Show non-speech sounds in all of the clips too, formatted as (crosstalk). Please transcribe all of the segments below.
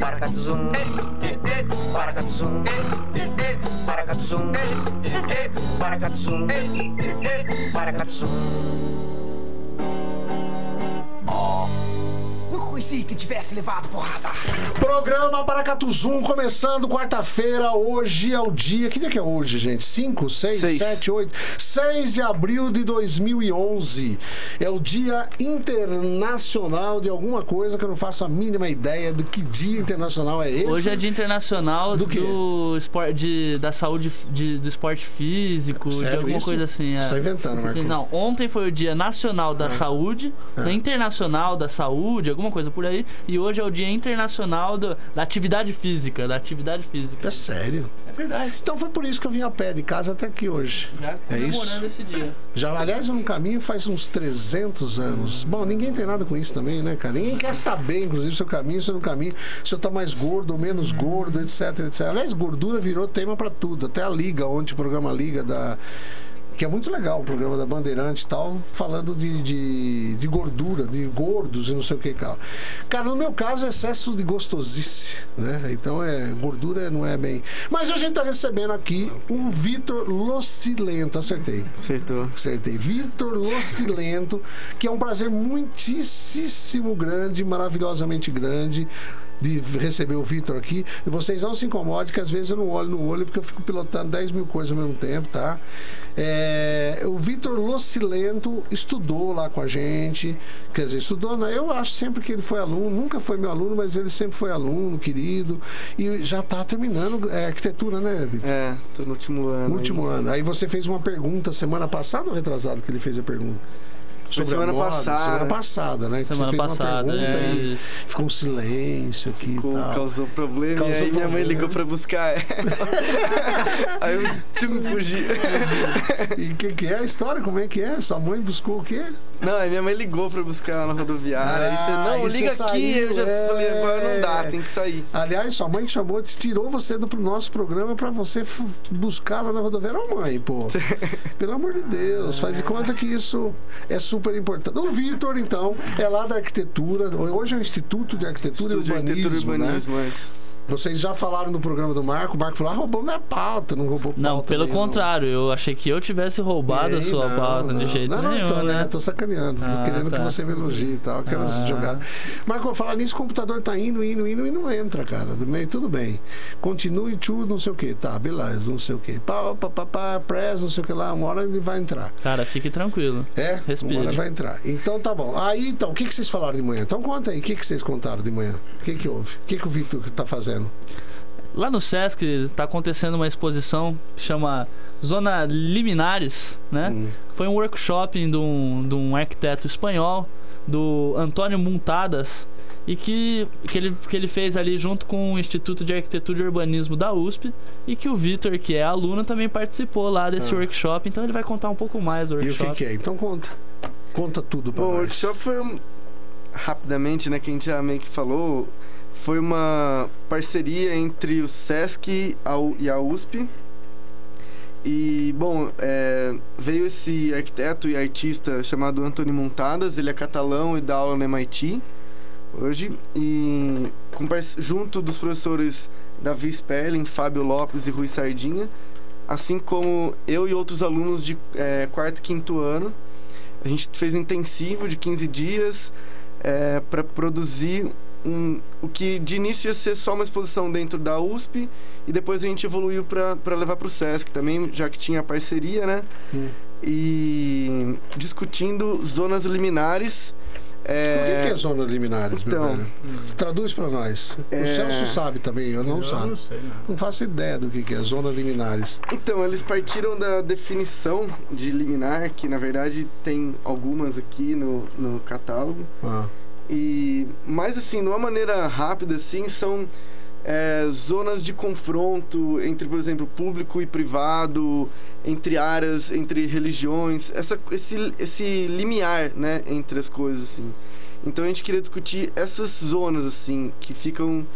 Paracatuzum, paracatuzum, paracatuzum, paracatuzum, paracatuzum. Conheci que tivesse levado porrada. Programa Paracatuzum começando quarta-feira. Hoje é o dia. Que dia que é hoje, gente? 5, 6, Seis. 7, 8. 6 de abril de 2011. É o Dia Internacional de alguma coisa que eu não faço a mínima ideia do que dia internacional é esse. Hoje é Dia Internacional Do do, esporte, de, da saúde de- do esporte físico, Sério de alguma isso? coisa assim. É. Você tá inventando, Marco. Não, ontem foi o Dia Nacional da Saúde, É. Internacional da Saúde, alguma coisa por aí, e hoje é o Dia Internacional do- da Atividade Física, da atividade física. É sério. É verdade. Então foi por isso que eu vim a pé de casa até aqui hoje. Já É isso? comemorando esse dia. Já, aliás, eu não caminho faz uns 300 anos. Bom, ninguém tem nada com isso também, né, cara? Ninguém quer saber, inclusive, se eu caminho, se eu não caminho, se eu tô mais gordo ou menos gordo, etc, etc. Aliás, gordura virou tema pra tudo. Até a Liga, ontem, o programa Liga da. Que é muito legal o programa da Bandeirante e tal, falando de, de, de gordura, de gordos e não sei o que tal. Cara, no meu caso, é excesso de gostosice, né? Então é gordura não é bem. Mas a gente tá recebendo aqui um Vitor Locilento, acertei. Acertou. Acertei. Vitor Locilento, que é um prazer muitíssimo grande, maravilhosamente grande de receber o Vitor aqui. E vocês não se incomodem, que às vezes eu não olho no olho porque eu fico pilotando 10 mil coisas ao mesmo tempo, tá? É, o Vitor Locilento estudou lá com a gente, quer dizer, estudou, né? eu acho sempre que ele foi aluno, nunca foi meu aluno, mas ele sempre foi aluno, querido, e já tá terminando é, arquitetura, né, Vitor? É, tô no último ano. No último aí. ano. Aí você fez uma pergunta semana passada ou retrasado que ele fez a pergunta? Foi semana a moda? passada. Semana passada, né? Semana você fez passada, uma pergunta é. e ficou um silêncio aqui e Com- tal. causou problema Causou e aí minha mãe problema. ligou pra buscar ela. (laughs) aí eu tive que fugir. E o que, que é a história? Como é que é? Sua mãe buscou o quê? Não, aí minha mãe ligou pra buscar ela na rodoviária. aí você, Ah, não, aí você liga aqui. saiu, eu já é. falei, agora não dá, tem que sair. Aliás, sua mãe que chamou, tirou você do nosso programa pra você buscar lá na rodoviária. Ô, mãe, pô. (laughs) Pelo amor de Deus, faz de conta que isso é super importante. O Vitor, então, é lá da arquitetura. Hoje é o Instituto de Arquitetura de e Urbanismo, arquitetura e né? urbanismo, mas... Vocês já falaram no programa do Marco, o Marco falou, ah, roubou minha pauta, não roubou pauta. Não, pelo nenhuma. contrário, eu achei que eu tivesse roubado a Ei, sua não, pauta não. de jeito não, não, nenhum, tô, né? Tô sacaneando, tô Ah, querendo que tá. você me elogie e tal, quero Ah. jogar. Marco, vou falar nisso, o computador tá indo, indo, indo e não entra, cara. Tudo bem, tudo bem. Continue to, não sei o que, tá, beleza, não sei o que. Pá, pá, pá, pá, press, não sei o que lá, uma hora ele vai entrar. Cara, fique tranquilo. É? Respire. Uma hora vai entrar. Então tá bom. Aí, então, o que, que vocês falaram de manhã? Então conta aí, o que, que vocês contaram de manhã? O que que houve? O que, que o Vitor tá fazendo? Lá no Sesc está acontecendo uma exposição que chama Zona Liminares, né? Hum. Foi um workshop de um, de um arquiteto espanhol, do Antônio Montadas, e que, que, ele, que ele fez ali junto com o Instituto de Arquitetura e Urbanismo da USP, e que o Vitor, que é aluno, também participou lá desse Ah. workshop, então ele vai contar um pouco mais do E o workshop. que, que é? Então conta. Conta tudo pra Bom, o nós. workshop foi um- rapidamente, né, que a gente já meio que falou, foi uma parceria entre o SESC e a USP. E, bom, é, veio esse arquiteto e artista chamado Antônio Montadas, ele é catalão e dá aula no MIT hoje. E com junto dos professores Davi Sperling, Fábio Lopes e Rui Sardinha, assim como eu e outros alunos de é, quarto e quinto ano. A gente fez um intensivo de 15 dias para produzir um, o que de início ia ser só uma exposição dentro da USP e depois a gente evoluiu para levar para o SESC também, já que tinha parceria, né? Hum. E discutindo zonas liminares. O que, que é zona liminares, meu Então, velho? Traduz pra nós. O É. Celso sabe também, eu não sabe. sei, não. Não faço ideia do que, que é zona liminares. Então, eles partiram da definição de liminar, que na verdade tem algumas aqui no, no catálogo. Ah, E, mas assim, de uma maneira rápida, assim, são é, zonas de confronto entre, por exemplo, público e privado, entre áreas, entre religiões, essa, esse, esse limiar, né, entre as coisas, assim. Então a gente queria discutir essas zonas, assim, que ficam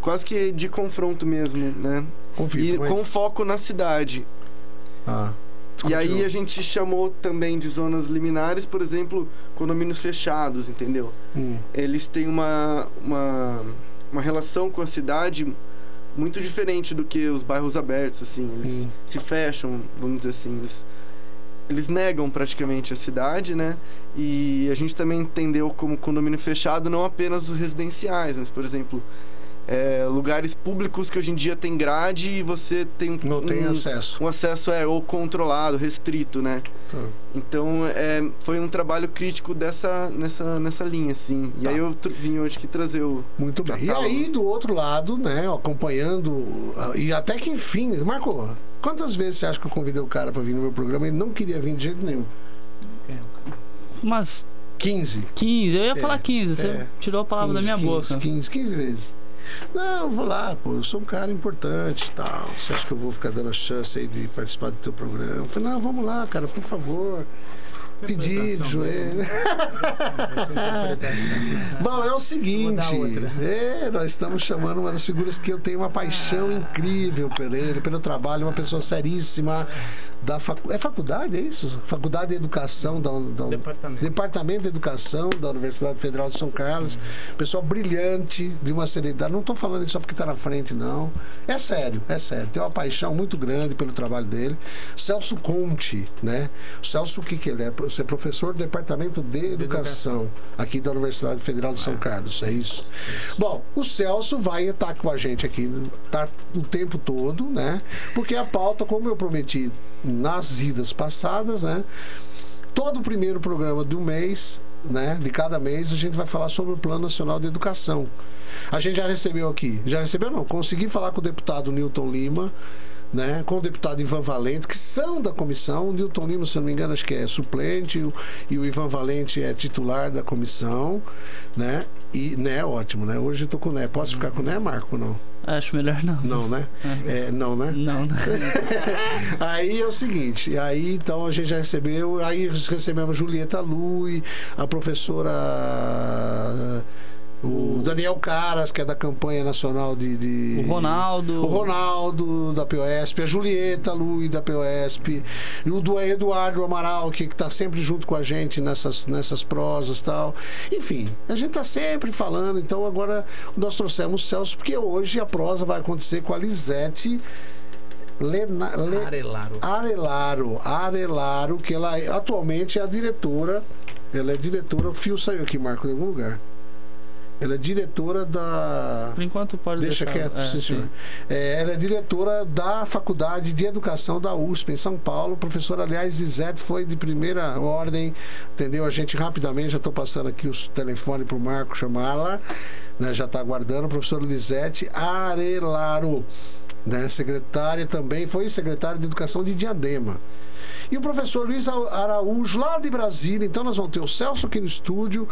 quase que de confronto mesmo, né? E mas- com foco na cidade. Ah. E aí a gente chamou também de zonas liminares, por exemplo, condomínios fechados, entendeu? Hum. Eles têm uma, uma, uma relação com a cidade muito diferente do que os bairros abertos, assim. Eles Hum. se fecham, vamos dizer assim. Eles, eles negam praticamente a cidade, né? E a gente também entendeu como condomínio fechado não apenas os residenciais, mas, por exemplo, é, lugares públicos que hoje em dia tem grade e você tem Não tem um, acesso. um acesso é ou controlado, restrito, né? Tá. Então é, foi um trabalho crítico dessa nessa nessa linha, assim. E Tá. aí eu vim hoje aqui trazer o Muito bem. E Catálogo. aí, do outro lado, né, acompanhando. ah, E até que enfim, Marco, quantas vezes você acha que eu convidei o cara pra vir no meu programa e ele não queria vir de jeito nenhum? Umas 15. 15, eu ia falar 15, você é. tirou a palavra 15, da minha 15, boca. 15, 15 vezes. Não, vou lá, pô, eu sou um cara importante e tal. Você acha que eu vou ficar dando a chance aí de participar do teu programa? Eu falei, não, vamos lá, cara, por favor. Pedir de joelho. Bom, é o seguinte. É, nós estamos chamando uma das figuras que eu tenho uma paixão incrível por ele, pelo trabalho, uma pessoa seríssima da facu... É faculdade, é isso? Faculdade de Educação da, da Departamento. Departamento de Educação da Universidade Federal de São Carlos. Pessoa brilhante, de uma seriedade. Não estou falando isso só porque está na frente, não. É sério, é sério. Tem uma paixão muito grande pelo trabalho dele. Celso Conte, né? O Celso, o que, que ele é? Você é professor do Departamento de Educação, aqui da Universidade Federal de São Carlos, é isso? Bom, o Celso vai estar com a gente aqui tá, o tempo todo, né? Porque a pauta, como eu prometi nas idas passadas, né? todo o primeiro programa do mês, né, de cada mês, a gente vai falar sobre o Plano Nacional de Educação. A gente já recebeu aqui, já recebeu não, consegui falar com o deputado Newton Lima, né, com o deputado Ivan Valente, que são da comissão. O Newton Lima, se não me engano, acho que é suplente, e o, o Ivan Valente é titular da comissão, né? E, né, ótimo, né? Hoje eu tô com né. Posso ficar com né, Marco? Não. Acho melhor não. Não, né? É, não, né? Não, não. (laughs) aí é o seguinte, aí então a gente já recebeu, aí recebemos Julieta Lui, a professora o Daniel Caras, que é da campanha nacional de, de- O Ronaldo. o Ronaldo da POSP, a Julieta Lui da POSP, e o do Eduardo Amaral, que está sempre junto com a gente nessas, nessas prosas e tal. Enfim, a gente está sempre falando, então agora nós trouxemos o Celso, porque hoje a prosa vai acontecer com a Lisete Lena, Le- Arelaro. Arelaro, Arelaro, que ela é- atualmente é a diretora, ela é diretora, o fio saiu aqui, Marco, em algum lugar. Ela é diretora da. Por enquanto pode Deixa deixar. quieto, é, sim, senhor. É, ela é diretora da Faculdade de Educação da USP em São Paulo. Professora, aliás, Zizete foi de primeira ordem, entendeu? A gente rapidamente, já estou passando aqui o telefone para o Marco chamá-la, né? já está aguardando. Professora Lisete Arelaro, né? secretária também, foi secretária de Educação de Diadema. E o professor Luiz Araújo, lá de Brasília. Então, nós vamos ter o Celso aqui no estúdio.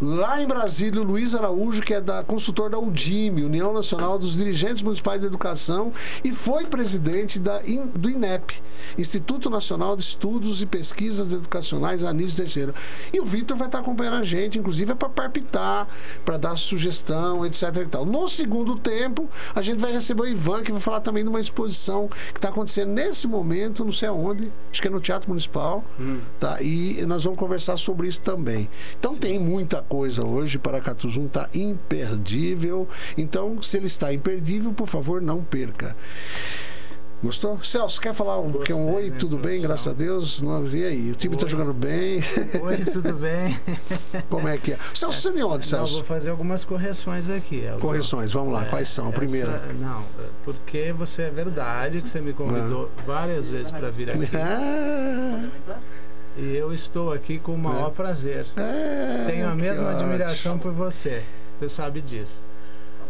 Lá em Brasília, o Luiz Araújo, que é da consultor da UDIME, União Nacional dos Dirigentes Municipais de Educação, e foi presidente da, do INEP, Instituto Nacional de Estudos e Pesquisas Educacionais Anísio Teixeira. E o Vitor vai estar acompanhando a gente, inclusive é para palpitar, para dar sugestão, etc. E tal. No segundo tempo, a gente vai receber o Ivan, que vai falar também de uma exposição que está acontecendo nesse momento, não sei aonde, acho que é no Teatro Municipal, tá? E nós vamos conversar sobre isso também. Então tem muita coisa hoje, Paracatuzum está imperdível. Então, se ele está imperdível, por favor, não perca. Gostou? Celso, quer falar um, que é um Gostei oi, da tudo bem? Graças a Deus. Não- E aí? O time está jogando bem? Oi, tudo bem? (laughs) Como é que é? Celso, você é de onde, Não, Celso? vou fazer algumas correções aqui. Elton. Correções, vamos lá. É, Quais são? A primeira. essa- não, é porque você é verdade que você me convidou várias vezes para vir aqui. (laughs) Ah, e eu estou aqui com o maior prazer. é, Tenho a que mesma ótimo. admiração por você. Você sabe disso.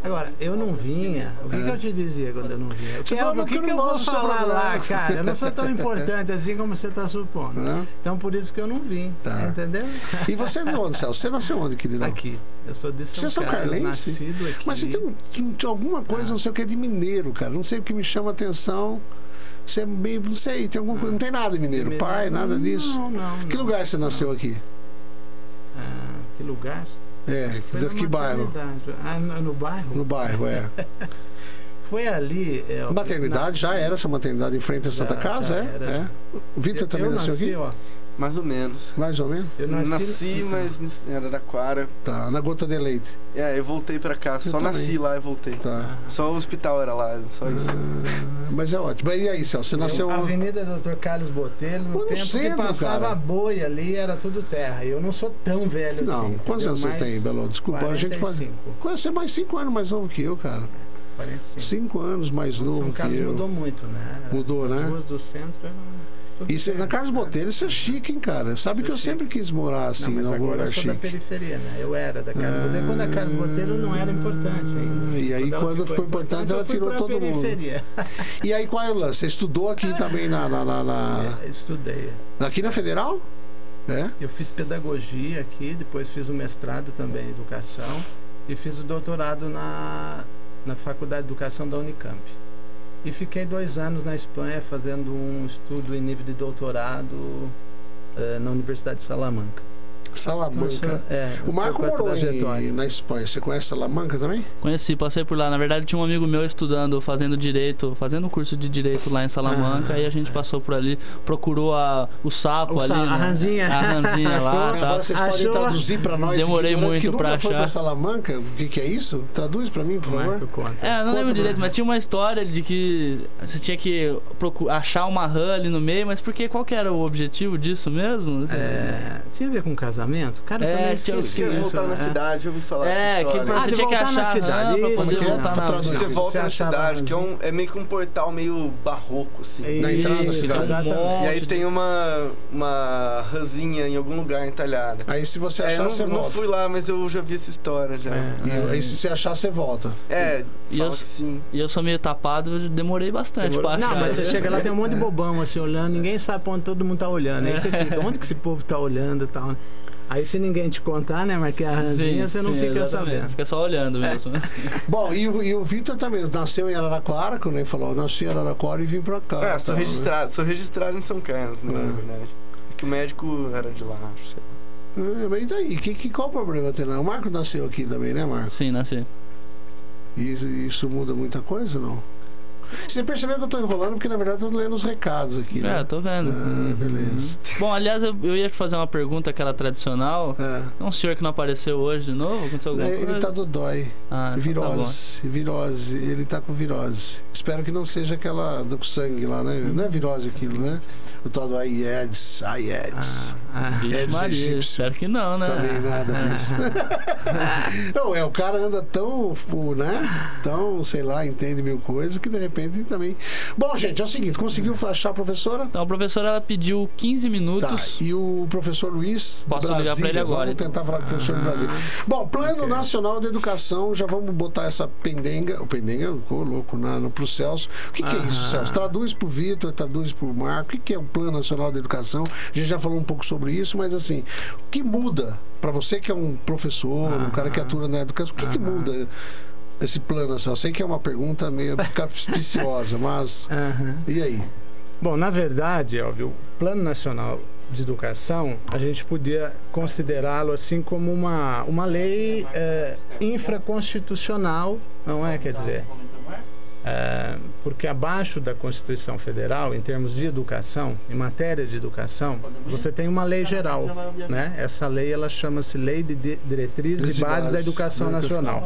Agora, eu não vinha. O que, que eu te dizia quando eu não vinha? Que, falou o que, que eu não eu vou falar lá, cara? Eu não sou tão (laughs) importante assim como você está supondo. Né? Então, por isso que eu não vim. Tá. Entendeu? E você é de onde, Celso? Você nasceu onde, querido? Aqui. Eu sou de São Você é São Carlense? nascido aqui. Mas você tem, um- tem alguma coisa, não sei o que, de mineiro, cara. Não sei o que me chama atenção. Você é meio, não sei, tem alguma coisa. Não tem nada de mineiro. Mineiro. Pai, nada disso. Não, não. Que não. lugar você nasceu aqui? Ah, que lugar? É, Foi na que bairro? Ah, no, no bairro? No bairro, é. (laughs) Foi ali. é, Maternidade, já era essa maternidade em frente à Santa Já, Casa, já é? era. é. O Vitor também eu nasceu nasci, aqui? ó. Mais ou menos. Mais ou menos? Eu nasci, Nasci, mas em Araraquara. Tá, na gota de leite. É, eu voltei pra cá. Só também. nasci lá e voltei. Tá. Só o hospital era lá, só isso. Ah, mas é ótimo. E aí, Celso, você nasceu. Avenida Dr. Carlos Botelho, no no tempo centro, que passava cara. boi ali, era tudo terra. Eu não sou tão velho Não, assim. quantos entendeu? anos vocês Mas têm, Belo? Desculpa, a gente pode. 45, Você é mais cinco anos mais novo que eu, cara. 45. Cinco anos mais novo São que Carlos eu. mudou muito, né? Mudou, As né? ruas do centro eram você, terra. na Carlos Botelho, isso é chique, hein, cara? Sabe que eu chique. sempre quis morar assim, Não, mas num agora lugar eu sou da chique. periferia, né? Eu era da Carlos Ah. Botelho. Quando a Carlos Botelho não era importante ainda. E aí, ela quando ficou importante, ela tirou todo mundo. periferia. E aí, qual é o lance? Você estudou aqui também na, na, na- na- É, Estudei. aqui na Federal? É? Eu fiz pedagogia aqui, depois fiz o mestrado também em educação e fiz o doutorado na, na Faculdade de Educação da Unicamp. E fiquei dois anos na Espanha fazendo um estudo em nível de doutorado eh, na Universidade de Salamanca. Salamanca. É, O Marco a morou em, trajetória. na Espanha. Você conhece Salamanca também? Conheci, passei por lá. Na verdade, tinha um amigo meu estudando, fazendo direito, fazendo um curso de direito lá em Salamanca. Ah. Aí a gente passou por ali, procurou a, o sapo O ali. sa- a né? ranzinha. A ranzinha lá. (laughs) Tá. Agora vocês podem Achou? traduzir pra nós. Demorei muito foi achar. pra Salamanca. O que, que é isso? Traduz pra mim, por favor. Marco conta. É, eu não Conta lembro direito, mim. mas tinha uma história de que você tinha que procu- achar uma rã ali no meio, mas porque qual que era o objetivo disso mesmo? É, tinha a ver com casamento? Cara, eu É, também tinha- esqueci isso, voltar na né? cidade, eu ouvi falar É, que pra- Ah, você tinha que voltar na achar cidade, pra isso. é que é? voltar na Traduz. Você Você volta na achava cidade, que é, um, é meio que um portal meio barroco, assim. Na entrada da Isso, cidade. exatamente. E aí tem uma, uma ranzinha em algum lugar entalhada. Aí se você É, achar, eu você não, não volta. fui lá, mas eu já vi essa história já. É. E aí se você achar, você volta. É, E eu- que sim. E eu sou meio tapado, eu demorei bastante Demorou? pra achar. Não, mas você chega lá, tem um monte de bobão assim olhando, ninguém sabe pra onde todo mundo tá olhando. Aí você fica, onde que esse povo tá olhando e tal. Aí se ninguém te contar, né, Marquinhos, a ranzinha, você não sim, fica exatamente. sabendo. Fica só olhando mesmo. Bom, e o, e o Vitor também nasceu em Araraquara, quando ele falou, nasci em Araraquara e vim pra cá. É, sou né? registrado, sou registrado em São Carlos, né, É. na verdade. É que o médico era de lá, acho. sei lá. É, mas e daí? Que, que, qual o problema tem lá? O Marco nasceu aqui também, né, Marco? Sim, nasci. E isso, isso muda muita coisa, não? Você percebeu que eu tô enrolando porque, na verdade, eu tô lendo os recados aqui, né? É, tô vendo. Ah, beleza. Bom, aliás, eu, eu ia te fazer uma pergunta, aquela tradicional. É. Um senhor que não apareceu hoje de novo? Aconteceu alguma É, coisa? Ele tá do dói. Ah, então tá virose, virose. Ele tá com virose. Espero que não seja aquela do sangue lá, né? Não é virose aquilo, né? O tal do Aedes. Aedes. Ah, Maria, egípcio. espero que não, né? Também nada disso. (laughs) não, é, o cara anda tão, né? Tão, sei lá, entende mil coisas que de repente também. Bom, gente, é o seguinte: conseguiu achar a professora? Então, a professora ela pediu 15 Tá, minutos. e o professor Luiz Posso de ligar pra ele Brasília, agora, Vamos então. tentar falar com o professor de Brasília. Bom, Plano Ok. Nacional de Educação, já vamos botar essa pendenga, o pendenga ficou louco na, no, pro Celso. O que, que é isso, Aham. Celso? Traduz pro Vitor, traduz pro Marco. O que, que é o Plano Nacional de Educação? A gente já falou um pouco sobre isso, mas assim, o que muda para você que é um professor, um cara que atua na educação, o que, que muda esse plano nacional? Eu sei que é uma pergunta meio capciosa, mas e aí? Bom, na verdade, óbvio, o Plano Nacional de Educação, a gente podia considerá-lo assim como uma, uma lei eh, infraconstitucional, não é? Quer dizer, eh, porque abaixo da Constituição Federal, em termos de educação, em matéria de educação, você tem uma lei geral, né? Essa lei ela chama-se Lei de Di- Diretrizes e Bases da Educação Nacional.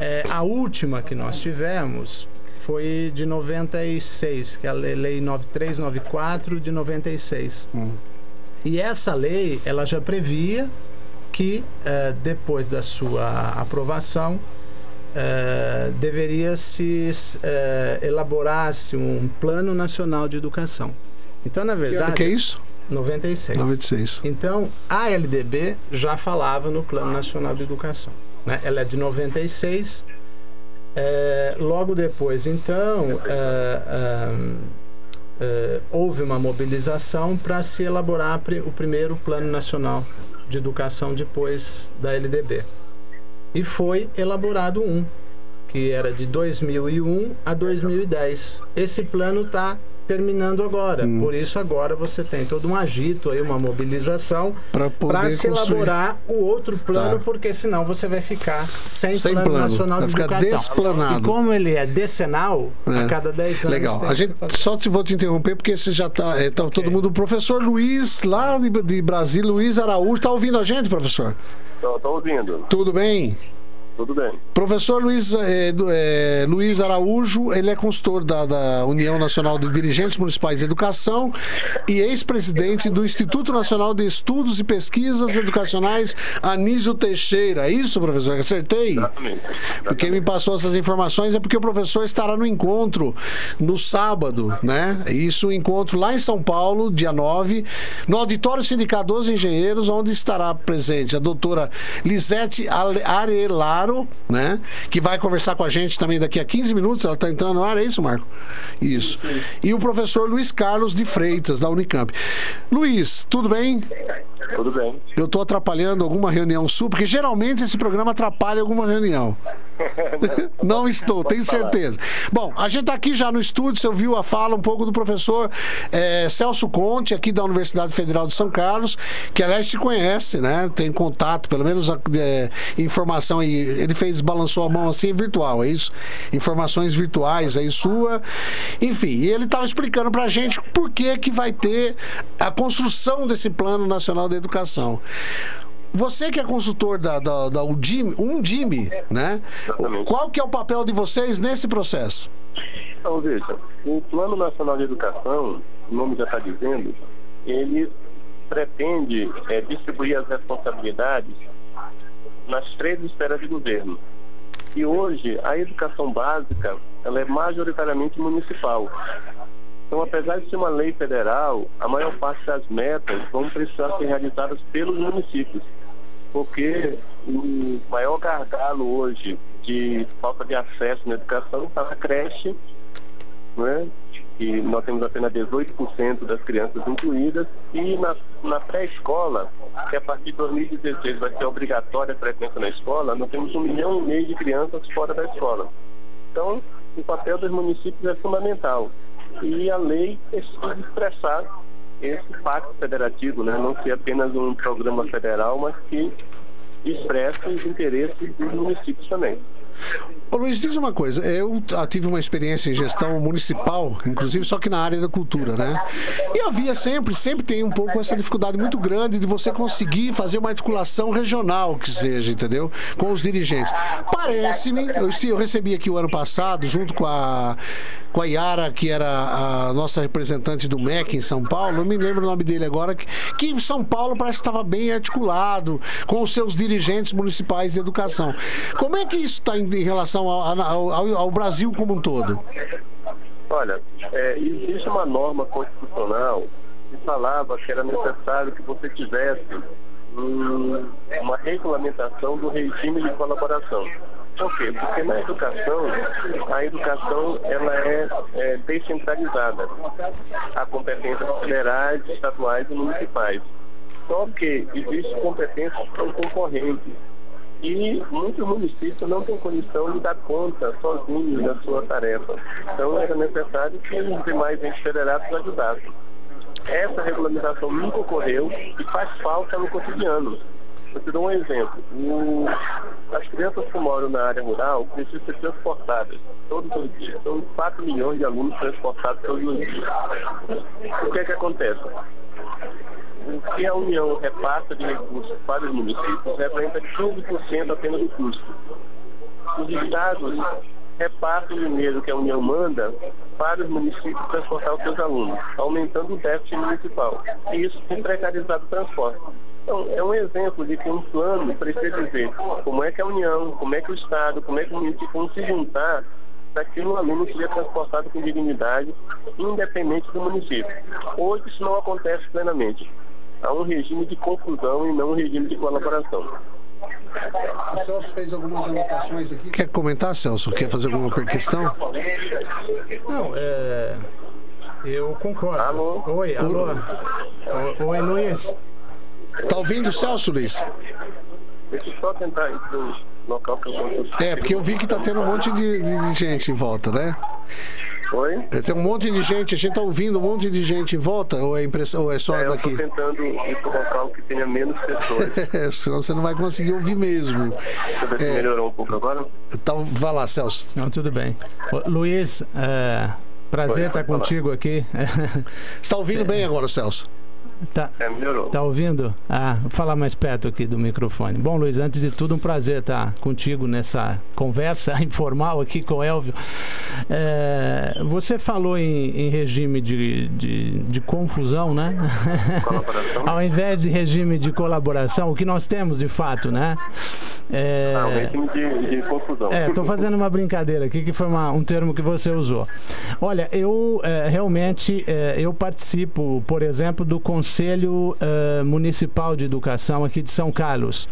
É, a última que nós tivemos foi de 96, que é a lei lei 9394 de 96. Hum. E essa lei, ela já previa que eh, depois da sua aprovação eh, deveria se eh, elaborar-se um plano nacional de educação. Então, na verdade, que é isso? 96. 96. Então, a LDB já falava no Plano Nacional de Educação. Né? Ela é de 96. É, logo depois, então, é, é, é, houve uma mobilização para se elaborar o primeiro Plano Nacional de Educação depois da LDB. E foi elaborado um, que era de 2001 a 2010. Esse plano está terminando agora. Hum. Por isso agora você tem todo um agito aí, uma mobilização para se construir. elaborar o outro plano, Tá. porque senão você vai ficar sem, Sem plano, plano, nacional vai de ficar educação. desplanado. E como ele é decenal, É. a cada 10 anos Legal. tem A gente só te vou te interromper porque você já tá, é, tá todo mundo. O professor Luiz, lá de, de Brasília, Luiz Araújo, tá ouvindo a gente, professor? Tô ouvindo, Tudo bem? Tudo bem. Professor Luiz, do- eh, Luiz Araújo, ele é consultor da, da União Nacional de Dirigentes Municipais de Educação e ex-presidente do Instituto Nacional de Estudos e Pesquisas Educacionais Anísio Teixeira. É isso, professor? Acertei? Exatamente. Porque me passou essas informações é porque o professor estará no encontro no sábado, né? Isso, um encontro lá em São Paulo, dia 9, no Auditório Sindicato dos Engenheiros, onde estará presente a doutora Lisete Ale- Arelaro, né? Que vai conversar com a gente também daqui a 15 minutos. Ela está entrando no ar, é isso, Marco? Isso. E o professor Luiz Carlos de Freitas, da Unicamp. Luiz, tudo bem? Tudo bem. Eu estou atrapalhando alguma reunião sua, porque geralmente esse programa atrapalha alguma reunião. (laughs) Não estou, tenho certeza. Bom, a gente está aqui já no estúdio, você ouviu a fala um pouco do professor eh, Celso Conte, aqui da Universidade Federal de São Carlos, que aliás te conhece, né? Tem contato, pelo menos eh, informação aí. Ele fez, balançou a mão assim virtual, é isso? Informações virtuais aí sua. Enfim, e ele estava explicando pra gente por que que vai ter a construção desse Plano Nacional de Educação. Você que é consultor da, da, da UDIME, Undime, né? Exatamente. Qual que é o papel de vocês nesse processo? Então, veja, o Plano Nacional de Educação, o nome já está dizendo, ele pretende eh, distribuir as responsabilidades nas três esferas de governo. E hoje, a educação básica, ela é majoritariamente municipal. Então, apesar de ser uma lei federal, a maior parte das metas vão precisar ser realizadas pelos municípios. Porque o maior gargalo hoje de falta de acesso na educação está na creche, né? que nós temos apenas 18% das crianças incluídas, e na, na pré-escola, que a partir de 2016 vai ser obrigatória a frequência na escola, nós temos um milhão e meio de crianças fora da escola. Então, o papel dos municípios é fundamental. E a lei precisa expressar esse pacto federativo, né? não ser apenas um programa federal, mas que expresse os interesses dos municípios também. Ô Luiz, diz uma coisa. Eu tive uma experiência em gestão municipal, inclusive só que na área da cultura, né? E havia sempre, sempre tem um pouco essa dificuldade muito grande de você conseguir fazer uma articulação regional, que seja, entendeu? Com os dirigentes. Parece-me, eu, eu recebi aqui o ano passado, junto com a, com a Yara, que era a nossa representante do MEC em São Paulo, eu me lembro o nome dele agora, que, que São Paulo parece que estava bem articulado com os seus dirigentes municipais de educação. Como é que isso está em, em relação ao, ao- ao- Brasil como um todo? Olha, é, existe uma norma constitucional que falava que era necessário que você tivesse hum, uma regulamentação do regime de colaboração. Por quê? Porque na educação, a educação ela é, é descentralizada. Há competências federais, estaduais e municipais. Só que existem competências que são concorrentes. E muitos municípios não têm condição de dar conta sozinhos da sua tarefa. Então era necessário que os demais entes federados ajudassem. Essa regulamentação nunca ocorreu e faz falta no cotidiano. Eu te dou um exemplo. As crianças que moram na área rural precisam ser transportadas todos os dias. São 4 milhões de alunos transportados todos os dias. O que é que acontece? O que a União repassa de recursos para os municípios representa 15% apenas do custo. Os estados repassam o dinheiro que a União manda para os municípios transportar os seus alunos, aumentando o déficit municipal. E isso tem precarizado o transporte. Então, é um exemplo de que um plano precisa dizer como é que a União, como é que o Estado, como é que o município vão se juntar para que o aluno seja transportado com dignidade, independente do município. Hoje isso não acontece plenamente. Há um regime de confusão e não um regime de colaboração. O Celso fez algumas anotações aqui. Quer comentar, Celso? Quer fazer alguma questão? Não, é. Eu concordo. Alô? Oi, alô. O- Oi, Luiz. Tá ouvindo o Celso, Luiz? Deixa eu só tentar ir para local que eu. É, porque eu vi que tá tendo um monte de- de gente em volta, né? Oi? É, Tem um monte de gente, a gente tá ouvindo um monte de gente em volta, ou é, impressão, ou é só É, eu daqui? estou tentando ir para um local que tenha menos pessoas. (laughs) É, senão você não vai conseguir ouvir mesmo. Deixa eu ver se melhorou um pouco agora. Então, vai lá, Celso. Não, tudo bem. Ô, Luiz, é, prazer Oi, estar falar. contigo aqui. (laughs) Você tá ouvindo bem agora, Celso? Tá, É, melhorou. tá ouvindo? Ah, vou falar mais perto aqui do microfone. Bom, Luiz, antes de tudo, um prazer estar contigo nessa conversa (laughs) informal aqui com o Elvio. É, você falou em, em regime de, de, de confusão, né? Colaboração. (laughs) Ao invés de regime de colaboração, o que nós temos de fato, né? É, Ah, um regime de, de confusão. é, estou fazendo uma brincadeira aqui, que foi uma- um termo que você usou. Olha, eu é, realmente é, eu participo, por exemplo, do Conselho é, Municipal de Educação aqui de São Carlos.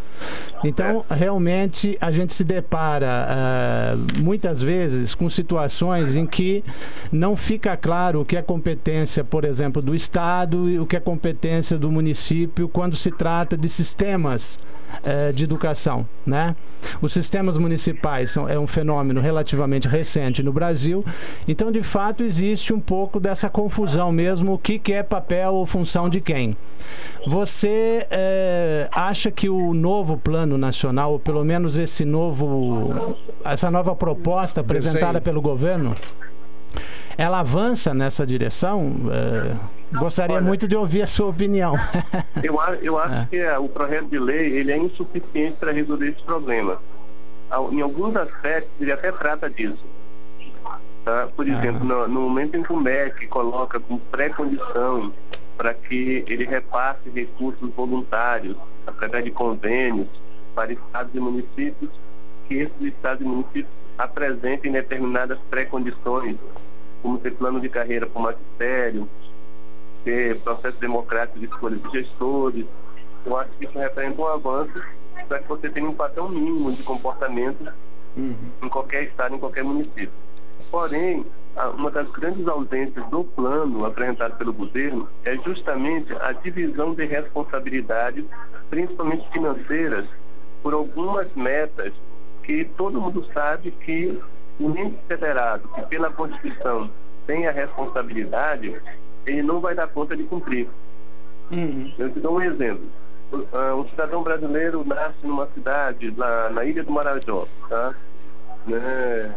Então, realmente, a gente se depara é, muitas vezes com situações em que não fica claro o que é competência, por exemplo, do Estado e o que é competência do município quando se trata de sistemas eh, de educação, né? Os sistemas municipais são, é um fenômeno relativamente recente no Brasil, então de fato existe um pouco dessa confusão mesmo, o que, que é papel ou função de quem. Você eh, acha que o novo plano nacional, ou pelo menos esse novo, essa nova proposta apresentada pelo governo, ela avança nessa direção? Eh, gostaria Olha. muito de ouvir a sua opinião. (laughs) Eu, eu acho É. que é, o projeto de lei ele é insuficiente para resolver esse problema. Em alguns aspectos, ele até trata disso. Tá? Por exemplo, no, no momento em que o MEC coloca como pré-condição para que ele repasse recursos voluntários através de convênios para estados e municípios, que esses estados e municípios apresentem determinadas pré-condições, como ter plano de carreira para o magistério, ter processo democrático de escolha de gestores. Eu acho que isso representa um avanço para que você tenha um padrão mínimo de comportamento em qualquer estado, em qualquer município. Porém, uma das grandes ausências do plano apresentado pelo governo é justamente a divisão de responsabilidades, principalmente financeiras, por algumas metas que todo mundo sabe que o ente federado, que pela Constituição tem a responsabilidade, ele não vai dar conta de cumprir. Eu te dou um exemplo. Ah, Um cidadão brasileiro nasce numa cidade, lá na Ilha do Marajó, tá? Né?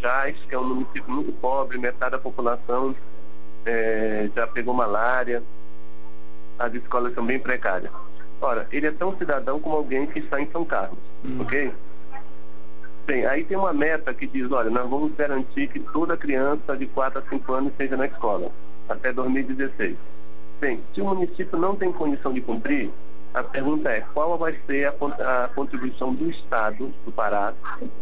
Jaz, que é um município muito pobre, metade da população eh, já pegou malária, as escolas são bem precárias. Ora, ele é tão cidadão como alguém que está em São Carlos, ok? Bem, aí tem uma meta que diz, olha, nós vamos garantir que toda criança de 4 a 5 anos esteja na escola, até 2016. Bem, se o município não tem condição de cumprir, a pergunta é qual vai ser a, a contribuição do Estado do Pará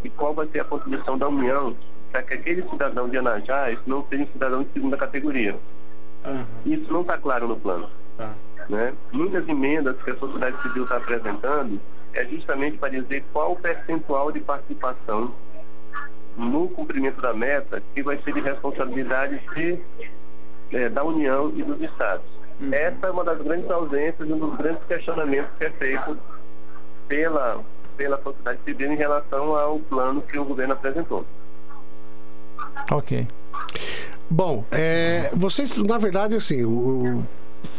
e qual vai ser a contribuição da União para que aquele cidadão de Anajás não seja um cidadão de segunda categoria. Isso não está claro no plano. Né? Muitas emendas que a sociedade civil está apresentando é justamente para dizer qual o percentual de participação no cumprimento da meta que vai ser de responsabilidade de, eh, da União e dos Estados. Essa é uma das grandes ausências e um dos grandes questionamentos que é feito pela, pela sociedade civil em relação ao plano que o governo apresentou. ok. Bom, é, vocês, na verdade, assim, o, o-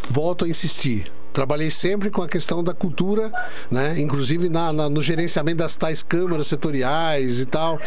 volto a insistir. Trabalhei sempre com a questão da cultura, né? inclusive na, na- no gerenciamento das tais câmaras setoriais e tal.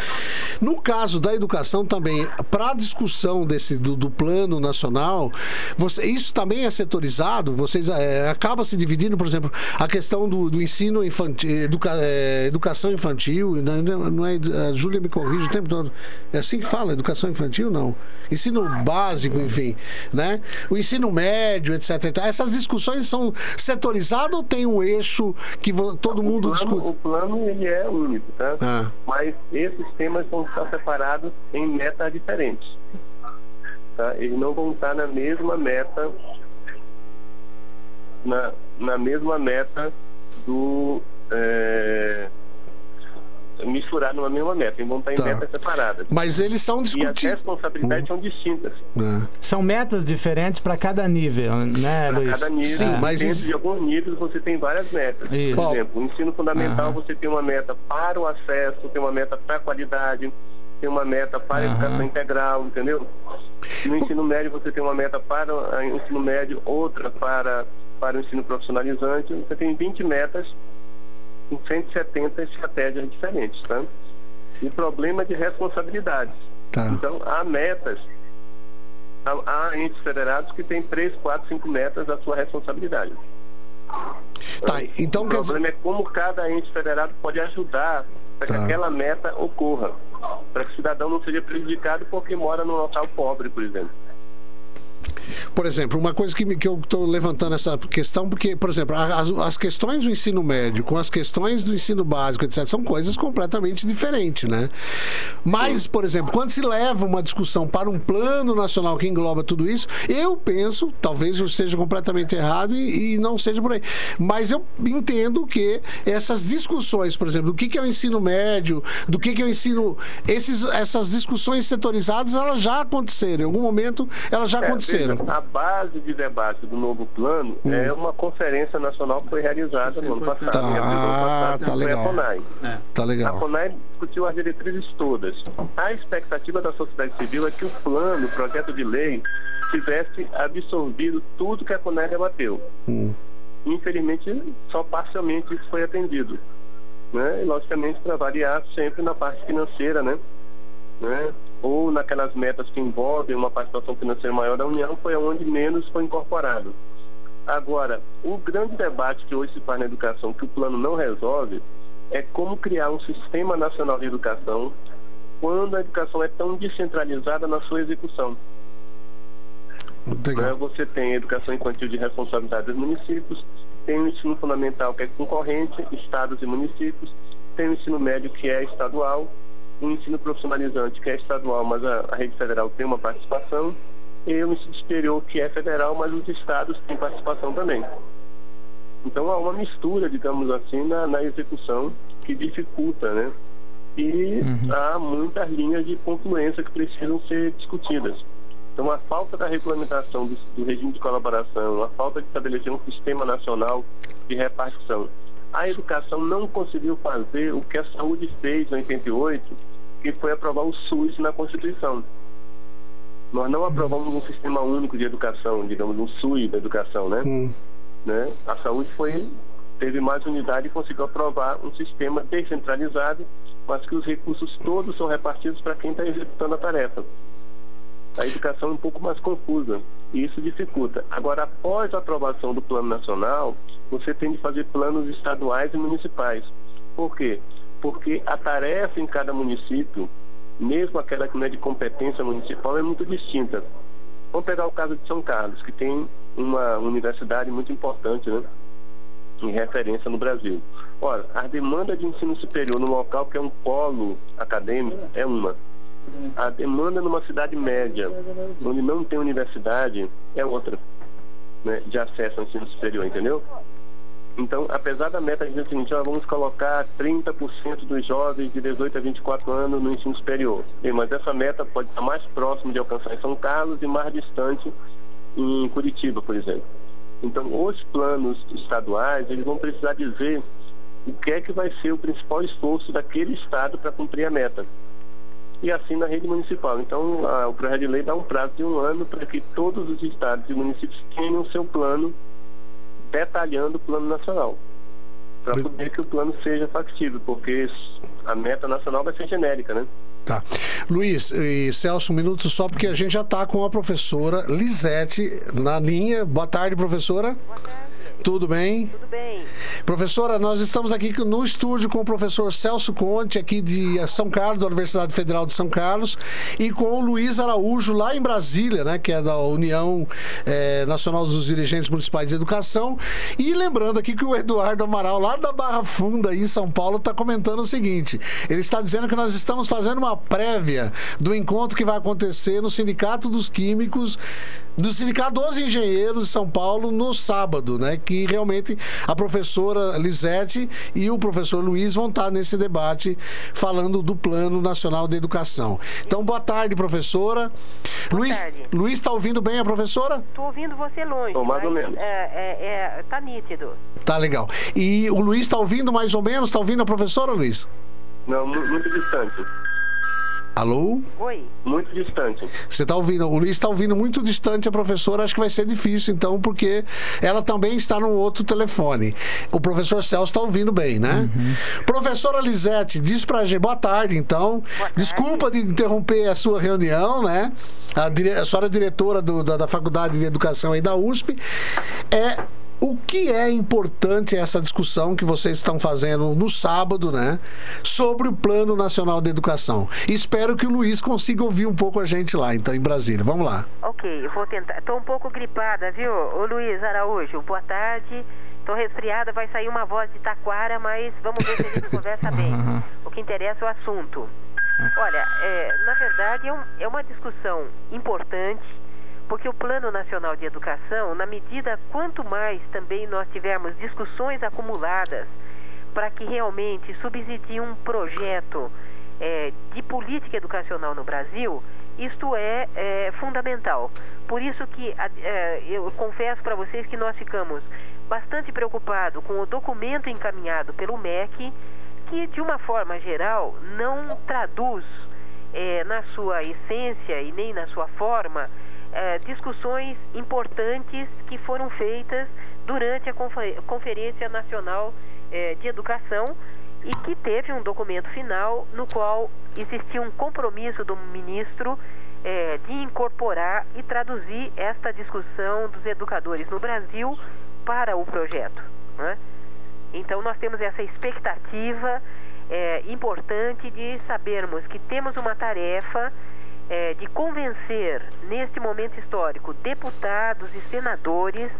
No caso da educação também, para a discussão desse, do, do plano nacional, você, isso também é setorizado? Vocês é, acaba se dividindo, por exemplo, a questão do, do ensino infantil, educa, é, educação infantil, não, não não é, a Júlia me corrige o tempo todo. É assim que fala, educação infantil? Não. Ensino básico, enfim, né? O ensino médio, etc. etc. Essas discussões são setorizadas ou tem um eixo que todo mundo o plano, discute? O plano ele é único, tá? Ah. Mas esses temas vão estar separados em metas diferentes. Tá? Eles não vão estar na mesma meta, na, na mesma meta do. É, misturar numa mesma meta, vão estar em Tá. metas separadas. Mas eles são E as discutidos. responsabilidades são distintas. Ah. São metas diferentes para cada nível, né, Para Luiz? cada nível, Sim, É. mas dentro isso- de alguns níveis você tem várias metas. Isso. Por exemplo, o ensino fundamental Aham. você tem uma meta para o acesso, tem uma meta para a qualidade, tem uma meta para a educação integral, entendeu? No ensino médio você tem uma meta para o ensino médio, outra para, para o ensino profissionalizante. Você tem 20 metas com 170 estratégias diferentes, tá? E problema de responsabilidades. Tá. Então, há metas, há, há entes federados que têm 3, 4, 5 metas da sua responsabilidade. Tá, então O quer dizer. problema é como cada ente federado pode ajudar para que Tá. aquela meta ocorra. Para que o cidadão não seja prejudicado porque mora num local pobre, por exemplo. Por exemplo, uma coisa que, me- que eu estou levantando essa questão, porque, por exemplo, as, as questões do ensino médio com as questões do ensino básico, etc., são coisas completamente diferentes, né? Mas, por exemplo, quando se leva uma discussão para um plano nacional que engloba tudo isso, eu penso, talvez eu esteja completamente errado e, e não seja por aí, mas eu entendo que essas discussões, por exemplo, do que, que é o ensino médio, do que, que é o ensino. Esses, essas discussões setorizadas, elas já aconteceram. Em algum momento, elas já É, aconteceram. a base de debate do novo plano é uma conferência nacional que foi realizada no ano passado. Tá, em abril do ano passado, tá legal. a CONAI. Tá A legal. CONAI discutiu as diretrizes todas. A expectativa da sociedade civil é que o plano, o projeto de lei, tivesse absorvido tudo que a CONAI debateu. Hum. Infelizmente, só parcialmente isso foi atendido. Né? E, logicamente, para variar sempre na parte financeira, né? né? Ou naquelas metas que envolvem uma participação financeira maior da União, foi onde menos foi incorporado. Agora, o grande debate que hoje se faz na educação, que o plano não resolve, é como criar um sistema nacional de educação quando a educação é tão descentralizada na sua execução. Né? Legal. Você tem a educação infantil de responsabilidade dos municípios, tem o ensino fundamental que é concorrente, estados e municípios, tem o ensino médio que é estadual, o ensino profissionalizante que é estadual, mas a, a rede federal tem uma participação, e o ensino superior que é federal, mas os estados têm participação também. Então há uma mistura, digamos assim, na, na execução que dificulta, né? E há muitas linhas de confluência que precisam ser discutidas. Então a falta da regulamentação do, do regime de colaboração, a falta de estabelecer um sistema nacional de repartição. A educação não conseguiu fazer o que a saúde fez em 88, que foi aprovar o SUS na Constituição. Nós não aprovamos um sistema único de educação, digamos, um SUS da educação, né? Hum. né? A saúde foi teve mais unidade e conseguiu aprovar um sistema descentralizado, mas que os recursos todos são repartidos para quem está executando a tarefa. A educação é um pouco mais confusa e isso dificulta. Agora, após a aprovação do plano nacional, você tem de fazer planos estaduais e municipais. Por quê? Porque a tarefa em cada município, mesmo aquela que não é de competência municipal, é muito distinta. Vamos pegar o caso de São Carlos, que tem uma universidade muito importante, né? Em referência no Brasil. Ora, a demanda de ensino superior no local que é um polo acadêmico é uma. A demanda numa cidade média, onde não tem universidade, é outra, né? De acesso ao ensino superior, entendeu? Então, apesar da meta seguinte, ó, vamos colocar 30% dos jovens de 18 a 24 anos no ensino superior. Mas essa meta pode estar mais próximo de alcançar em São Carlos e mais distante em Curitiba, por exemplo. Então, os planos estaduais, eles vão precisar dizer o que é que vai ser o principal esforço daquele estado para cumprir a meta. E assim na rede municipal. Então, a- o projeto de lei dá um prazo de um ano para que todos os estados e municípios tenham seu plano detalhando o plano nacional. Para poder que o plano seja factível, porque a meta nacional vai ser genérica, né? Tá. Luiz e Celso, um minuto só, porque a gente já está com a professora Lisete na linha. Boa tarde, professora. Tudo bem? Tudo bem. Professora, nós estamos aqui no estúdio com o professor Celso Conte, aqui de São Carlos, da Universidade Federal de São Carlos, e com o Luiz Araújo, lá em Brasília, né, que é da União eh, Nacional dos Dirigentes Municipais de Educação. E lembrando aqui que o Eduardo Amaral, lá da Barra Funda, aí em São Paulo, está comentando o seguinte: ele está dizendo que nós estamos fazendo uma prévia do encontro que vai acontecer no Sindicato dos Químicos, do Sindicato dos Engenheiros de São Paulo, no sábado, né? Que realmente a professora Lisete e o professor Luiz vão estar nesse debate falando do Plano Nacional de Educação. Então, boa tarde, professora. Luiz, tarde. Luiz está ouvindo bem a professora? Tô ouvindo você longe. Mais ou menos. É, é, é, tá nítido. Tá legal. E o Luiz está ouvindo mais ou menos? Está ouvindo a professora, Luiz? Não, mu- muito distante. Alô? Oi. Muito distante. Você tá ouvindo? O Luiz está ouvindo muito distante a professora, acho que vai ser difícil, então, porque ela também está no outro telefone. O professor Celso está ouvindo bem, né? Professora Lisete, diz pra gente, boa tarde, então. tarde. Desculpa de interromper a sua reunião, né? A, dire... a senhora é diretora do- da, da Faculdade de Educação aí da USP. É. O que é importante essa discussão que vocês estão fazendo no sábado, né? Sobre o Plano Nacional de Educação. Espero que o Luiz consiga ouvir um pouco a gente lá, então, em Brasília. Vamos lá. Ok, eu vou tentar. Tô um pouco gripada, viu? Ô Luiz Araújo, boa tarde. Tô resfriada, vai sair uma voz de taquara, mas vamos ver se a gente (laughs) conversa bem. O que interessa é o assunto. Olha, é, na verdade é, um- é uma discussão importante, porque o Plano Nacional de Educação, na medida quanto mais também nós tivermos discussões acumuladas para que realmente subsidie um projeto eh, de política educacional no Brasil, isto é, eh, fundamental. Por isso que eh, eu confesso para vocês que nós ficamos bastante preocupados com o documento encaminhado pelo MEC, que de uma forma geral não traduz eh, na sua essência e nem na sua forma eh, discussões importantes que foram feitas durante a Confe- Conferência Nacional eh, de Educação e que teve um documento final no qual existia um compromisso do ministro eh, de incorporar e traduzir esta discussão dos educadores no Brasil para o projeto. né? Então nós temos essa expectativa é, importante de sabermos que temos uma tarefa é, de convencer, neste momento histórico, deputados e senadores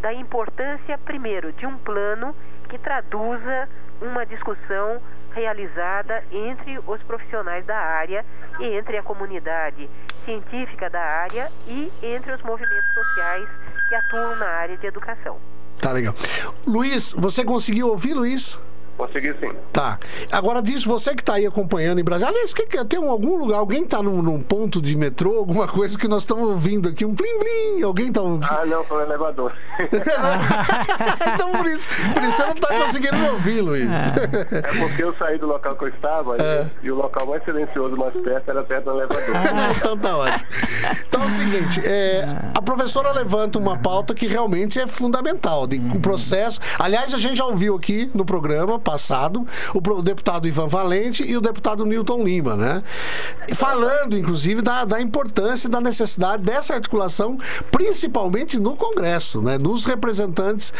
da importância, primeiro, de um plano que traduza uma discussão realizada entre os profissionais da área e entre a comunidade científica da área e entre os movimentos sociais que atuam na área de educação. Tá legal. Luiz, você conseguiu ouvir, Luiz? Consegui sim. Tá. Agora diz você que está aí acompanhando em Brasília. Aliás, que, que- tem um- algum lugar, alguém está num, num ponto de metrô, alguma coisa que nós estamos ouvindo aqui, um plim plim. Alguém está ouvindo? Ah, não, foi o elevador. (laughs) então por isso, por isso você não está conseguindo me ouvir, Luiz. É porque eu saí do local que eu estava É. e o local mais silencioso, mais perto, era perto do elevador. então tá ótimo. Então é o seguinte, é, a professora levanta uma pauta que realmente é fundamental, de, o processo. Aliás, a gente já ouviu aqui no programa passado o, deputado Ivan Valente e o deputado Newton Lima, né? Falando, inclusive, da, da importância e da necessidade dessa articulação, principalmente no Congresso, né? Nos representantes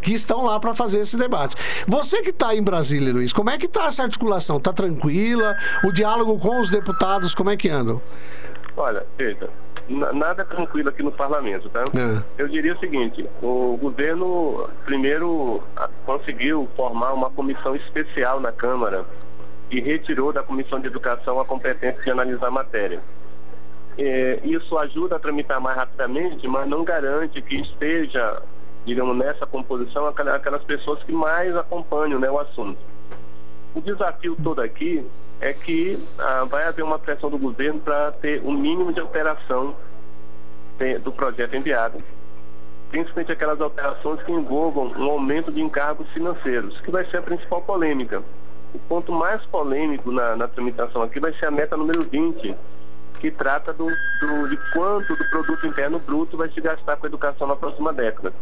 que estão lá para fazer esse debate. Você que está em Brasília, Luiz, como é que está essa articulação? Está tranquila? O diálogo com os deputados, como é que andam? Olha, na- nada tranquilo aqui no parlamento, tá? É. Eu diria o seguinte, o governo primeiro a- conseguiu formar uma comissão especial na Câmara e retirou da Comissão de Educação a competência de analisar a matéria. É, isso ajuda a tramitar mais rapidamente, mas não garante que esteja, digamos, nessa composição aquela- aquelas pessoas que mais acompanham né, o assunto. O desafio todo aqui é que ah, vai haver uma pressão do governo para ter o mínimo de alteração do projeto enviado, principalmente aquelas alterações que envolvam um aumento de encargos financeiros, que vai ser a principal polêmica. O ponto mais polêmico na, na tramitação aqui vai ser a meta número 20, que trata do, do- de quanto do produto interno bruto vai se gastar com a educação na próxima década.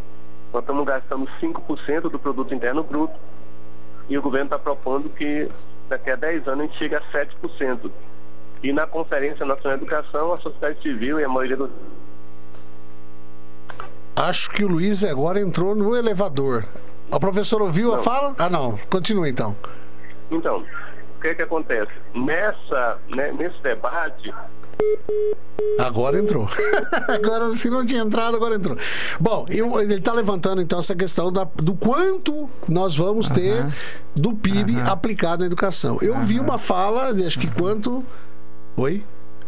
Nós estamos gastando 5% do produto interno bruto e o governo está propondo que daqui a 10 anos a gente chegue a 7%. E na Conferência Nacional de Educação, a sociedade civil e a maioria dos Acho que o Luiz agora entrou no elevador. A professora ouviu a Não. fala? Ah, não. Continua então. Então, o que é que acontece? Nessa, né, nesse debate, Agora entrou. (laughs) agora, se não tinha entrado, agora entrou. Bom, eu- ele está levantando então essa questão da- do quanto nós vamos ter do PIB aplicado na educação. Eu vi uma fala, acho que quanto. Oi?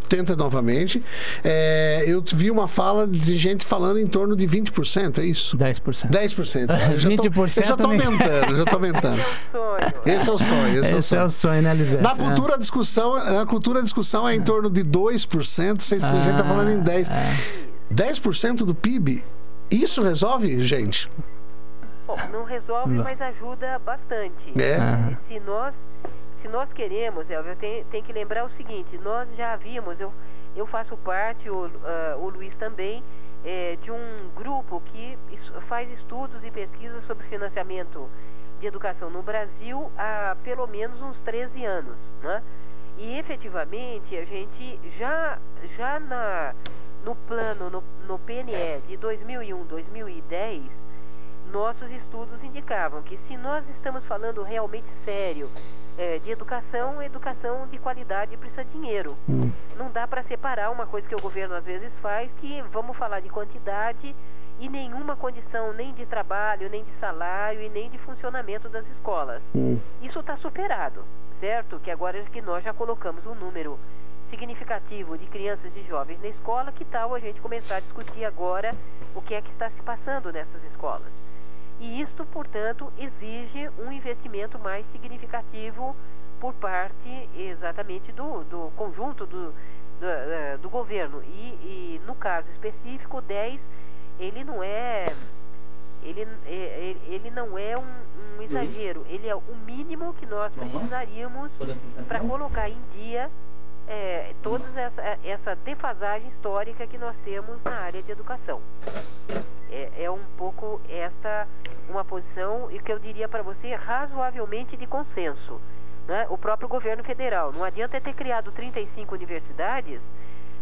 Tenta novamente. É, eu vi uma fala de gente falando em torno de 20%, é isso? 10%. 10%. (laughs) Eu já tô, eu 20% já tô nem- aumentando, já tô aumentando. (laughs) Sonho. Esse é o sonho, esse, é o Esse sonho. é o sonho, né, Lisete? Na cultura a discussão, na cultura a discussão é em torno de 2%, vocês, a gente tá falando em 10. 10% do PIB. Isso resolve, gente? Bom, não resolve, mas ajuda bastante. É. Se nós, se nós queremos, Elvio, tem, tem que lembrar o seguinte, nós já havíamos, eu, eu faço parte, o, uh, o Luiz também, é, de um grupo que faz estudos e pesquisas sobre financiamento de educação no Brasil há pelo menos uns 13 anos, né? E efetivamente a gente já, já na, no plano, no, no PNE de 2001, 2010, nossos estudos indicavam que se nós estamos falando realmente sério é, de educação, educação de qualidade precisa de dinheiro. Hum. Não dá para separar uma coisa que o governo às vezes faz, que vamos falar de quantidade e nenhuma condição nem de trabalho, nem de salário e nem de funcionamento das escolas. Hum. Isso está superado, certo? Que agora é que nós já colocamos um número significativo de crianças e jovens na escola, que tal a gente começar a discutir agora o que é que está se passando nessas escolas? E isto, portanto, exige um investimento mais significativo por parte exatamente do, do conjunto do, do, eh, do governo. E, e, no caso específico, 10, ele não é ele, ele, ele não é um, um exagero, ele é o mínimo que nós precisaríamos para colocar em dia é, toda essa, essa defasagem histórica que nós temos na área de educação. É, é um pouco essa uma posição e que eu diria para você razoavelmente de consenso. Né? O próprio governo federal. Não adianta ter criado 35 universidades,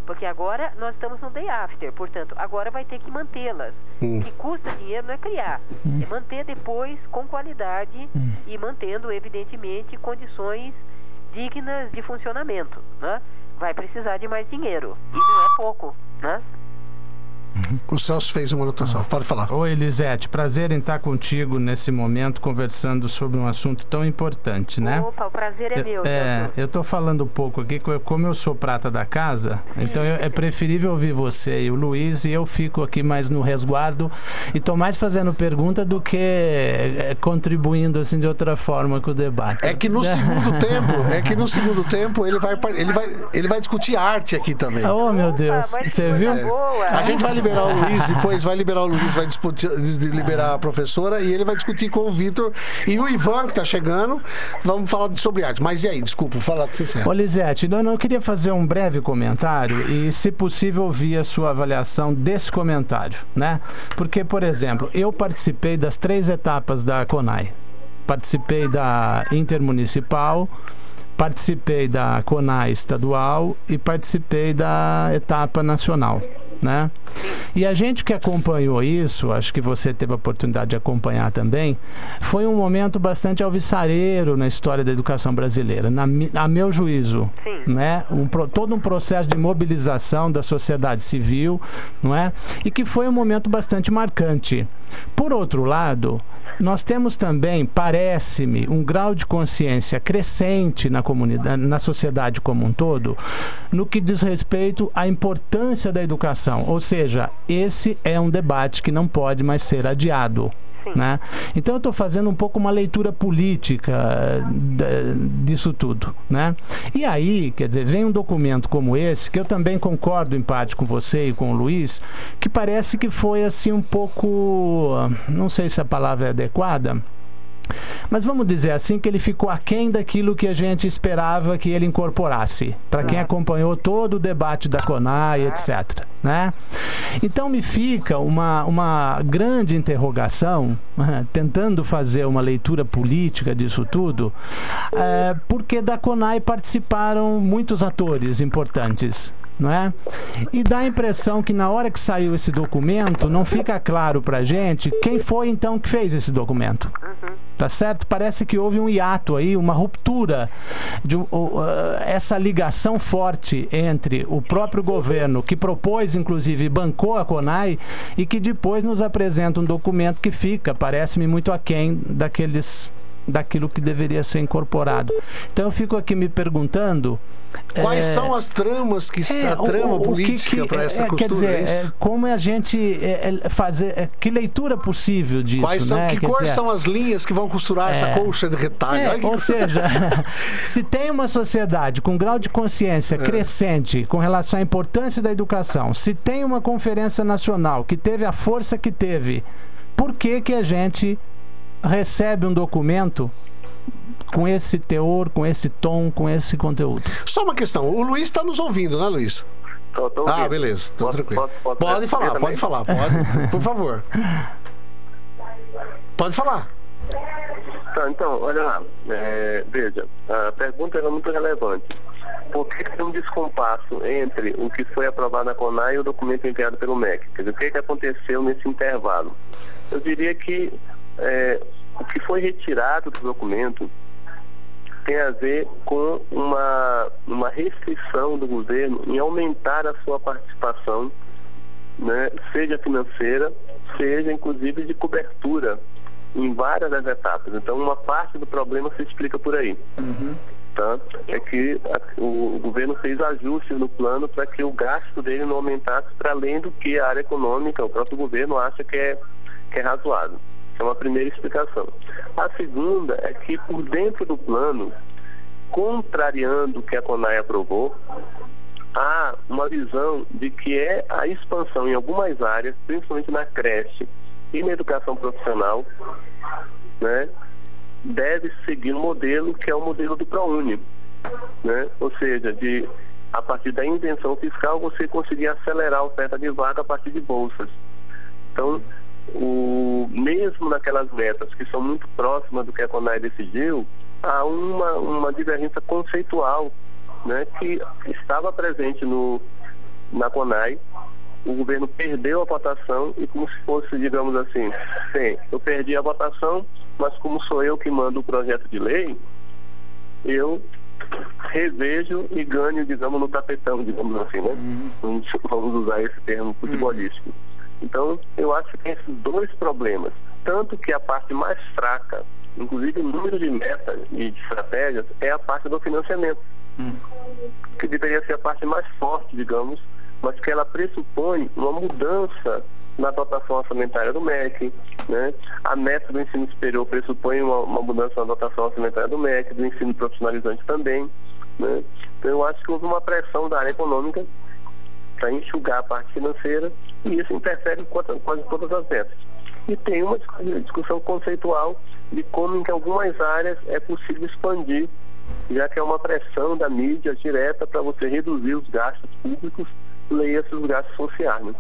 porque agora nós estamos no day after, portanto, agora vai ter que mantê-las. Hum. O que custa dinheiro não é criar, hum. é manter depois com qualidade hum. e mantendo, evidentemente, condições dignas de funcionamento. Né? Vai precisar de mais dinheiro. E não é pouco. Né? O Celso fez uma anotação. Ah. Pode falar. Oi, Elisete. Prazer em estar contigo nesse momento conversando sobre um assunto tão importante, né? Opa, o prazer é meu. É, eu estou falando um pouco aqui, como eu sou prata da casa, então eu, é preferível ouvir você e o Luiz e eu fico aqui mais no resguardo e estou mais fazendo pergunta do que é, contribuindo assim de outra forma com o debate. É que no segundo (laughs) tempo, é que no segundo tempo ele vai, ele vai, ele vai discutir arte aqui também. Oh, meu Deus. Opa, você viu? É. A gente vai liberar o Luiz, depois vai liberar o Luiz, vai disputar, liberar a professora e ele vai discutir com o Vitor e o Ivan, que está chegando. Vamos falar sobre arte. Mas e aí, desculpa, fala sincero. Ô, Lisete, não, não, eu queria fazer um breve comentário e, se possível, ouvir a sua avaliação desse comentário, né? Porque, por exemplo, eu participei das três etapas da CONAI. Participei da intermunicipal, participei da CONAI estadual e participei da etapa nacional né? E a gente que acompanhou isso, acho que você teve a oportunidade de acompanhar também, foi um momento bastante alvissareiro na história da educação brasileira, na, a meu juízo, Sim. né? Um, todo um processo de mobilização da sociedade civil, não é? E que foi um momento bastante marcante. Por outro lado, nós temos também, parece-me, um grau de consciência crescente na comunidade, na sociedade como um todo, no que diz respeito à importância da educação. Ou seja, esse é um debate que não pode mais ser adiado. Né? Então eu estou fazendo um pouco uma leitura política disso tudo. Né? E aí, quer dizer, vem um documento como esse, que eu também concordo em parte com você e com o Luiz, que parece que foi assim um pouco, não sei se a palavra é adequada, mas vamos dizer assim que ele ficou aquém daquilo que a gente esperava que ele incorporasse, para quem acompanhou todo o debate da CONAI, etc. Né? Então me fica uma, uma grande interrogação, (laughs) tentando fazer uma leitura política disso tudo, é, porque da CONAI participaram muitos atores importantes não é? E dá a impressão que na hora que saiu esse documento, não fica claro pra gente quem foi então que fez esse documento. Tá certo? Parece que houve um hiato aí, uma ruptura de uh, essa ligação forte entre o próprio governo, que propôs, inclusive, bancou a CONAI, e que depois nos apresenta um documento que fica, parece-me, muito aquém daqueles daquilo que deveria ser incorporado. Então eu fico aqui me perguntando quais é, são as tramas que é, a trama o, o política para essa é, costura. Quer dizer, é, como a gente é, é, fazer que leitura possível disso? Quais são né? que cores são as linhas que vão costurar essa colcha de retalho? ou seja, (laughs) se tem uma sociedade com grau de consciência crescente com relação à importância da educação, se tem uma conferência nacional que teve a força que teve, por que que a gente recebe um documento com esse teor, com esse tom, com esse conteúdo. Só uma questão, o Luiz está nos ouvindo, né, Luiz? Tô, tô Ah, ouvindo. beleza, tô Posso- tranquilo. posso- posso pode falar, pode falar, pode, por favor. (laughs) Pode falar. Tá, então, olha lá. É, veja, a pergunta era muito relevante. Por que tem um descompasso entre o que foi aprovado na CONAI e o documento enviado pelo MEC? Quer dizer, o que, que aconteceu nesse intervalo? Eu diria que é, o que foi retirado do documento tem a ver com uma, uma restrição do governo em aumentar a sua participação, né, seja financeira, seja inclusive de cobertura em várias das etapas. Então, uma parte do problema se explica por aí. Tá? É que a- o, o governo fez ajustes no plano para que o gasto dele não aumentasse para além do que a área econômica, o próprio governo acha que é, que é razoável. É uma primeira explicação. A segunda é que por dentro do plano, contrariando o que a CONAI aprovou, há uma visão de que é a expansão em algumas áreas, principalmente na creche e na educação profissional, né, deve seguir um modelo que é o modelo do ProUni, né? Ou seja, de a partir da intenção fiscal você conseguir acelerar a oferta de vaga a partir de bolsas. Então, o, mesmo naquelas metas que são muito próximas do que a CONAI decidiu, há uma, uma divergência conceitual né, que estava presente no, na CONAI. O governo perdeu a votação e como se fosse, digamos assim, bem, eu perdi a votação, mas como sou eu que mando o projeto de lei, eu revejo e ganho, digamos, no tapetão, digamos assim, né? Vamos, vamos usar esse termo futebolístico. Então, eu acho que tem esses dois problemas. Tanto que a parte mais fraca, inclusive o número de metas e de estratégias, é a parte do financiamento. Que deveria ser a parte mais forte, digamos, mas que ela pressupõe uma mudança na dotação orçamentária do MEC, né? A meta do ensino superior pressupõe uma, uma mudança na dotação orçamentária do MEC, do ensino profissionalizante também, né? Então eu acho que houve uma pressão da área econômica para enxugar a parte financeira e isso interfere em quase, todas as metas. E tem uma discu- discussão conceitual de como em algumas áreas é possível expandir, já que é uma pressão da mídia direta para você reduzir os gastos públicos, leia-se os gastos sociais. Né?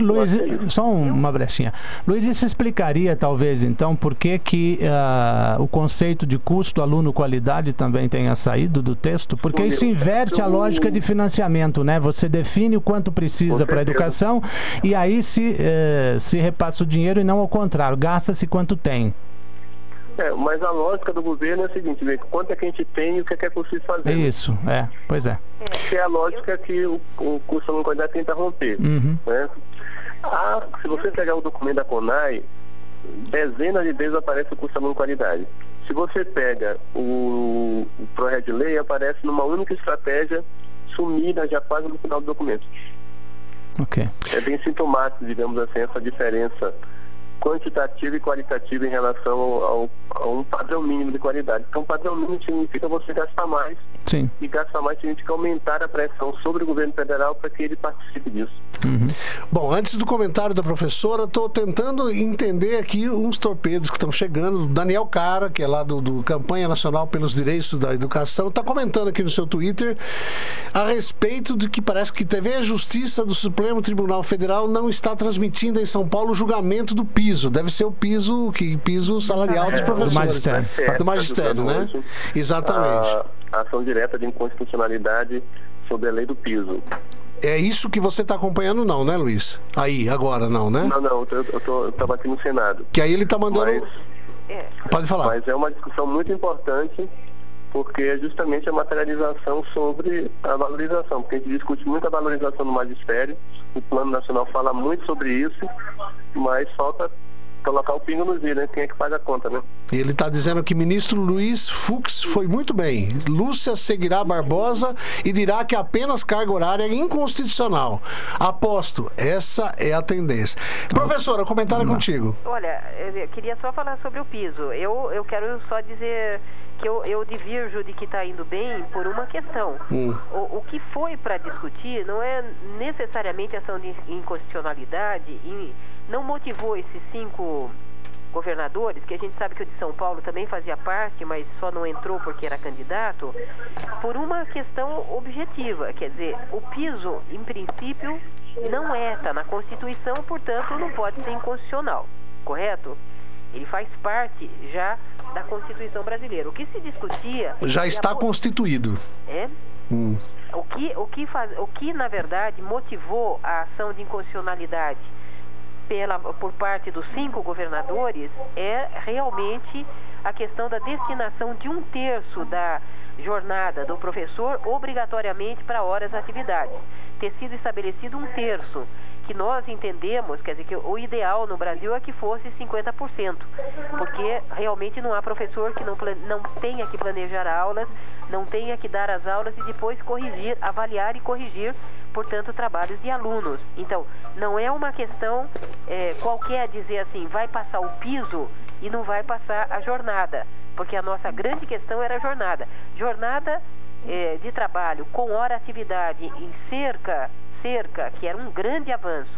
Luiz, só um- uma brechinha. Luiz, isso explicaria talvez então por que, que ah, o conceito de custo aluno-qualidade também tenha saído do texto? Porque isso inverte a lógica de financiamento, né? Você define o quanto precisa para a educação e aí se, eh, se repassa o dinheiro e não ao contrário, gasta-se quanto tem. É, mas a lógica do governo é a seguinte, ver quanto é que a gente tem e o que é, que é possível fazer. É isso, é, pois é. Que é a lógica que o, o curso de qualidade tenta romper. Uhum. Né? Ah, se você pegar o documento da CONAI, dezenas de vezes aparece o curso de qualidade. Se você pega o, o projeto de lei, aparece numa única estratégia sumida já quase no final do documento. Ok. É bem sintomático, digamos assim, essa diferença quantitativa e qualitativa em relação ao, a um padrão mínimo de qualidade. Então, padrão mínimo significa você gastar mais Sim. e gastar mais significa aumentar a pressão sobre o governo federal para que ele participe disso. Bom, antes do comentário da professora, estou tentando entender aqui uns torpedos que estão chegando. Daniel Cara, que é lá do, do Campanha Nacional pelos Direitos da Educação, está comentando aqui no seu Twitter a respeito de que parece que TV a Justiça do Supremo Tribunal Federal não está transmitindo em São Paulo o julgamento do piso. Deve ser o piso, que piso salarial dos professores. magistério. Do magistério, né? Exatamente. A ação direta de inconstitucionalidade sobre a lei do piso. É isso que você está acompanhando, não, né, Luiz? Aí, agora não, né? Não, não, eu, eu, tô, eu tava aqui no Senado. Que aí ele está mandando. Mas, É. Pode falar. mas é uma discussão muito importante porque é justamente a materialização sobre a valorização, porque a gente discute muito a valorização do magistério, o Plano Nacional fala muito sobre isso, mas falta colocar o pingo nos is, né? Quem é que paga a conta, né? Ele está dizendo que ministro Luiz Fux foi muito bem. Lúcia seguirá Barbosa e dirá que apenas carga horária é inconstitucional. Aposto, essa é a tendência. Professora, o comentário é contigo. Olha, eu queria só falar sobre o piso. Eu, eu quero só dizer que eu, eu divirjo de que está indo bem por uma questão. Hum. O, o que foi para discutir não é necessariamente ação de inconstitucionalidade e não motivou esses cinco governadores, que a gente sabe que o de São Paulo também fazia parte, mas só não entrou porque era candidato, por uma questão objetiva. Quer dizer, o piso, em princípio, não é, está na Constituição, portanto, não pode ser inconstitucional, correto? Ele faz parte já da Constituição brasileira. O que se discutia. Já está a constituído. É? Hum. O que, o, que faz, o que, na verdade, motivou a ação de inconstitucionalidade pela, por parte dos cinco governadores é realmente a questão da destinação de um terço da jornada do professor obrigatoriamente para horas atividades. Ter sido estabelecido um terço, que nós entendemos, quer dizer, que o ideal no Brasil é que fosse 50%, porque realmente não há professor que não, não tenha que planejar aulas, não tenha que dar as aulas e depois corrigir, avaliar e corrigir, portanto, trabalhos de alunos. Então, não é uma questão eh, qualquer dizer assim, vai passar o piso e não vai passar a jornada, porque a nossa grande questão era a jornada. Jornada eh, de trabalho com hora atividade em cerca, cerca, que era um grande avanço,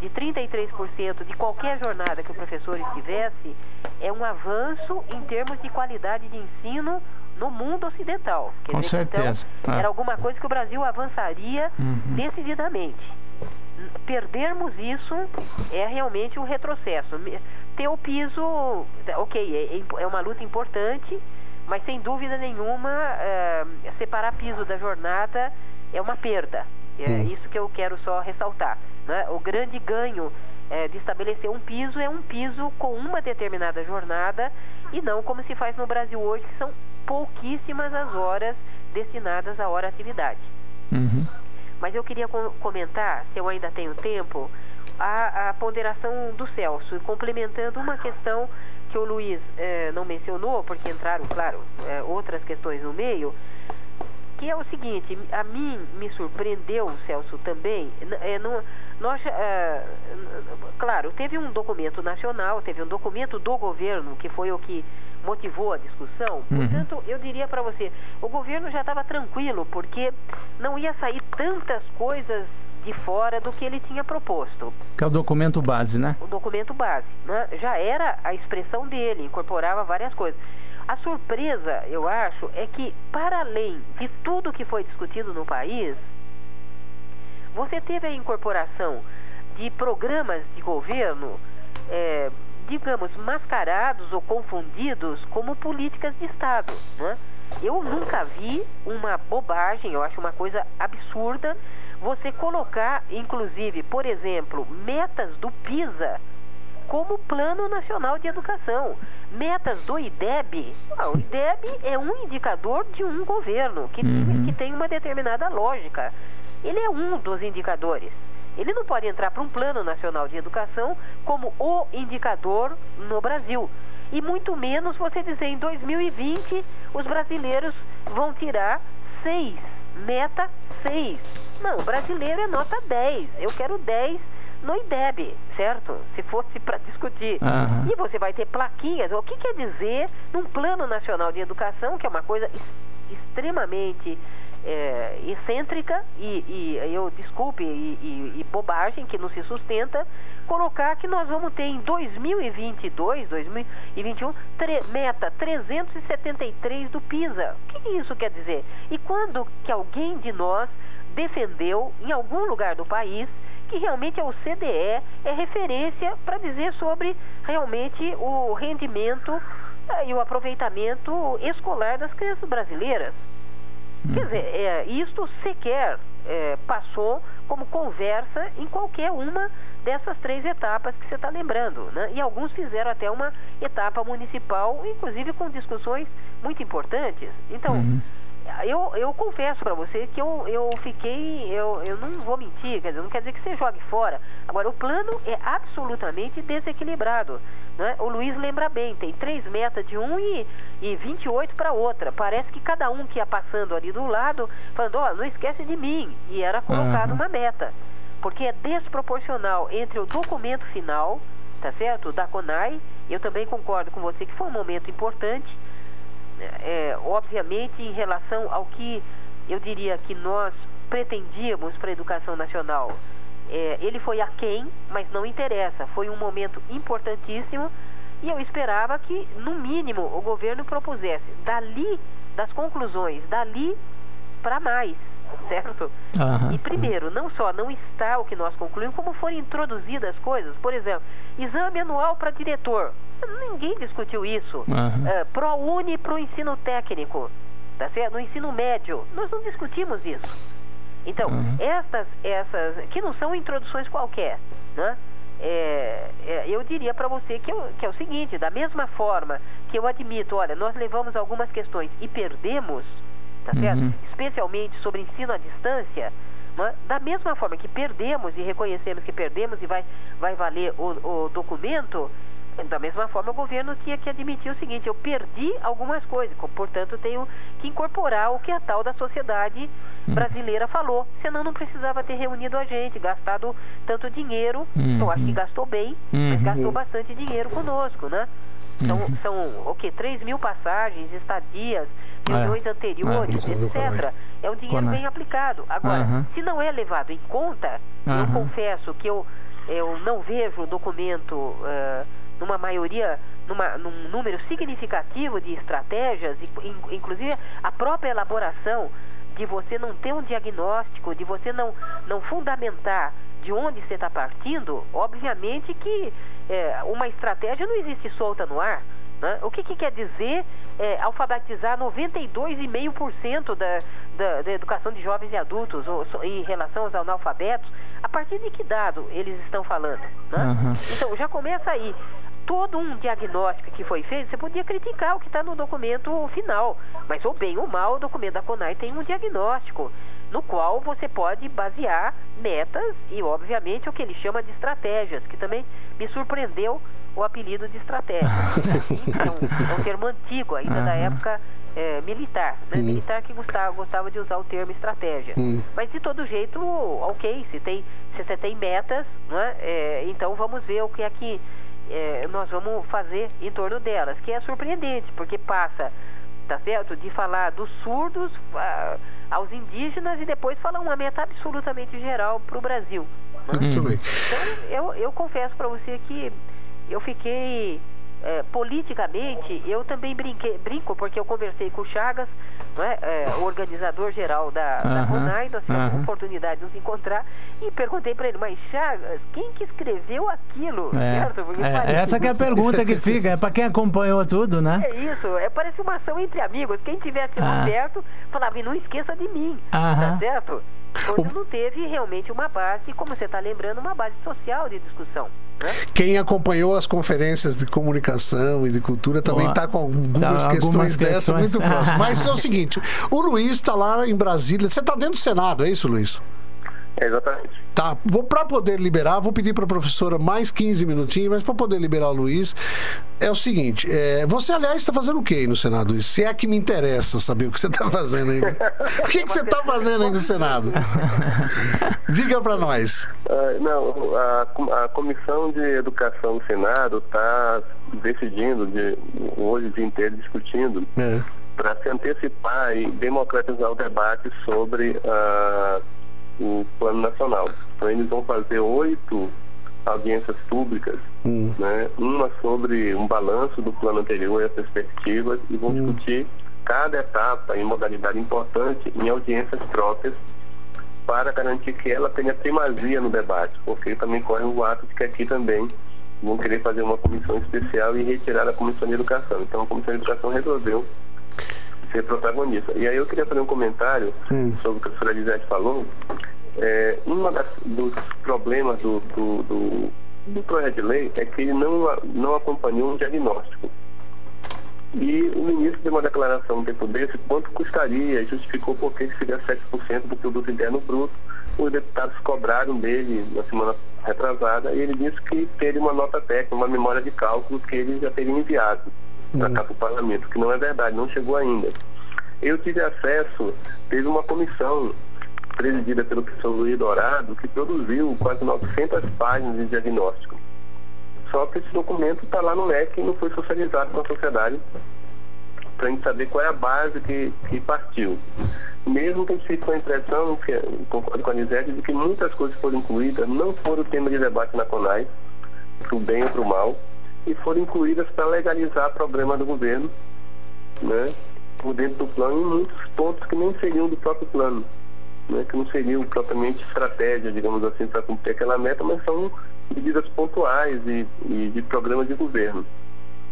de 33% de qualquer jornada que o professor estivesse, é um avanço em termos de qualidade de ensino no mundo ocidental. Quer Com dizer, certeza. Então, era alguma coisa que o Brasil avançaria decididamente. N- Perdermos isso é realmente um retrocesso. Ter o piso, ok, é- é, é uma luta importante, mas sem dúvida nenhuma, eh, separar piso da jornada é uma perda. É Hum. isso que eu quero só ressaltar. né? O grande ganho eh, de estabelecer um piso é um piso com uma determinada jornada e não como se faz no Brasil hoje, que são pouquíssimas as horas destinadas à hora atividade. Uhum. Mas eu queria co- comentar, se eu ainda tenho tempo, a, a ponderação do Celso, complementando uma questão que o Luiz eh, não mencionou, porque entraram, claro, eh, outras questões no meio, que é o seguinte, a mim me surpreendeu, Celso, também, é, não- nós, n- claro, teve um documento nacional, teve um documento do governo, que foi o que motivou a discussão, portanto, eu diria para você, o governo já estava tranquilo, porque não ia sair tantas coisas de fora do que ele tinha proposto Que é o documento base, né? o documento base. Né? Já era a expressão dele, incorporava várias coisas. A surpresa, eu acho, é que, para além de tudo que foi discutido no país, você teve a incorporação de programas de governo, eh, digamos, mascarados ou confundidos como políticas de Estado. Né? Eu nunca vi uma bobagem, eu acho uma coisa absurda, você colocar, inclusive, por exemplo, metas do PISA como Plano Nacional de Educação. Metas do IDEB. Ah, o IDEB é um indicador de um governo que, que tem uma determinada lógica. Ele é um dos indicadores. Ele não pode entrar para um Plano Nacional de Educação como o indicador no Brasil. E muito menos você dizer em 2020 os brasileiros vão tirar seis, meta 6. Não, brasileiro é nota 10. Eu quero 10 no IDEB, certo? Se fosse para discutir. Aham. E você vai ter plaquinhas. O que quer dizer num plano nacional de educação, que é uma coisa ex- extremamente é, excêntrica e, e eu desculpe e, e- e bobagem que não se sustenta, colocar que nós vamos ter em 2022, 2021, tre- meta 373 do PISA. O que isso quer dizer? E quando que alguém de nós defendeu em algum lugar do país que realmente a OCDE é referência para dizer sobre realmente o rendimento eh, e o aproveitamento escolar das crianças brasileiras. Quer dizer, é, isto sequer é, passou como conversa em qualquer uma dessas três etapas que você está lembrando. Né? E alguns fizeram até uma etapa municipal, inclusive com discussões muito importantes. Então, eu, eu confesso para você que eu, eu fiquei, eu, eu não vou mentir, quer dizer, não quer dizer que você jogue fora. Agora, o plano é absolutamente desequilibrado. Né? O Luiz lembra bem, tem três metas de um e, e 28 para outra. Parece que cada um que ia passando ali do lado, falando, ó, não esquece de mim. E era colocado Aham. uma meta. Porque é desproporcional entre o documento final, tá certo? Da CONAI, eu também concordo com você que foi um momento importante, é, obviamente em relação ao que eu diria que nós pretendíamos para a educação nacional. É, ele foi aquém, mas não interessa. Foi um momento importantíssimo E eu esperava que, no mínimo, o governo propusesse dali, das conclusões, dali para mais, certo? Aham. E primeiro, não só não está o que nós concluímos, como foram introduzidas coisas. Por exemplo, exame anual para diretor. Ninguém discutiu isso. Aham. Uh, ProUni para o ensino técnico, tá certo? No ensino médio, nós não discutimos isso. Então, essas, essas, que não são introduções qualquer, né? É, é, eu diria para você que, eu- que é o seguinte, da mesma forma que eu admito, olha, nós levamos algumas questões e perdemos, tá certo? Especialmente sobre ensino à distância, né? da mesma forma que perdemos e reconhecemos que perdemos e vai, vai valer o, o documento, da mesma forma o governo tinha que admitir o seguinte, eu perdi algumas coisas, co- portanto tenho que incorporar o que a tal da sociedade brasileira falou, senão não precisava ter reunido a gente, gastado tanto dinheiro, eu acho que gastou bem, mas gastou bastante dinheiro conosco, né? São, são o que? 3 mil passagens, estadias, reuniões anteriores, É, Conai. etc. É um dinheiro bem aplicado. Agora, se não é levado em conta, eu confesso que eu, eu não vejo o documento eh, numa maioria, numa, num número significativo de estratégias, in- inclusive a própria elaboração de você não ter um diagnóstico, de você não, não fundamentar de onde você está partindo, obviamente que eh, uma estratégia não existe solta no ar. né? O que, que quer dizer eh, alfabetizar 92,5% da, da, da educação de jovens e adultos ou, em relação aos analfabetos? A partir de que dado eles estão falando? né? Aham. Então, já começa aí. Todo um diagnóstico que foi feito, você podia criticar o que está no documento final. Mas, ou bem ou mal, o documento da CONAI tem um diagnóstico, no qual você pode basear metas e, obviamente, o que ele chama de estratégias, que também me surpreendeu o apelido de estratégia. é, (laughs) um, é um termo antigo, ainda da época eh, militar. Né? Militar que gostava, gostava de usar o termo estratégia. Mas, de todo jeito, ok, se, tem, se você tem metas, né? Eh, então vamos ver o que é que eh, nós vamos fazer em torno delas, que é surpreendente, porque passa, tá certo, de falar dos surdos ah, aos indígenas e depois falar uma meta absolutamente geral para o Brasil. né? Muito bem. Então, eu, eu confesso para você que eu fiquei eh, politicamente, eu também brinquei, brinco, porque eu conversei com o Chagas, é, eh, o organizador geral da, da Aham, CONAI, nós tivemos oportunidade de nos encontrar, e perguntei para ele, mas Chagas, quem que escreveu aquilo? É, parece- essa que é a (laughs) pergunta que fica, é para quem acompanhou tudo, né? É isso, é, parece uma ação entre amigos. Quem tivesse lá Ah. perto falava, e não esqueça de mim, tá certo? Quando não teve realmente uma base, como você está lembrando, uma base social de discussão. Quem acompanhou as conferências de comunicação e de cultura também está com algumas Tá, algumas questões dessa questões. muito próximas. Mas é o seguinte: o Luiz está lá em Brasília. Você está dentro do Senado, é isso, Luiz? É, exatamente. Tá, vou para poder liberar, vou pedir para a professora mais 15 minutinhos, mas para poder liberar o Luiz, é o seguinte: é, você, aliás, está fazendo o que aí no Senado, Luiz? Se é que me interessa saber o que você está fazendo aí. O que, que você está fazendo aí no Senado? (laughs) Diga para nós. Ah, não, a, com- a Comissão de Educação do Senado está decidindo, de, hoje o dia inteiro discutindo, É. para se antecipar e democratizar o debate sobre ah, o Plano Nacional. Então eles vão fazer oito audiências públicas, né? uma sobre um balanço do plano anterior e as perspectivas, e vão discutir cada etapa em modalidade importante em audiências próprias para garantir que ela tenha primazia no debate, porque também corre o ato de que aqui também vão querer fazer uma comissão especial e retirar a comissão de educação. Então a comissão de educação resolveu ser protagonista. E aí eu queria fazer um comentário sobre o que a professora Elisete falou. É, um dos problemas do, do, do, do projeto de lei é que ele não, não acompanhou um diagnóstico. E o ministro deu uma declaração um tempo desse, quanto custaria, justificou por que seria 7% do produto interno bruto. Os deputados cobraram dele na semana retrasada e ele disse que teria uma nota técnica, uma memória de cálculo que ele já teria enviado para cá para o parlamento, que não é verdade, não chegou ainda. Eu tive acesso, teve uma comissão presidida pelo professor Luiz Dourado, que produziu quase 900 páginas de diagnóstico. Só que esse documento está lá no MEC e não foi socializado com a sociedade para a gente saber qual é a base que, que partiu. Mesmo que a gente fique com a impressão, concordo com a Lisete, de que muitas coisas foram incluídas, não foram tema de debate na CONAI, para o bem ou para o mal, e foram incluídas para legalizar problema do governo, né? Por dentro do plano, em muitos pontos que nem seriam do próprio plano, né? Que não seriam propriamente estratégia, digamos assim, para cumprir aquela meta, mas são medidas pontuais e, e de programa de governo.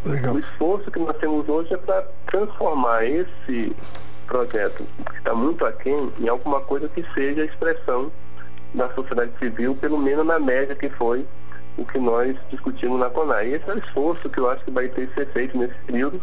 Legal. O esforço que nós temos hoje é para transformar esse projeto, que está muito aquém, em alguma coisa que seja a expressão da sociedade civil, pelo menos na média que foi o que nós discutimos na CONAI. Esse é o esforço que eu acho que vai ter que ser feito nesse período.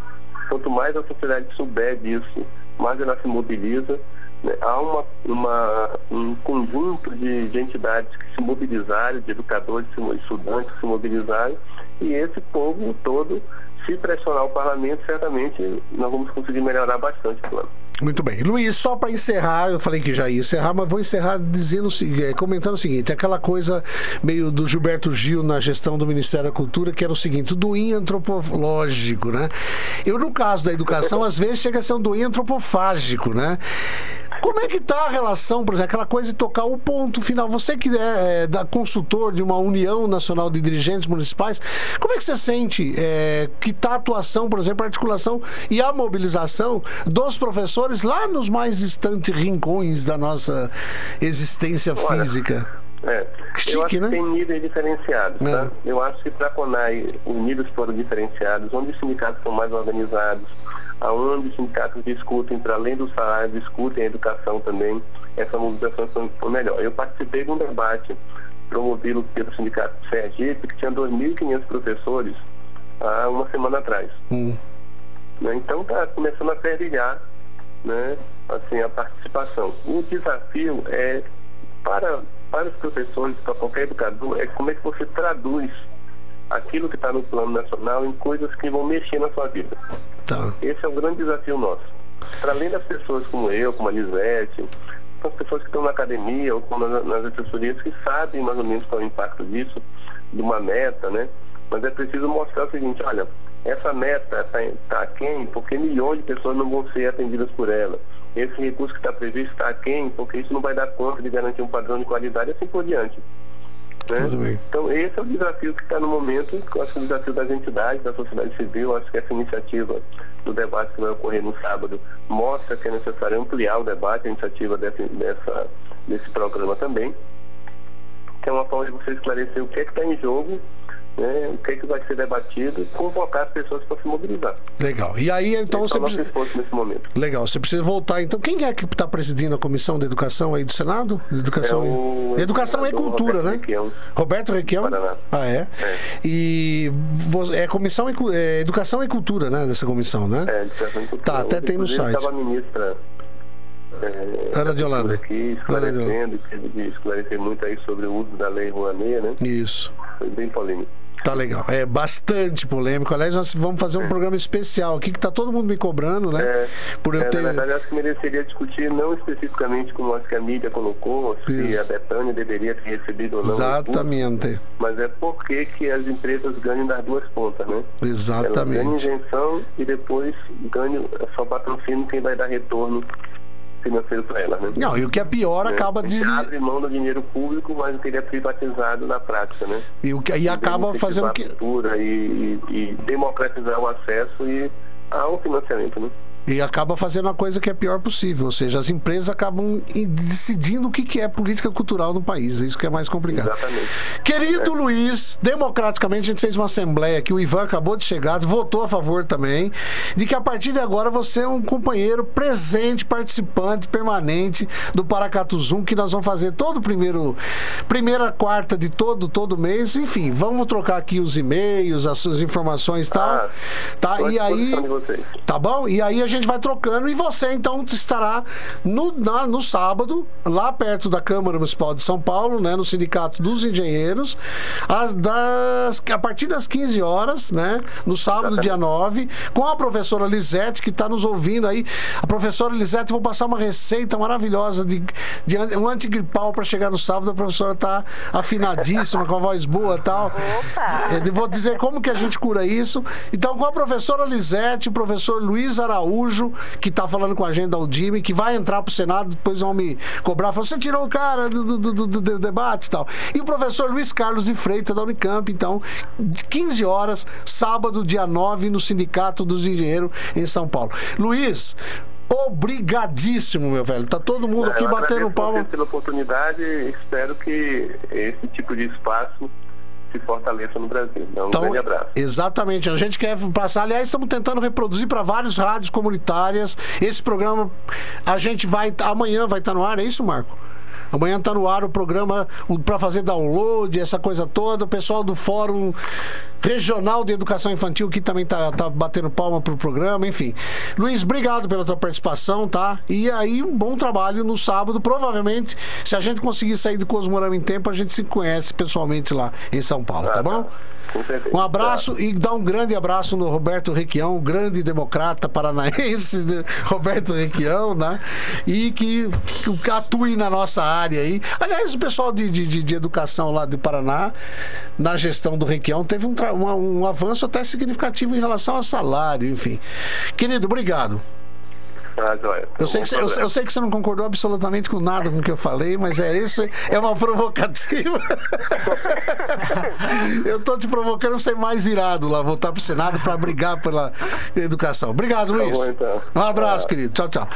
Quanto mais a sociedade souber disso, mais ela se mobiliza. né? Há uma, uma- um conjunto de, de entidades que se mobilizaram, de educadores, mo- estudantes que se mobilizaram, e esse povo todo, se pressionar o parlamento, certamente nós vamos conseguir melhorar bastante o plano. Muito bem. Luiz, só para encerrar, eu falei que já ia encerrar, mas vou encerrar dizendo, eh, comentando o seguinte: aquela coisa meio do Gilberto Gil na gestão do Ministério da Cultura, que era o seguinte: o doinho antropológico, né? Eu, no caso da educação, às vezes chega a ser um doinho antropofágico, né? Como é que tá a relação, por exemplo, aquela coisa de tocar o ponto final? Você que é, é, da consultor de uma União Nacional de Dirigentes Municipais, como é que você sente é, que está a atuação, por exemplo, a articulação e a mobilização dos professores lá nos mais distantes rincões da nossa existência Olha, física? É. Chique, eu acho né? que tem níveis diferenciados, É. tá? Eu acho que para a CONAI os níveis foram diferenciados, onde os sindicatos são mais organizados, aonde os sindicatos discutem, para além do salário, discutem a educação também, essa mobilização foi, foi melhor. Eu participei de um debate promovido pelo sindicato Sergipe, que tinha 2.500 professores há uma semana atrás. Hum. né? Então está começando a fervilhar né, assim, a participação. O desafio é para, para os professores, para qualquer educador, é como é que você traduz aquilo que está no plano nacional em coisas que vão mexer na sua vida. Tá. Esse é o grande desafio nosso. Para além das pessoas como eu, como a Lisete, as pessoas que estão na academia ou nas, nas assessorias que sabem mais ou menos qual é o impacto disso, de uma meta, né? Mas é preciso mostrar o seguinte, olha, essa meta está tá aquém porque milhões de pessoas não vão ser atendidas por ela. Esse recurso que está previsto está aquém porque isso não vai dar conta de garantir um padrão de qualidade e assim por diante. né? Então, esse é o desafio que está no momento, que eu acho que é o desafio das entidades, da sociedade civil. Acho que essa iniciativa do debate que vai ocorrer no sábado mostra que é necessário ampliar o debate, a iniciativa dessa, dessa, desse programa também, que é uma forma de você esclarecer o que é que está em jogo, né, o que é que vai ser debatido, e convocar as pessoas para se mobilizar. Legal. E aí, então, Esse você é precisa... nesse momento. Legal, você precisa voltar. Então, quem é que está presidindo a Comissão de Educação aí do Senado? Educação, É o e... Educação e governador Cultura, Roberto né? Requião. Roberto Requião? Paraná. Ah, é? E vo- é Comissão e é Educação e Cultura, né? Dessa comissão, né? É, educação e cultura. Tá, até tem no site. Estava a ministra é, Ana de da Holanda. Aqui, Ana de esclarecendo, esclarecer muito aí sobre o uso da lei Rouanet, né? Isso. Foi bem polêmico. Tá legal. É bastante polêmico. Aliás, nós vamos fazer um programa especial aqui que tá todo mundo me cobrando, né? É, Por eu é, ter. Na verdade, acho que mereceria discutir, não especificamente como acho que a mídia colocou, se Isso. a Betânia deveria ter recebido ou não. recurso, Exatamente. Mas é porque que as empresas ganham das duas pontas, né? Elas ganham Exatamente. isenção e depois ganham só patrocínio quem vai dar retorno financeiro para elas, né? Não, e o que é pior, né? acaba de. abre mão do dinheiro público, mas teria privatizado na prática, né? E, o que... e acaba fazendo que. e, e- e democratizar o acesso e ao financiamento, né? E acaba fazendo a coisa que é pior possível. Ou seja, as empresas acabam decidindo o que que é política cultural no país. É isso que é mais complicado. Exatamente. Querido Luiz, democraticamente a gente fez uma assembleia aqui, o Ivan acabou de chegar, votou a favor também, de que a partir de agora você é um companheiro presente, participante, permanente do Paracatu Zoom, que nós vamos fazer todo primeiro, primeira quarta de todo, todo mês, enfim, vamos trocar aqui os e-mails, as suas informações e tal, Ah, tá? E aí. Tá bom? E aí a gente vai trocando e você então estará no, na- no sábado, lá perto da Câmara Municipal de São Paulo, né? No Sindicato dos Engenheiros, às das, a partir das 15 horas, né? No sábado, dia 9, com a professora Lisete, que está nos ouvindo aí. A professora Lisete, vou passar uma receita maravilhosa de, de um antigripal para chegar no sábado. A professora tá afinadíssima, com a voz boa e tal. Opa! Eu vou dizer como que a gente cura isso. Então, com a professora Lisete, o professor Luiz Araújo, Araújo, que tá falando com a gente da Udime, que vai entrar pro Senado, depois vão me cobrar. Falar, você tirou o cara do, do, do, do- debate e tal. E o professor Luiz Carlos de Freitas, da Unicamp, então, 15 horas, sábado, dia 9, no Sindicato dos Engenheiros, em São Paulo. Luiz, obrigadíssimo, meu velho. Tá todo mundo aqui É, Eu batendo palma. pela oportunidade espero que esse tipo de espaço se fortaleça no Brasil. Então, um Então, grande abraço. Exatamente. A gente quer passar. Aliás, estamos tentando reproduzir para vários rádios comunitárias. Esse programa a gente vai. Amanhã vai estar no ar, é isso, Marco? Amanhã está no ar o programa para fazer download, essa coisa toda. O pessoal do Fórum Regional de Educação Infantil que também tá, tá batendo palma pro programa, enfim. Luiz, obrigado pela tua participação, tá? E aí, um bom trabalho no sábado. Provavelmente, se a gente conseguir sair do Cosmorama em tempo, a gente se conhece pessoalmente lá em São Paulo, tá bom? Um abraço e dá um grande abraço no Roberto Requião, grande democrata paranaense? (laughs) Roberto Requião, né? E que, que atue na nossa área aí. Aliás, o pessoal de, de, de- educação lá de Paraná, na gestão do Requião, teve um, uma- um avanço até significativo em relação ao salário, enfim. Querido, obrigado. Joia. Eu sei, que você, eu, eu sei que você não concordou absolutamente com nada com o que eu falei, mas é isso, é uma provocativa. (laughs) eu tô te provocando a ser mais irado lá, voltar pro Senado para brigar pela educação. Obrigado, Luiz. bom, então. Um abraço, querido. Tchau, tchau.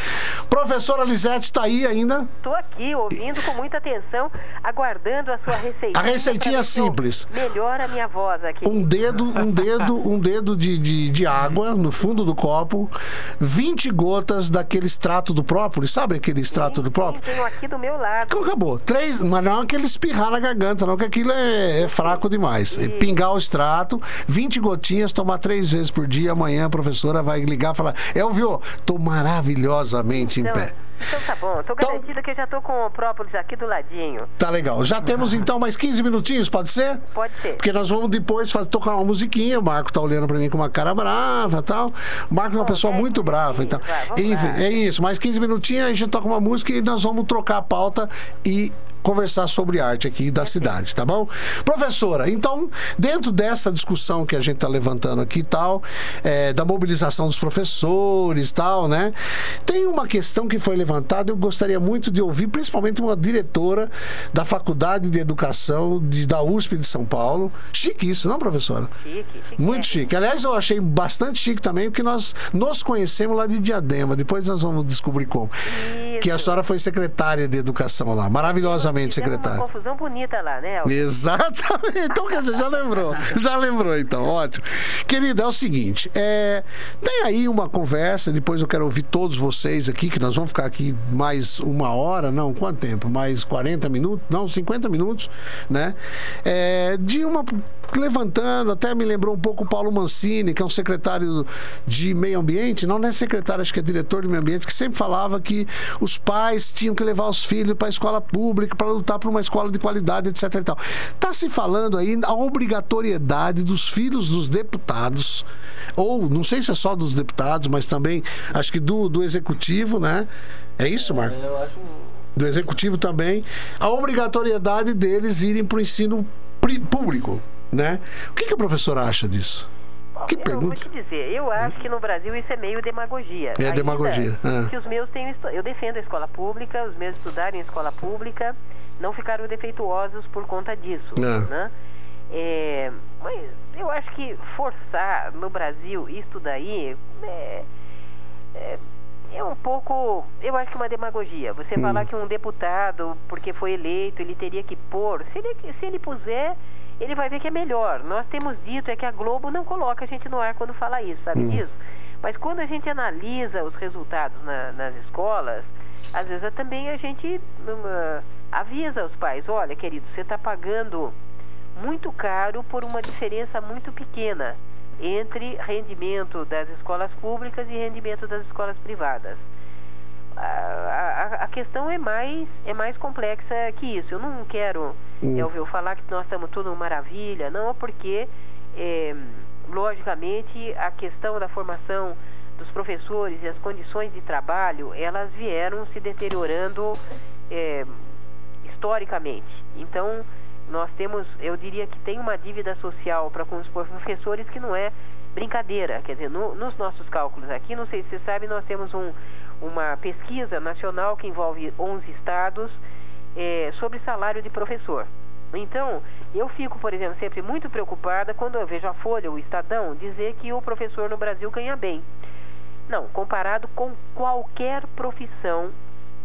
Professora Lisete está aí ainda. Estou aqui ouvindo com muita atenção, aguardando a sua receitinha. A receitinha pra eu simples. Melhora a minha voz aqui. Um dedo, um dedo, um dedo de, de, de água no fundo do copo, 20 gotas daquele extrato do própolis, sabe aquele extrato do Sim, própolis? Tenho aqui do meu lado. Acabou. Três, mas não aquele espirrar na garganta, não, que aquilo é, é fraco demais. É pingar o extrato, 20 gotinhas, tomar três vezes por dia. Amanhã a professora vai ligar e falar: Elvio, tô maravilhosamente em Então, pé. então tá bom. Estou Então- garantida que eu já estou com o própolis aqui do ladinho. Tá legal. Já temos (laughs) então mais 15 minutinhos, pode ser? Pode ser. Porque nós vamos depois fazer, tocar uma musiquinha. O Marco tá olhando pra mim com uma cara brava e tal. O Marco é uma pessoa dez muito brava. Então. minutinhos, é isso. Mais 15 minutinhos, a gente toca uma música e nós vamos trocar a pauta e conversar sobre arte aqui da cidade, tá bom? Professora, então, dentro dessa discussão que a gente tá levantando aqui e tal, é, da mobilização dos professores e tal, né? Tem uma questão que foi levantada, eu gostaria muito de ouvir, principalmente uma diretora da Faculdade de Educação de, da USP de São Paulo. Chique isso, não, professora? Chique, chique. Muito chique. Aliás, eu achei bastante chique também, porque nós nos conhecemos lá de Diadema. Depois nós vamos descobrir como. Que a senhora foi secretária de educação lá. Maravilhosamente Fizemos secretária. uma confusão bonita lá, né? Exatamente. (laughs) Então, quer dizer, já lembrou. Já lembrou, então. Ótimo. Querida, é o seguinte: é, tem aí uma conversa, depois eu quero ouvir todos vocês aqui, que nós vamos ficar aqui mais uma hora, não, quanto tempo? Mais 40 minutos? Não, 50 minutos, né? É, de uma. Levantando, até me lembrou um pouco o Paulo Mancini, que é um secretário de meio ambiente, não, não é secretário, acho que é diretor de meio ambiente, que sempre falava que os pais tinham que levar os filhos para a escola pública, para lutar por uma escola de qualidade, etc. E tal. Está se falando aí a obrigatoriedade dos filhos dos deputados, ou não sei se é só dos deputados, mas também acho que do, do executivo, né? É isso, Marco? Eu acho Do executivo também, a obrigatoriedade deles irem para o ensino público, né? O que, que a professora acha disso? Que Eu vou pergunta. te dizer, eu acho que no Brasil isso é meio demagogia. É Ainda demagogia, é. Que os meus têm, eu defendo a escola pública, os meus estudaram em escola pública, não ficaram defeituosos por conta disso, É. né? É, mas eu acho que forçar no Brasil isso daí é, é, é um pouco, eu acho que uma demagogia. Você Hum. falar que um deputado, porque foi eleito, ele teria que pôr, se ele, se ele puser, ele vai ver que é melhor. Nós temos dito é que a Globo não coloca a gente no ar quando fala isso, sabe disso? Mas quando a gente analisa os resultados na- nas escolas, às vezes também a gente hum, ah, avisa os pais, olha, querido, você está pagando muito caro por uma diferença muito pequena entre rendimento das escolas públicas e rendimento das escolas privadas. A, a- a questão é mais, é mais complexa que isso. Eu não quero, Elvio, falar que nós estamos tudo maravilha, não, porque, é, logicamente, a questão da formação dos professores e as condições de trabalho, elas vieram se deteriorando é, historicamente. Então, nós temos, eu diria que tem uma dívida social para com os professores que não é brincadeira. Quer dizer, no, nos nossos cálculos aqui, não sei se você sabe, nós temos um, uma pesquisa nacional que envolve 11 estados é, sobre salário de professor. Então, eu fico, por exemplo, sempre muito preocupada quando eu vejo a Folha, o Estadão, dizer que o professor no Brasil ganha bem. Não, comparado com qualquer profissão,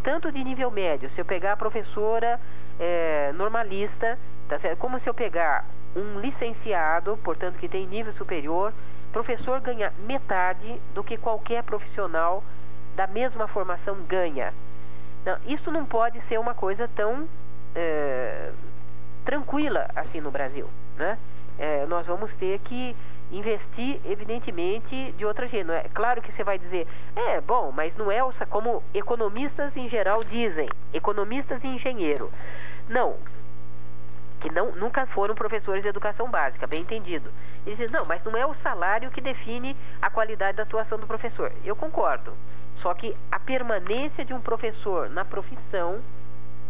tanto de nível médio, se eu pegar a professora é, normalista, tá certo? como se eu pegar um licenciado, portanto que tem nível superior, professor ganha metade do que qualquer profissional da mesma formação ganha. Não, isso não pode ser uma coisa tão é, tranquila assim no Brasil, né? É, nós vamos ter que investir, evidentemente, de outra jeito. É claro que você vai dizer, é bom, mas não é como economistas em geral dizem, economistas e engenheiro. Não, que não, nunca foram professores de educação básica, bem entendido. Eles dizem, não, mas não é o salário que define a qualidade da atuação do professor. Eu concordo. Só que a permanência de um professor na profissão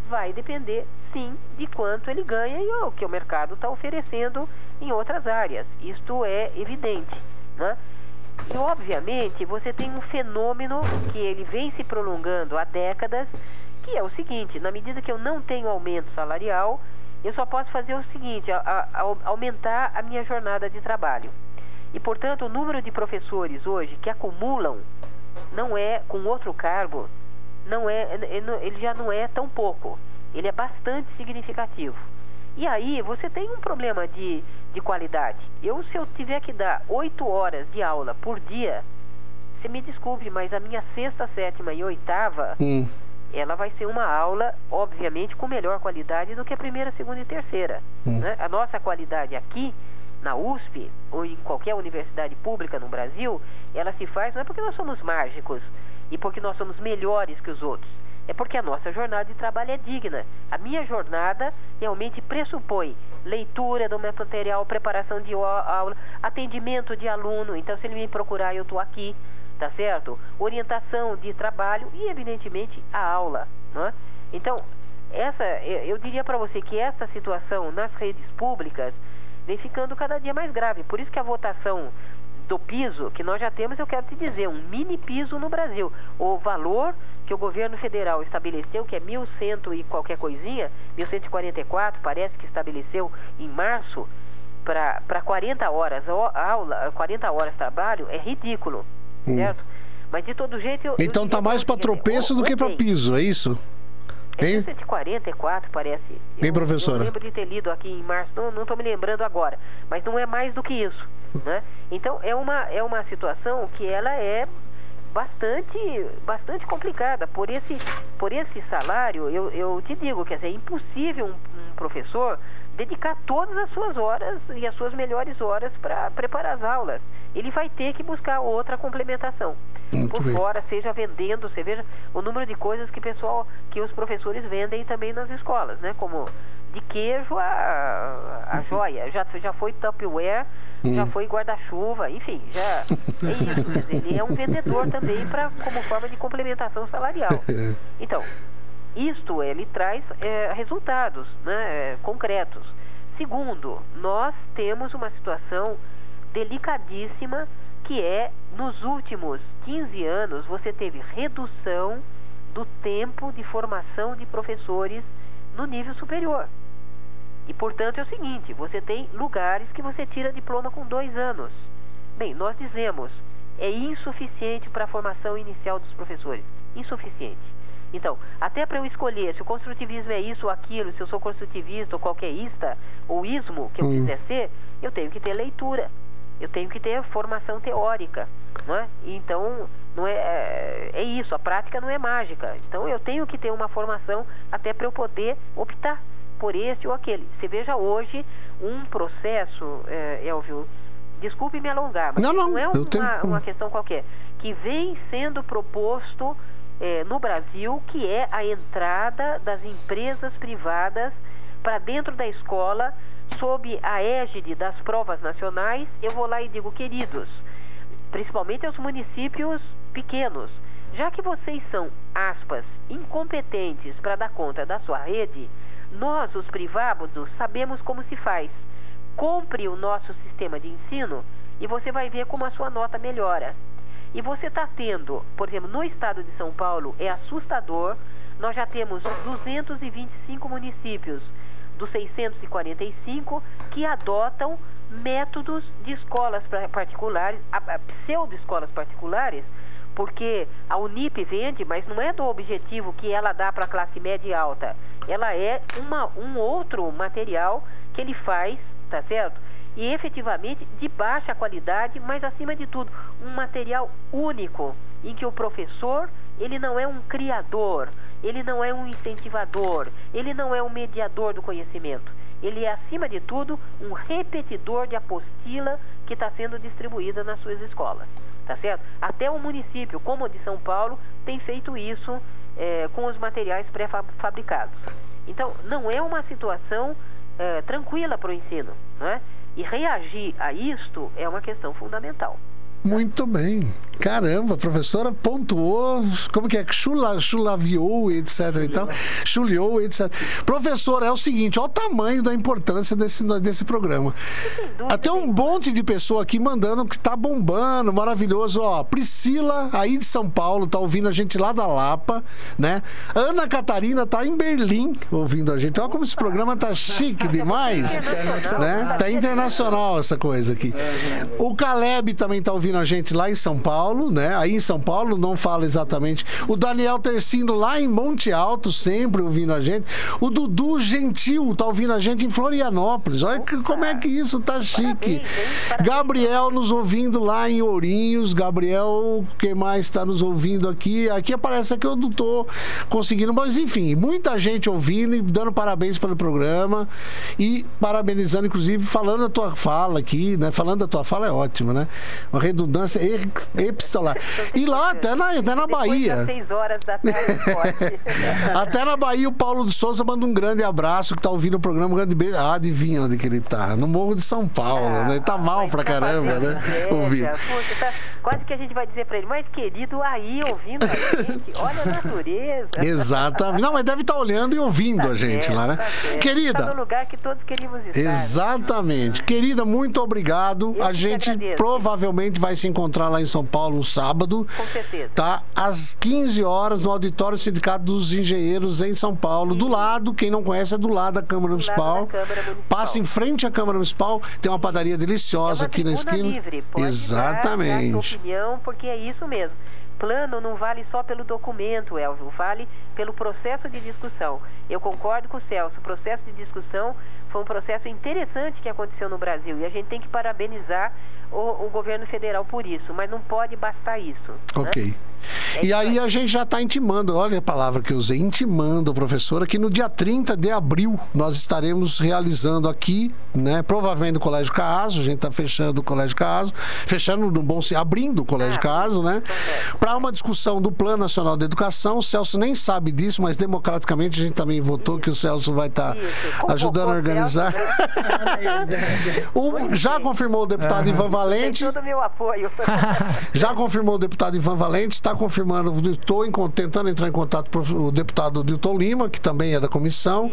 vai depender, sim, de quanto ele ganha e o que o mercado está oferecendo em outras áreas. Isto é evidente. Né? E, obviamente, você tem um fenômeno que ele vem se prolongando há décadas, que é o seguinte: na medida que eu não tenho aumento salarial, eu só posso fazer o seguinte: a, a, aumentar a minha jornada de trabalho. E, portanto, o número de professores hoje que acumulam não é com outro cargo, não é, ele já não é tão pouco. Ele é bastante significativo. E aí você tem um problema de, de qualidade. Eu, se eu tiver que dar oito horas de aula por dia, você me desculpe, mas a minha sexta, sétima e oitava, hum. ela vai ser uma aula, obviamente, com melhor qualidade do que a primeira, segunda e terceira. Hum. Né? A nossa qualidade aqui na USP ou em qualquer universidade pública no Brasil, ela se faz não é porque nós somos mágicos e porque nós somos melhores que os outros. É porque a nossa jornada de trabalho é digna. A minha jornada realmente pressupõe leitura do meu material, preparação de aula, atendimento de aluno. Então, se ele me procurar, eu estou aqui, tá certo? Orientação de trabalho e, evidentemente, a aula. Né? Então, essa, eu diria para você que essa situação nas redes públicas vem ficando cada dia mais grave. Por isso que a votação do piso que nós já temos, eu quero te dizer, um mini piso no Brasil. O valor que o governo federal estabeleceu, que é 1.100 e qualquer coisinha, 1.144, parece que estabeleceu em março, para 40 horas aula, 40 horas de trabalho, é ridículo, hum. certo? Mas de todo jeito... Eu, então eu tá mais para tropeço do que para piso, é isso? É 144, parece. Hein, professora? Eu lembro de ter lido aqui em março, não estou me lembrando agora, mas não é mais do que isso. Né? Então, é uma, é uma situação que ela é bastante bastante complicada por esse por esse salário eu, eu te digo que é impossível um, um professor dedicar todas as suas horas e as suas melhores horas para preparar as aulas ele vai ter que buscar outra complementação Muito por bem. fora, seja vendendo, você veja o número de coisas que pessoal, que os professores vendem também nas escolas, né? Como de queijo a, a uhum. joia, já, já foi Tupperware, hum. já foi guarda-chuva, enfim, já é isso, dizer, ele é um vendedor também para como forma de complementação salarial. (laughs) Então, isto ele traz é, resultados né, é, concretos. Segundo, nós temos uma situação delicadíssima que é nos últimos 15 anos você teve redução do tempo de formação de professores no nível superior. E portanto é o seguinte: você tem lugares que você tira diploma com dois anos. Bem, nós dizemos é insuficiente para a formação inicial dos professores. Insuficiente. Então, até para eu escolher se o construtivismo é isso ou aquilo, se eu sou construtivista ou qualquerista, ou ismo, que eu hum. quiser ser, eu tenho que ter leitura eu tenho que ter formação teórica, não é? Então, não é, é, é isso, a prática não é mágica. Então, eu tenho que ter uma formação até para eu poder optar por esse ou aquele. Você veja hoje um processo, é, Elvio, desculpe me alongar, mas não, não, não é uma, tenho... uma questão qualquer, que vem sendo proposto é, no Brasil, que é a entrada das empresas privadas para dentro da escola sob a égide das provas nacionais, eu vou lá e digo, queridos, principalmente aos municípios pequenos, já que vocês são, aspas, incompetentes para dar conta da sua rede, nós, os privados, sabemos como se faz. Compre o nosso sistema de ensino e você vai ver como a sua nota melhora. E você está tendo, por exemplo, no estado de São Paulo, é assustador, nós já temos 225 municípios dos 645 que adotam métodos de escolas particulares, pseudo-escolas particulares, porque a Unip vende, mas não é do objetivo que ela dá para a classe média e alta. Ela é uma, um outro material que ele faz, tá certo? E efetivamente de baixa qualidade, mas acima de tudo, um material único, em que o professor, ele não é um criador, ele não é um incentivador, ele não é um mediador do conhecimento. Ele é, acima de tudo, um repetidor de apostila que está sendo distribuída nas suas escolas. Tá certo? Até o município, como o de São Paulo, tem feito isso eh, com os materiais pré-fabricados. Então, não é uma situação eh, tranquila para o ensino. Né? E reagir a isto é uma questão fundamental. Muito bem. Caramba, a professora pontuou, como que é? Chula, chulaviou, etc. Então, chuliou, etc. Professora, é o seguinte, olha o tamanho da importância desse, desse programa. Até um monte de pessoa aqui mandando que tá bombando, maravilhoso. Ó, Priscila, aí de São Paulo, tá ouvindo a gente lá da Lapa, né? Ana Catarina tá em Berlim ouvindo a gente. Olha como esse programa tá chique demais. Né? Tá internacional essa coisa aqui. O Caleb também tá ouvindo a gente lá em São Paulo, né? Aí em São Paulo não fala exatamente. O Daniel Tercindo lá em Monte Alto, sempre ouvindo a gente. O Dudu Gentil tá ouvindo a gente em Florianópolis. Olha que- como é que isso tá chique. Parabéns, hein? Parabéns. Gabriel nos ouvindo lá em Ourinhos. Gabriel, quem mais está nos ouvindo aqui? Aqui aparece que eu não tô conseguindo, mas enfim, muita gente ouvindo e dando parabéns pelo programa e parabenizando, inclusive, falando a tua fala aqui, né? Falando a tua fala é ótimo, né? Uma redundância e- epistolar. E lá, até na, até na Bahia. seis horas da tarde. (laughs) Até na Bahia, o Paulo de Souza manda um grande abraço que tá ouvindo o programa. Um grande beijo. Ah, adivinha onde que ele tá? No Morro de São Paulo, né? Ele tá mal mas pra tá caramba, né? inveja. Ouvindo. Tá- quase que a gente vai dizer pra ele, mas querido, aí ouvindo a gente, olha a natureza. (laughs) Exatamente. Não, mas deve estar olhando e ouvindo Tá a gente certo, lá, né? tá certo. Tá Querida, no lugar que todos queríamos estar. exatamente. Querida, muito obrigado. Eu A gente provavelmente vai se encontrar lá em São Paulo um sábado. Com certeza. Tá? Às 15 horas no Auditório Sindicato dos Engenheiros em São Paulo. Do lado, quem não conhece, é do lado da Câmara Municipal. da Câmara Municipal. Passa em frente à Câmara Municipal, tem uma padaria deliciosa é uma aqui na esquina. livre. Pode Dar, dar Exatamente. sua opinião, porque é isso mesmo. Plano não vale só pelo documento, Elvio, vale pelo processo de discussão. Eu concordo com o Celso, o processo de discussão foi um processo interessante que aconteceu no Brasil e a gente tem que parabenizar o, o governo federal por isso, mas não pode bastar isso. né? Ok. É E isso aí a gente já está intimando, olha a palavra que eu usei, intimando, professora, que no dia 30 de abril nós estaremos realizando aqui, né? Provavelmente no Colégio Caso, a gente está fechando o Colégio Caso, fechando no bom se- abrindo o Colégio Ah, Caso, né? Para uma discussão do Plano Nacional de Educação. O Celso nem sabe disso, mas democraticamente a gente também votou que o Celso vai estar Isso. Convocou ajudando a o organizar. O- (laughs) já confirmou o deputado Ivan Tem Valente. todo o meu apoio. (laughs) Já confirmou o deputado Ivan Valente, está confirmando, estou tentando entrar em contato com o deputado Dilton Lima, que também é da comissão.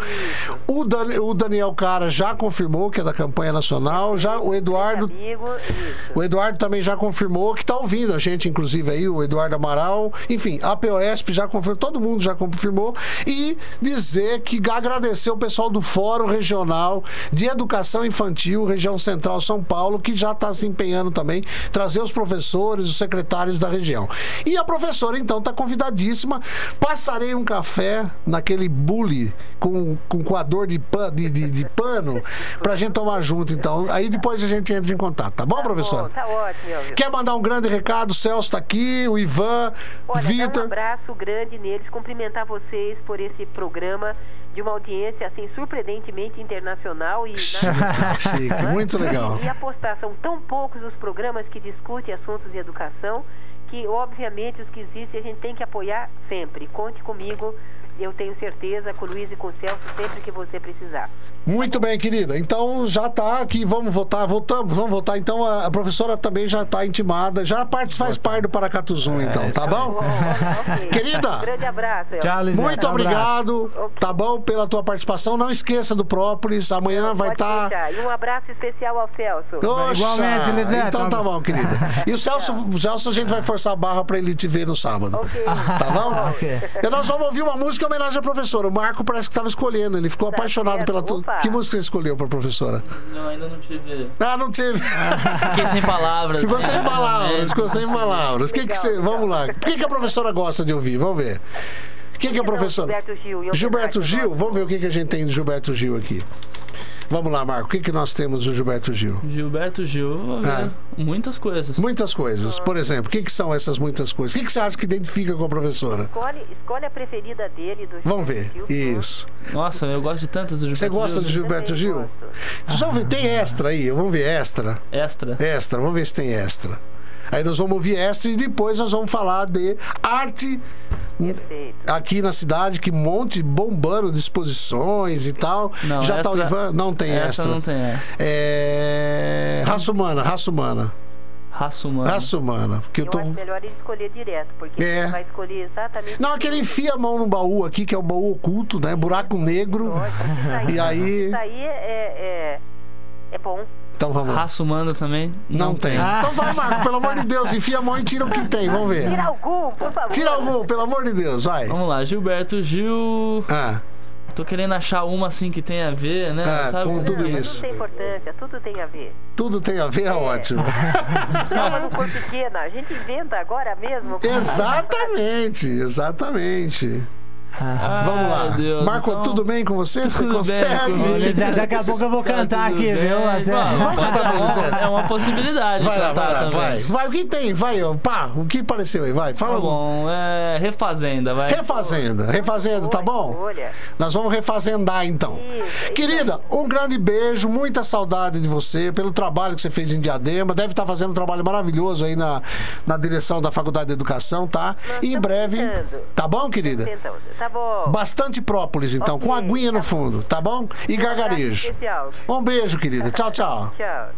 O, Dan- o Daniel Cara já confirmou que é da campanha nacional. Já o Eduardo. Amigo. O Eduardo também já confirmou que está ouvindo a gente, inclusive aí, o Eduardo Amaral. Enfim, a POSP já confirmou, todo mundo já confirmou. E dizer que agradecer o pessoal do Fórum Regional de Educação Infantil, região central São Paulo, que já está se empenhando também, trazer os professores, os secretários da região. E a professora, então, está convidadíssima. Passarei um café naquele bule com, com coador de, pan, de, de, de pano pra gente tomar junto, então. Aí depois a gente entra em contato, tá bom, Tá professora? bom, tá ótimo. Quer mandar um grande recado? O Celso tá aqui, o Ivan, Olha, dar um Vitor. abraço grande neles, cumprimentar vocês por esse programa de uma audiência assim surpreendentemente internacional e (laughs) Chique, muito legal. E apostar, são tão poucos os programas que discutem assuntos de educação que, obviamente, os que existem a gente tem que apoiar sempre. Conte comigo eu tenho certeza, com o Luiz e com o Celso, sempre que você precisar. Muito bem, querida. Então já tá aqui, vamos votar, voltamos, vamos votar. Então a, a professora também já tá intimada, já parte, faz parte do Paracatuzum, então, tá bom? (laughs) Querida. Grande abraço. Tchau. Muito Um abraço. obrigado, tá bom, pela tua participação. Não esqueça do Própolis, amanhã vai estar. deixar. E um abraço especial ao Celso. Oxa, Igualmente, Lisete. Então tá bom, querida. E o Celso, o Celso a gente vai forçar a barra pra ele te ver no sábado. Ok. Tá bom? (laughs) Ok. E nós vamos ouvir uma música em homenagem à professora. O Marco parece que estava escolhendo. Ele ficou Tá apaixonado certo. pela. Opa. Que música você escolheu pra professora? Não, ainda não tive. Ah, não teve. (laughs) Fiquei sem palavras. Ficou sem palavras, É, ficou sem palavras. Que que você, vamos lá. O que, que a professora gosta de ouvir? Vamos ver. O que, que a Não, professora. Gilberto Gil. Gilberto Gil? Vamos ver o que, que a gente tem de Gilberto Gil aqui. Vamos lá, Marco. O que, que nós temos do Gilberto Gil? Gilberto Gil. Ah. muitas coisas. Muitas coisas. Por exemplo, o que, que são essas muitas coisas? O que, que você acha que identifica com a professora? Escolhe, escolhe a preferida dele. Do Vamos ver. Gilberto Gil. Isso. Nossa, eu gosto de tantas do Gilberto Você gosta de Gil. Gilberto Também Gil? gosto. Vamos ver, tem extra aí. Vamos ver extra. Extra. Extra, vamos ver se tem extra. Aí nós vamos ouvir extra e depois nós vamos falar de arte Perfeito. aqui na cidade, que monte bombando de exposições e tal. Não, Já tá o Ivan? Não tem Essa extra. não tem, é. É. Raça humana, raça humana. Raça humana. Raça humana. Porque eu Eu tô. acho melhor ele escolher direto, porque É. ele vai escolher exatamente. Não, aquele enfia a mão no baú aqui, que é o baú oculto, né? Buraco negro. Lógico, isso aí- E aí- Isso aí é, é, é bom. Então vamos lá. Raça humana também? Não, tem. Então vai, Marco, pelo amor de Deus, enfia a mão e tira o que tem. Vamos ver. Tira algum, por favor. Tira algum, pelo amor de Deus, vai. Vamos lá, Gilberto Gil. Ah, Tô querendo achar uma assim que tem a ver, né? Ah, Sabe? com tudo Não, isso. Não tem importância, tudo tem a ver. tudo tem a ver, é ótimo. Calma não for pequena, a gente inventa agora mesmo. Exatamente, exatamente. Ah, Vamos lá. Deus, Marco, então- tudo bem com você? Você Tudo bem consegue? Lisete, daqui a pouco eu vou Tá cantar aqui, bem. viu? Até... Pode- cantar pra você. É uma possibilidade Vai lá, cantar vai lá, também. vai. Vai, o que tem? Vai, ó, pá, o que pareceu aí? Vai, fala Tá algum. bom, é Refazenda, vai. Refazenda, refazenda, tá bom? Olha, Nós vamos refazendar então. Isso, Querida, um grande beijo, muita saudade de você, pelo trabalho que você fez em Diadema. Deve estar fazendo um trabalho maravilhoso aí na, na direção da Faculdade de Educação, tá? E em breve. tentando. Tá bom, querida? então, tá bom. Bastante própolis, então, com Ok, aguinha no tá fundo, tá bom? E Um gargarejo. especial. Um beijo, querida. Tchau, tchau. Tchau.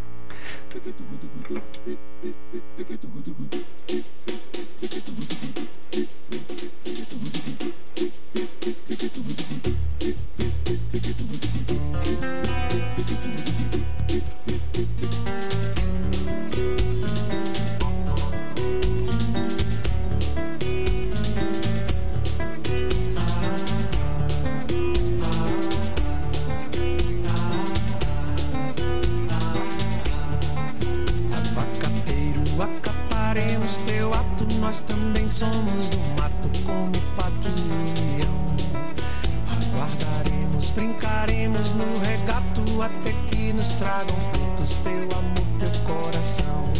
Somos do mato como pato e leão. Aguardaremos, brincaremos no regato até que nos tragam frutos teu amor, teu coração.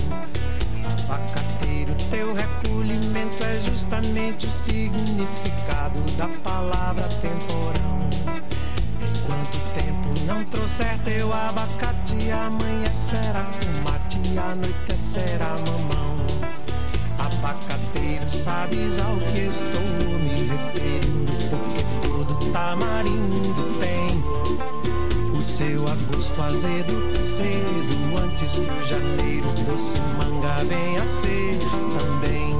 Abacateiro, teu recolhimento é justamente o significado da palavra temporão. Enquanto o tempo não trouxer teu abacate, amanhã será tomate, anoitecerá mamão. Abacateiro, sabes ao que estou me referindo, porque todo tamarindo tem o seu agosto azedo, cedo, antes que o janeiro doce manga venha ser também.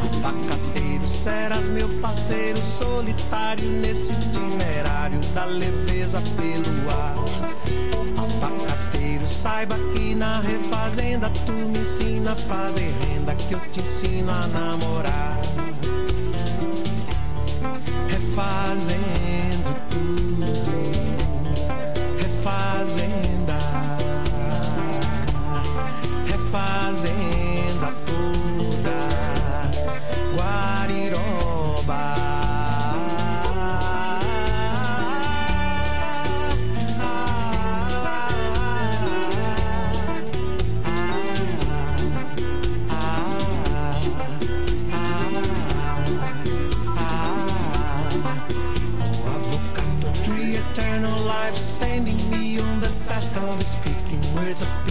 Abacateiro, serás meu parceiro solitário nesse itinerário da leveza pelo ar. Abacateiro, saiba que na refazenda tu me ensina a fazer renda, que eu te ensino a namorar. Refazendo tudo, refazenda, refazenda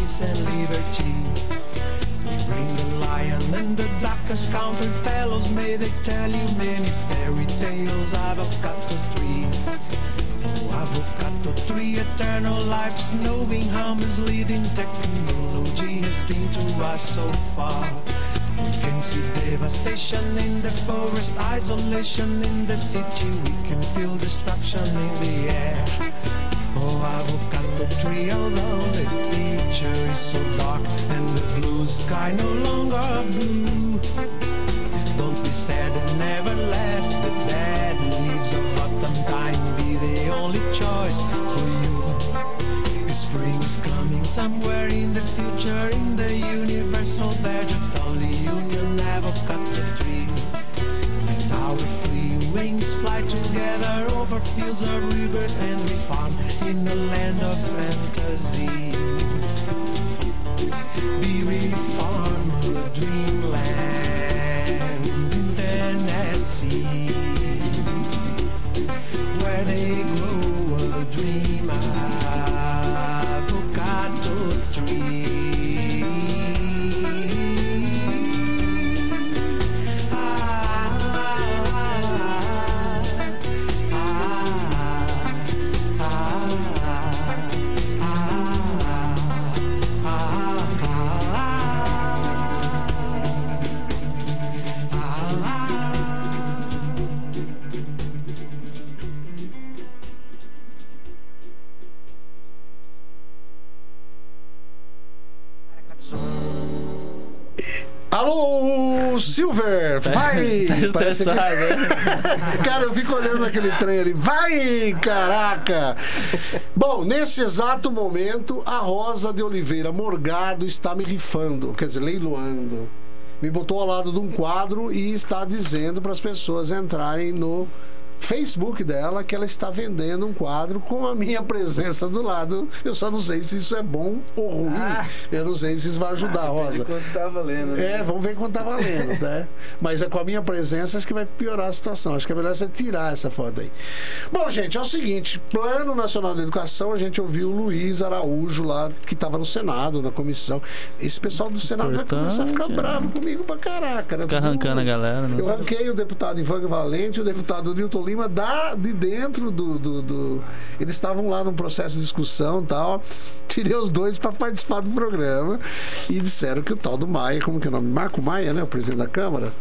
peace and liberty. Bring the lion and the darkest counter fellows. May they tell you many fairy tales. Avocado tree. Oh, avocado tree, eternal life, snowing hum is leading technology has been to us so far. We can see devastation in the forest, isolation in the city. We can feel destruction in the air. Oh, avocado tree, although the picture is so dark and the blue sky no longer blue. Don't be sad and never let the dead leaves of autumn time be the only choice for you. Spring is coming somewhere in the future in the universal fields of rebirth and we found in the land of fantasy. Silver! Vai! (laughs) Tá Parece que- estressado, né? (laughs) Cara, eu fico olhando aquele trem ali. Vai, caraca! Bom, nesse exato momento, a Rosa de Oliveira Morgado está me rifando, quer dizer, leiloando. Me botou ao lado de um quadro e está dizendo para as pessoas entrarem no Facebook dela que ela está vendendo um quadro com a minha presença do lado. Eu só não sei se isso é bom ou ruim. Eu não sei se isso vai ajudar, Rosa. Enquanto tá valendo. É, vamos ver quanto tá valendo, né? Mas é com a minha presença acho que vai piorar a situação. Acho que é melhor você tirar essa foto aí. Bom, gente, é o seguinte: Plano Nacional de Educação, a gente ouviu o Luiz Araújo lá, que estava no Senado, na comissão. Esse pessoal do Senado vai começar a ficar Importante, bravo comigo pra caraca, né? Fica arrancando a mundo- galera. né? eu ranquei o deputado Ivan Valente e o deputado Newton Lima da, de dentro do, do, do- Eles estavam lá num processo de discussão e tal. Tirei os dois para participar do programa e disseram que o tal do Maia, como que é o nome? Marco Maia, né? O presidente da Câmara.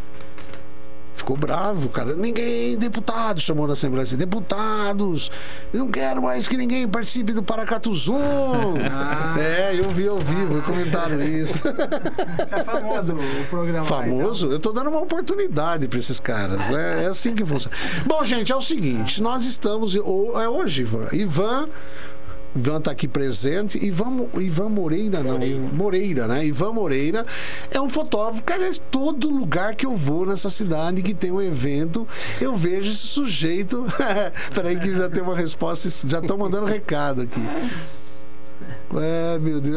Ficou bravo, cara. Ninguém, deputado, chamou na Assembleia assim, deputados, eu não quero mais que ninguém participe do Paracatuzum. É, eu vi ao vivo, comentaram isso. É famoso o programa. lá, então. Famoso? Eu tô dando uma oportunidade para esses caras, né? É assim que funciona. Bom, gente, é o seguinte: nós estamos. É hoje, Ivan. Ivan. Ivan tá aqui presente. Ivan, Ivan Moreira, não. Moreira. né? Ivan Moreira é um fotógrafo. Cara, todo lugar que eu vou nessa cidade que tem um evento, eu vejo esse sujeito. (laughs) Peraí, que já tem uma resposta. Já estão mandando recado aqui. É, meu Deus.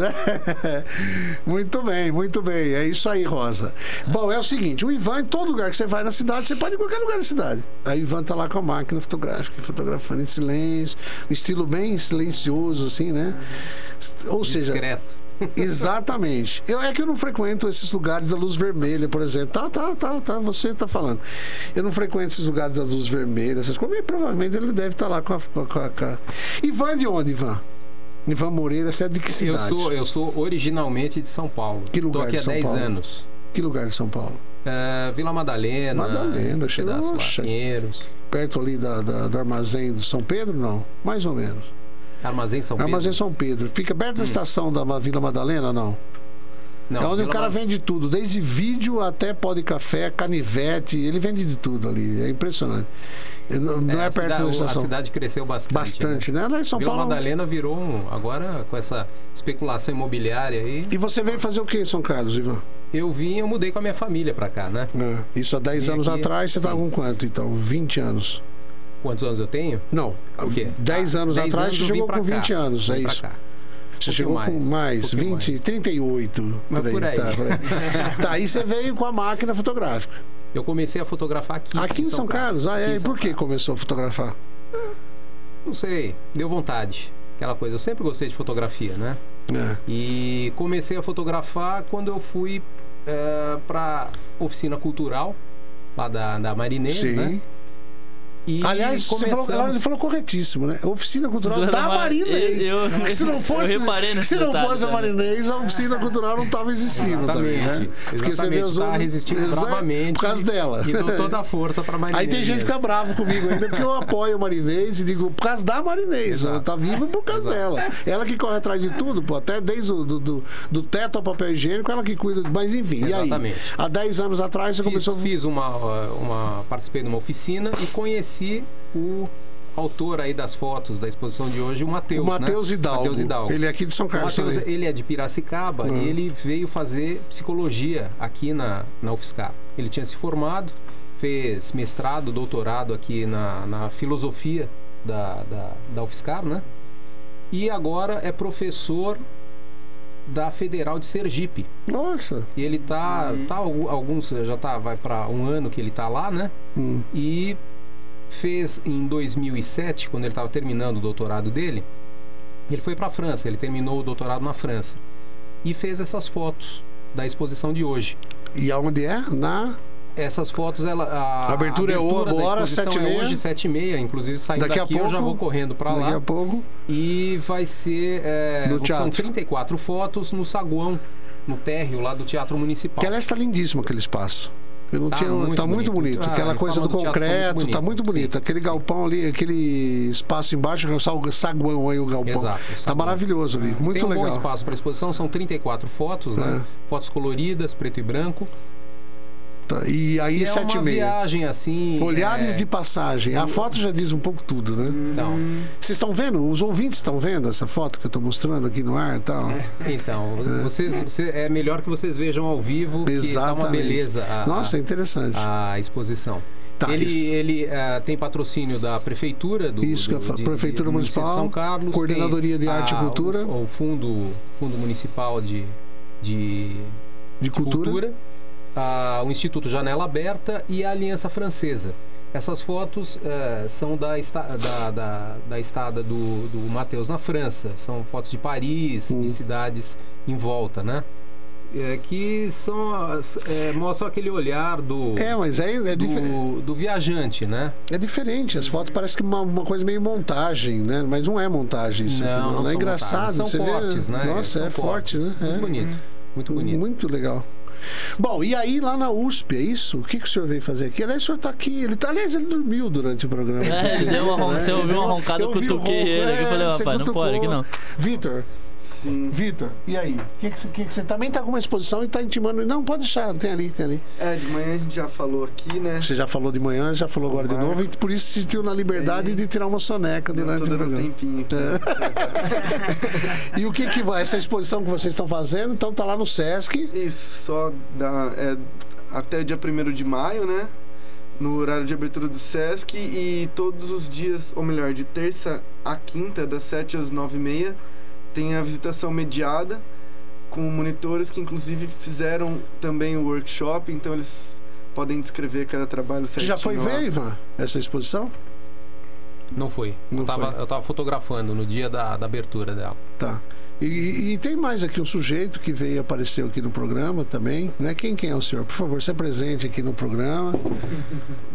(laughs) muito bem, muito bem. É isso aí, Rosa. Bom, é o seguinte: o Ivan, em todo lugar que você vai na cidade, você pode ir em qualquer lugar da cidade. Aí o Ivan tá lá com a máquina fotográfica, fotografando em silêncio, um estilo bem silencioso, assim, né? Ou seja. Discreto. (laughs) Exatamente. Eu, é que eu não frequento esses lugares da luz vermelha, por exemplo. Tá, tá, tá, tá. Você tá falando. Eu não frequento esses lugares da luz vermelha, essas coisas. E provavelmente ele deve estar lá com a, com a, com a- Ivan de onde, Ivan? Ivan Moreira, você é de que Eu cidade? sou, eu sou originalmente de São Paulo. Que lugar Tô aqui de há São 10 Paulo? anos. Que lugar de São Paulo? É, Vila Madalena, Madalena, pedaço Oxa. Pinheiros, Perto ali da, da- do armazém do São Pedro? Não, mais ou menos. Armazém São Pedro. Armazém São Pedro. Fica perto da estação da Vila Madalena, não? Não, é onde Vila o cara vende tudo, desde vídeo até pó de café, canivete, ele vende de tudo ali. É impressionante. Não, não é, a perto cidade, da A estação. cidade cresceu bastante. Bastante, né? Lá em São Vila Paulo. Madalena virou um, agora com essa especulação imobiliária aí. E você veio fazer o que em São Carlos, Ivan? Eu vim, eu mudei com a minha família pra cá, né? É, Isso há 10 Vim anos aqui, atrás, você estava com quanto, então? 20 anos. Quantos anos eu tenho? Não, O quê? 10 Ah, anos 10 atrás anos você chegou com cá. 20 anos, é isso? cá. Você chegou mais, com mais, um pouquinho 20, mais. 38. Mas por aí. Tá, por aí. (laughs) tá, aí você veio com a máquina fotográfica. Eu comecei a fotografar aqui. Aqui em São Carlos? Ah, Aqui é. E São por que Carlos. começou a fotografar? Não sei, deu vontade. Aquela coisa, eu sempre gostei de fotografia, né? É. E comecei a fotografar quando eu fui para oficina cultural lá da, da Marinês, Sim. né? E Aliás, você falou, começamos- ela falou corretíssimo, né? Oficina Cultural Da da Mar- Marinês. eu- eu- Porque se não fosse, se não fosse a. Marinês, a Oficina Cultural não estava existindo também, né? Exatamente. Exatamente, tá outros- resistindo bravamente Por causa dela. E dou toda a força para Marinês. Aí tem gente que fica bravo comigo ainda, porque eu apoio a Marinês e digo, por causa da Marinês. Exato. Ela tá viva por causa Exato. dela. Ela que corre atrás de tudo, pô, até desde o do, do, do teto ao papel higiênico, ela que cuida. Mas enfim, e Exatamente. aí? Há 10 anos atrás você Fiz, começou. fiz uma, uma. Participei de uma oficina e conheci o autor aí das fotos da exposição de hoje, o Matheus. O Matheus né? Hidalgo. Matheus Hidalgo. Ele é aqui de São Carlos também. ele é de Piracicaba Uhum. e ele veio fazer psicologia aqui na, na UFSCar. Ele tinha se formado, fez mestrado, doutorado aqui na, na filosofia da, da, da UFSCar, né? E agora é professor da Federal de Sergipe. Nossa. E ele tá, tá algu- alguns já tá vai para um ano que ele tá lá, né? Hum. E fez em 2007, quando ele estava terminando o doutorado dele, ele foi para a França, ele terminou o doutorado na França e fez essas fotos da exposição de hoje. E aonde é? Na. Essas fotos, ela, a, A abertura é abertura da agora, exposição sete é meia. hoje, sete e meia. Inclusive, saindo Daqui a daqui, eu já pouco- vou correndo para Daqui lá. a pouco. E vai ser. é, No são teatro. 34 fotos no saguão, no térreo lá do Teatro Municipal. Que aliás está lindíssimo aquele espaço. Não Tá tinha, muito tá muito bonito. bonito. Ah, Aquela ele coisa do foi muito concreto, tá muito bonito, bonito. sim. Aquele galpão ali, aquele espaço embaixo, que é o saguão aí, o galpão. Exato, o Tá maravilhoso ali, muito Tem um legal. bom espaço para exposição, são 34 fotos, né? É. Fotos coloridas, preto e branco. E aí, E é sete e uma meia. viagem assim. Olhares é, de passagem. A foto já diz um pouco tudo, né? Então, Vocês estão vendo? Os ouvintes estão vendo essa foto que eu tô mostrando aqui no ar e tal? então vocês, você- é melhor que vocês vejam ao vivo, tá uma Exatamente. beleza a, Nossa, é interessante. a, exposição. Tá, ele ele ah, tem patrocínio da prefeitura do, Isso do, de- Prefeitura de Municipal, São Carlos, Coordenadoria de Arte e a- Cultura. o, o fundo fundo municipal de, de De cultura. A- o Instituto Janela Aberta e a Aliança Francesa. Essas fotos eh, são da, esta, da, da, da estada do, do Matheus na França. São fotos de Paris, de cidades em volta, né? É, que são, é, mostram aquele olhar do, É, mas é, é, do, do viajante, né? é diferente. As fotos parecem que uma, uma coisa meio montagem, né? Mas não é montagem isso. aqui, Não, não é engraçado. montagens, são você vê- fortes, né? Nossa, é forte, né? Muito É. bonito, muito bonito. Muito legal. Bom, e aí lá na USP, é isso? O que, que o senhor veio fazer aqui? Aliás, o senhor tá aqui. Ele tá, aliás, ele dormiu durante o programa. É, deu uma ron- Né? você ouviu uma roncada, eu cutuquei ronco. ele aqui, eu falei, rapaz, não pode, aqui não. Vitor, Sim. Vitor, e aí? O que, que, você- que que você também tá com uma exposição e tá intimando? Não, pode deixar, tem ali, tem ali. É, de manhã a gente já falou aqui, né? Você já falou de manhã, já falou agora de novo, e por isso se sentiu na liberdade É. de tirar uma soneca durante o dando um tempinho aqui. (laughs) E o que que vai? Essa exposição que vocês estão fazendo, então tá lá no Sesc. Isso, só dá, é, até dia 1 de maio, né? No horário de abertura do Sesc e todos os dias, ou melhor, de terça a quinta, das 7 às 9 e meia, tem a visitação mediada com monitores que inclusive fizeram também o workshop, então eles podem descrever cada trabalho Você certinho. já foi lá. ver, Ivan, essa exposição? Não foi. Não eu, tava, foi. eu tava fotografando no dia da, da abertura dela. Tá. E, e- tem mais aqui um sujeito que veio apareceu aqui no programa também, né? Quem, quem é o senhor? Por favor, se presente aqui no programa.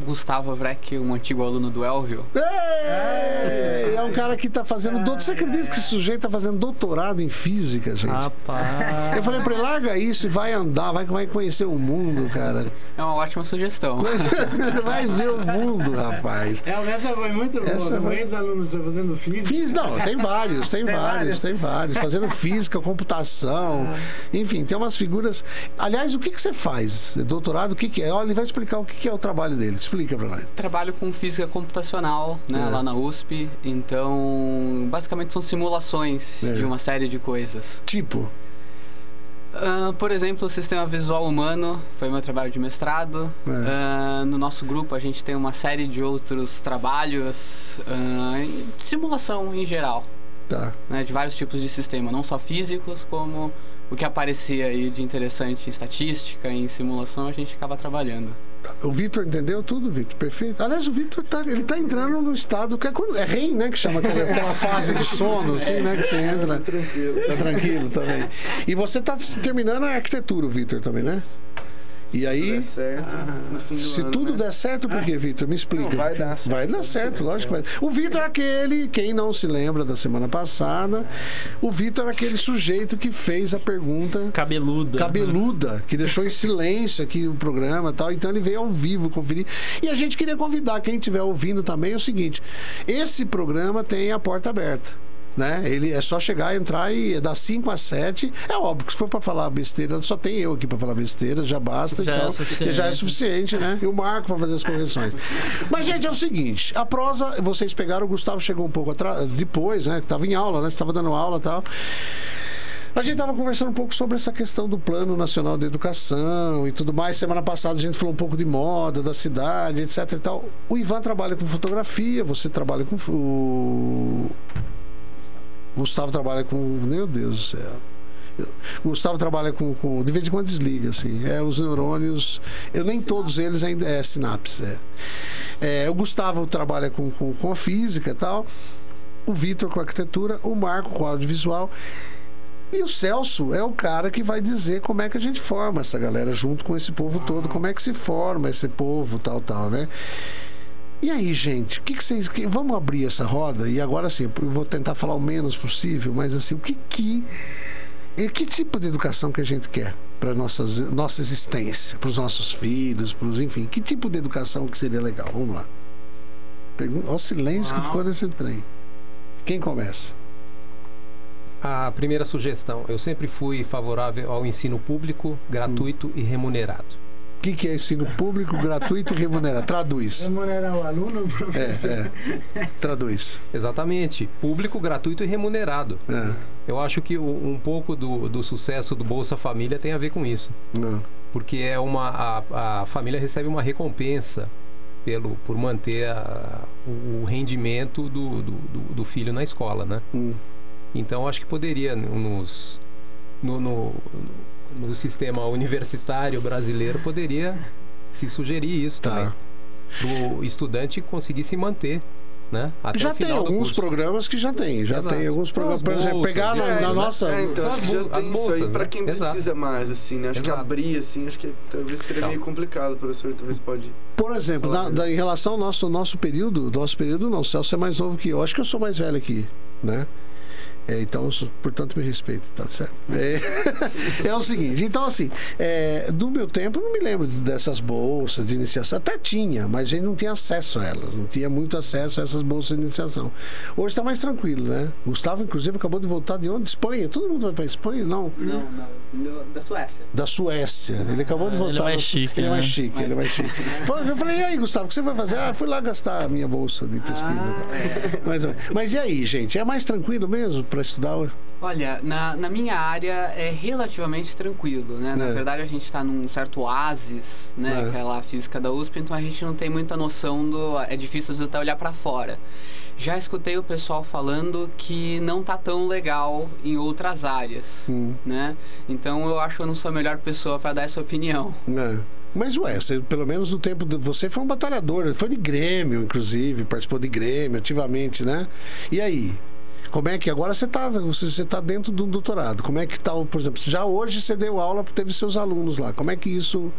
Gustavo Vreck, um antigo aluno do Elvio. Ei, é um cara que tá fazendo. Você acredita que esse sujeito tá fazendo doutorado em física, gente? Rapaz. Eu falei pra ele, larga isso e vai andar, vai, vai conhecer o mundo, cara. É uma ótima sugestão. (laughs) Vai ver o mundo, rapaz. É, essa foi muito boa. Essa Um foi- ex-aluno fazendo física. Fiz, não, tem vários, tem, Tem vários, vários? tem vários. Fazendo física, computação, enfim, tem umas figuras. Aliás, o que, que você faz? Doutorado, o que, que é? Olha, ele vai explicar o que, que é o trabalho dele. Explica pra nós. Trabalho com física computacional, né, É. lá na USP. Então, basicamente são simulações É. de uma série de coisas. Tipo, Ah, por exemplo, o sistema visual humano foi meu trabalho de mestrado. É. Ah, no nosso grupo a gente tem uma série de outros trabalhos em simulação em geral, tá. né, de vários tipos de sistema, não só físicos como o que aparecia aí de interessante em estatística, em simulação, a gente acaba trabalhando. O Vitor entendeu tudo, Vitor? Perfeito. Aliás, o Vitor tá, ele tá entrando no estado que é, quando, é REM, né? Que chama aquela, aquela fase de sono, assim, né? Que você entra. Tranquilo. Tá tranquilo também. E você tá terminando a arquitetura, o Vitor, também, né? E aí, Der certo no fim do se ano, tudo né? der certo, por quê, Vitor? Me explica. Não, vai dar certo. Vai dar certo, lógico que vai. O Vitor é aquele, quem não se lembra da semana passada, o Vitor é aquele sujeito que fez a pergunta Cabeluda. cabeluda, que deixou em silêncio aqui o programa e tal. Então ele veio ao vivo conferir. E a gente queria convidar quem estiver ouvindo também é o seguinte: esse programa tem a porta aberta. Né? Ele é só chegar, entrar e é das 5 às 7. É óbvio que se for para falar besteira, só tem eu aqui para falar besteira, já basta. Já é então, suficiente. já é suficiente, né? E o Marco para fazer as correções. Mas, gente, é o seguinte: a prosa, vocês pegaram, o Gustavo chegou um pouco atrás, depois, né? Que estava em aula, né? Estava dando aula e tal. A gente estava conversando um pouco sobre essa questão do Plano Nacional de Educação e tudo mais. Semana passada a gente falou um pouco de moda, da cidade, etc e tal. O Ivan trabalha com fotografia, você trabalha com. O Gustavo trabalha com. Meu Deus do céu. Gustavo trabalha com, com- De vez em quando desliga, assim. É, os neurônios. Eu nem todos eles ainda. É sinapse. É. É, o Gustavo trabalha com, com, com física e tal. O Vitor com arquitetura. O Marco com audiovisual. E o Celso é o cara que vai dizer como é que a gente forma essa galera junto com esse povo todo, como é que se forma esse povo, tal, tal, né? E aí, gente, o que, que vocês. que- vamos abrir essa roda e agora sim, eu vou tentar falar o menos possível, mas assim, o que que. E que tipo de educação que a gente quer para nossa existência, para os nossos filhos, para os. Enfim, que tipo de educação que seria legal? Vamos lá. Pergunta, olha o silêncio que ficou nesse trem. Quem começa? A primeira sugestão, eu sempre fui favorável ao ensino público, gratuito e remunerado. O que, que é ensino público, gratuito e remunerado? Traduz. Remunerar o aluno, professor. É, é. Traduz. Exatamente, público, gratuito e remunerado. É. Eu acho que um pouco do, do sucesso do Bolsa Família tem a ver com isso. Não. Porque é uma, a, a família recebe uma recompensa pelo, por manter a- o, rendimento do, do, do- do filho na escola, né? Hum. Então acho que poderia nos, no, no, no sistema universitário brasileiro poderia se sugerir isso Tá. também. Para o estudante conseguir se manter, né? Até já o tem alguns curso. programas que já tem. Já Exato. tem alguns São programas. as Por exemplo, bolsas, pegar na, é, na né? nossa. É, então, as que já tem as isso aí bolsas, né? quem Exato. precisa mais, assim, né? Acho que Exato. abrir, assim, acho que talvez seria Então. meio complicado, o professor talvez pode... Por exemplo, na- da- em relação ao nosso, nosso período, nosso período não, o Celso é mais novo que eu. Acho que eu sou mais velho aqui, né? É, então, portanto, me respeito, tá certo? É, (laughs) é o seguinte, então assim, é, do meu tempo eu não me lembro dessas bolsas de iniciação. Até tinha, mas a gente não tinha acesso a elas, não tinha muito acesso a essas bolsas de iniciação. Hoje está mais tranquilo, né? Gustavo, inclusive, acabou de voltar de onde? Espanha. Todo mundo vai para Espanha? Não. Não, não, da Suécia. Da Suécia. Ele acabou de Ah, voltar. ele é mais Su- chique, Ele é mais né? chique, ele é mais chique. Eu falei, e aí, Gustavo, o que você vai fazer? Ah, fui lá gastar a minha bolsa de pesquisa. Mas, mas e aí, gente? É mais tranquilo mesmo para estudar hoje? Olha, na, na minha área é relativamente tranquilo, né? Na É. verdade, a gente está num certo oásis, né? É. Que é lá a física da USP, então a gente não tem muita noção do... É difícil às vezes até olhar para fora. Já escutei o pessoal falando que não tá tão legal em outras áreas, Hum. né? Então eu acho que eu não sou a melhor pessoa para dar essa opinião. É. Mas, ué, você, pelo menos no tempo. De, você foi um batalhador, foi de Grêmio, inclusive, participou de Grêmio ativamente, né? E aí? Como é que agora você está você, tá dentro de um doutorado? Como é que tá, o- por exemplo, já hoje você deu aula, teve seus alunos lá. Como é que isso.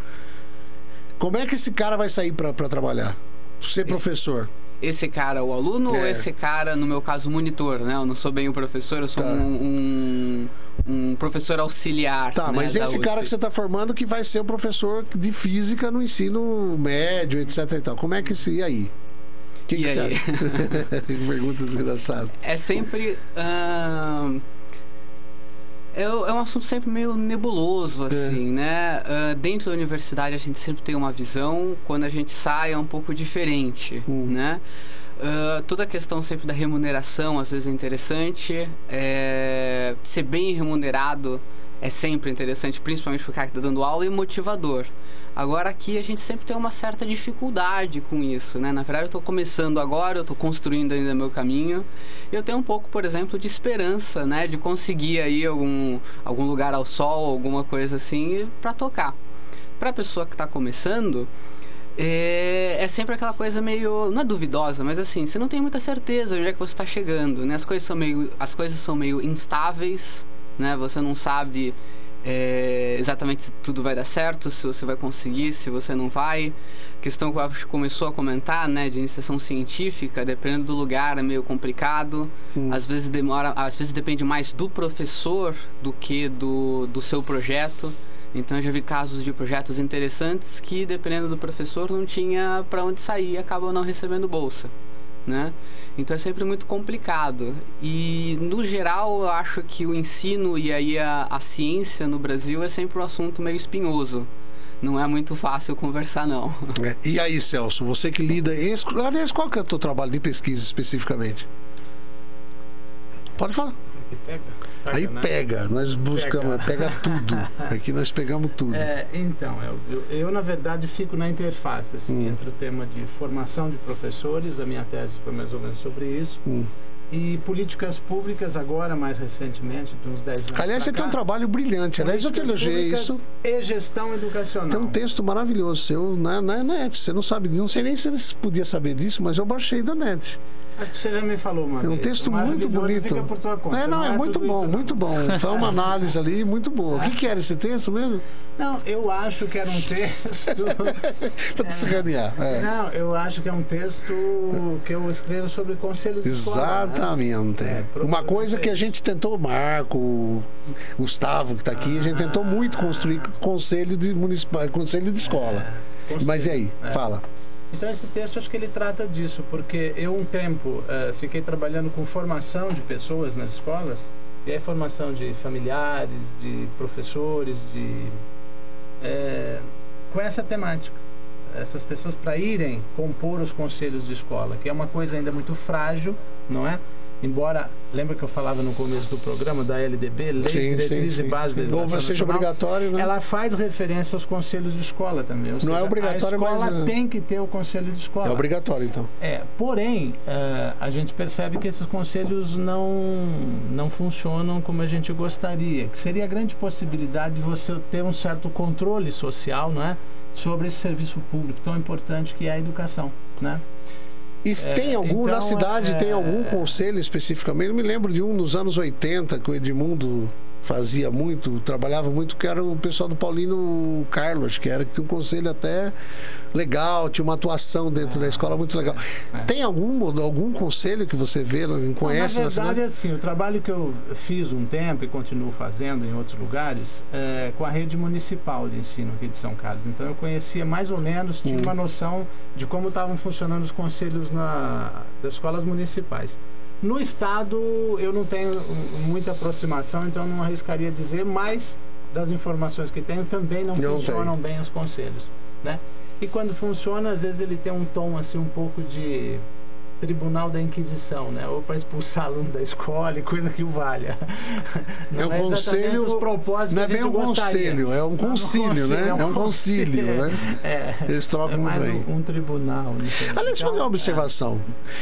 Como é que esse cara vai sair para trabalhar? Ser professor. Esse cara, o aluno, ou É. esse cara, no meu caso, o monitor, né? Eu não sou bem o professor, eu sou Tá. um, um, um professor auxiliar. Tá, né, mas esse cara que você está formando que vai ser o professor de física no ensino médio, etc e tal. Como é que se. E aí? O que, que acha? (laughs) Pergunta desgraçada. é sempre. ahn, é, é um assunto sempre meio nebuloso, assim, né? Ah, dentro da universidade a gente sempre tem uma visão, quando a gente sai é um pouco diferente, né? Ah, toda a questão sempre da remuneração às vezes é interessante. É, ser bem remunerado é sempre interessante, principalmente para o cara que está dando aula e motivador. Agora aqui a gente sempre tem uma certa dificuldade com isso, né? Na verdade eu estou começando agora, eu estou construindo ainda meu caminho. Eu tenho um pouco, por exemplo, de esperança, né? De conseguir aí algum, algum lugar ao sol, alguma coisa assim, para tocar. Para a pessoa que está começando, é, é, sempre aquela coisa meio não é duvidosa mas assim você não tem muita certeza onde é que você está chegando né as coisas são meio as coisas são meio instáveis né você não sabe é, exatamente se tudo vai dar certo se você vai conseguir se você não vai questão que o Alves começou a comentar né de iniciação científica dependendo do lugar é meio complicado Hum. às vezes demora às vezes depende mais do professor do que do, do seu projeto então eu já vi casos de projetos interessantes que, dependendo do professor, não tinha para onde sair e acabam não recebendo bolsa, né? Então é sempre muito complicado. E, no geral, eu acho que o ensino e aí a, a ciência no Brasil é sempre um assunto meio espinhoso. Não é muito fácil conversar, não. É. E aí, Celso, você que lida. Esse, aliás, qual que é o teu trabalho de pesquisa especificamente? Pode falar. Pega. Aí né? pega, nós buscamos, pega, tudo. Aqui nós pegamos tudo. É, então, eu, eu, eu, na verdade fico na interface assim, Hum. entre o tema de formação de professores, a minha tese foi mais ou menos sobre isso, Hum. e políticas públicas agora, mais recentemente, de uns 10 anos. Aliás, você pra tem um cá, trabalho brilhante. Aliás, eu te elogiei isso. E gestão educacional. Tem um texto maravilhoso seu na, na net. Você não sabe, não sei nem se você podia saber disso, mas eu baixei da net. Acho que você já me falou uma É um texto muito bonito. Por tua conta. É, não, é, muito bom, isso, não. muito bom. Foi uma análise ali muito boa. O que, que era esse texto mesmo? Não, eu acho que era um texto. (laughs) pra te sacanear. É. Não, eu acho que é um texto que eu escrevo sobre conselhos de escola. né? Exatamente. É, Uma coisa que a gente tentou, Marco, Gustavo, que está aqui, a gente tentou muito construir conselho de municipal, conselho de escola. conselho, Mas e aí? é. Fala. Então esse texto acho que ele trata disso, porque eu um tempo eh, fiquei trabalhando com formação de pessoas nas escolas, e aí formação de familiares, de professores, de eh, com essa temática. Essas pessoas para irem compor os conselhos de escola, que é uma coisa ainda muito frágil, não é? Embora, lembra que eu falava no começo do programa da LDB, Lei Sim, Diretriz sim, e sim, Base da sim. Educação Ou seja Nacional, obrigatório, né? Ela faz referência aos conselhos de escola também. Não é obrigatório, a escola mas, é- tem que ter o conselho de escola. É obrigatório, então. É, porém, eh, a gente percebe que esses conselhos não, não funcionam como a gente gostaria. Que seria a grande possibilidade de você ter um certo controle social, não é? Sobre esse serviço público tão importante que é a educação, né? E É, tem algum, na então, cidade, é- tem algum conselho especificamente? Eu me lembro de um nos anos 80, que o Edmundo fazia muito, trabalhava muito, que era o pessoal do Paulino Carlos, que era que tinha um conselho até legal, tinha uma atuação dentro da escola muito legal. Tem algum, algum conselho que você vê, conhece na na verdade, cidade? assim, o trabalho que eu fiz um tempo e continuo fazendo em outros lugares é com a rede municipal de ensino aqui de São Carlos. Então eu conhecia mais ou menos, tinha Hum. uma noção de como estavam funcionando os conselhos na, das escolas municipais. No estado eu não tenho muita aproximação, então eu não arriscaria dizer, mas das informações que tenho também não, Não funcionam bem os conselhos, né? E quando funciona, às vezes ele tem um tom assim um pouco de Tribunal da Inquisição, né? Ou para expulsar aluno da escola e coisa que o valha. É Não um exatamente conselho. os propósitos Não é bem um gostaria. conselho, é um Não, concílio, né? É um concílio, né? (laughs) É, Eles trocam é muito bem. um, um tribunal. não sei. Aliás, deixa eu fazer uma observação.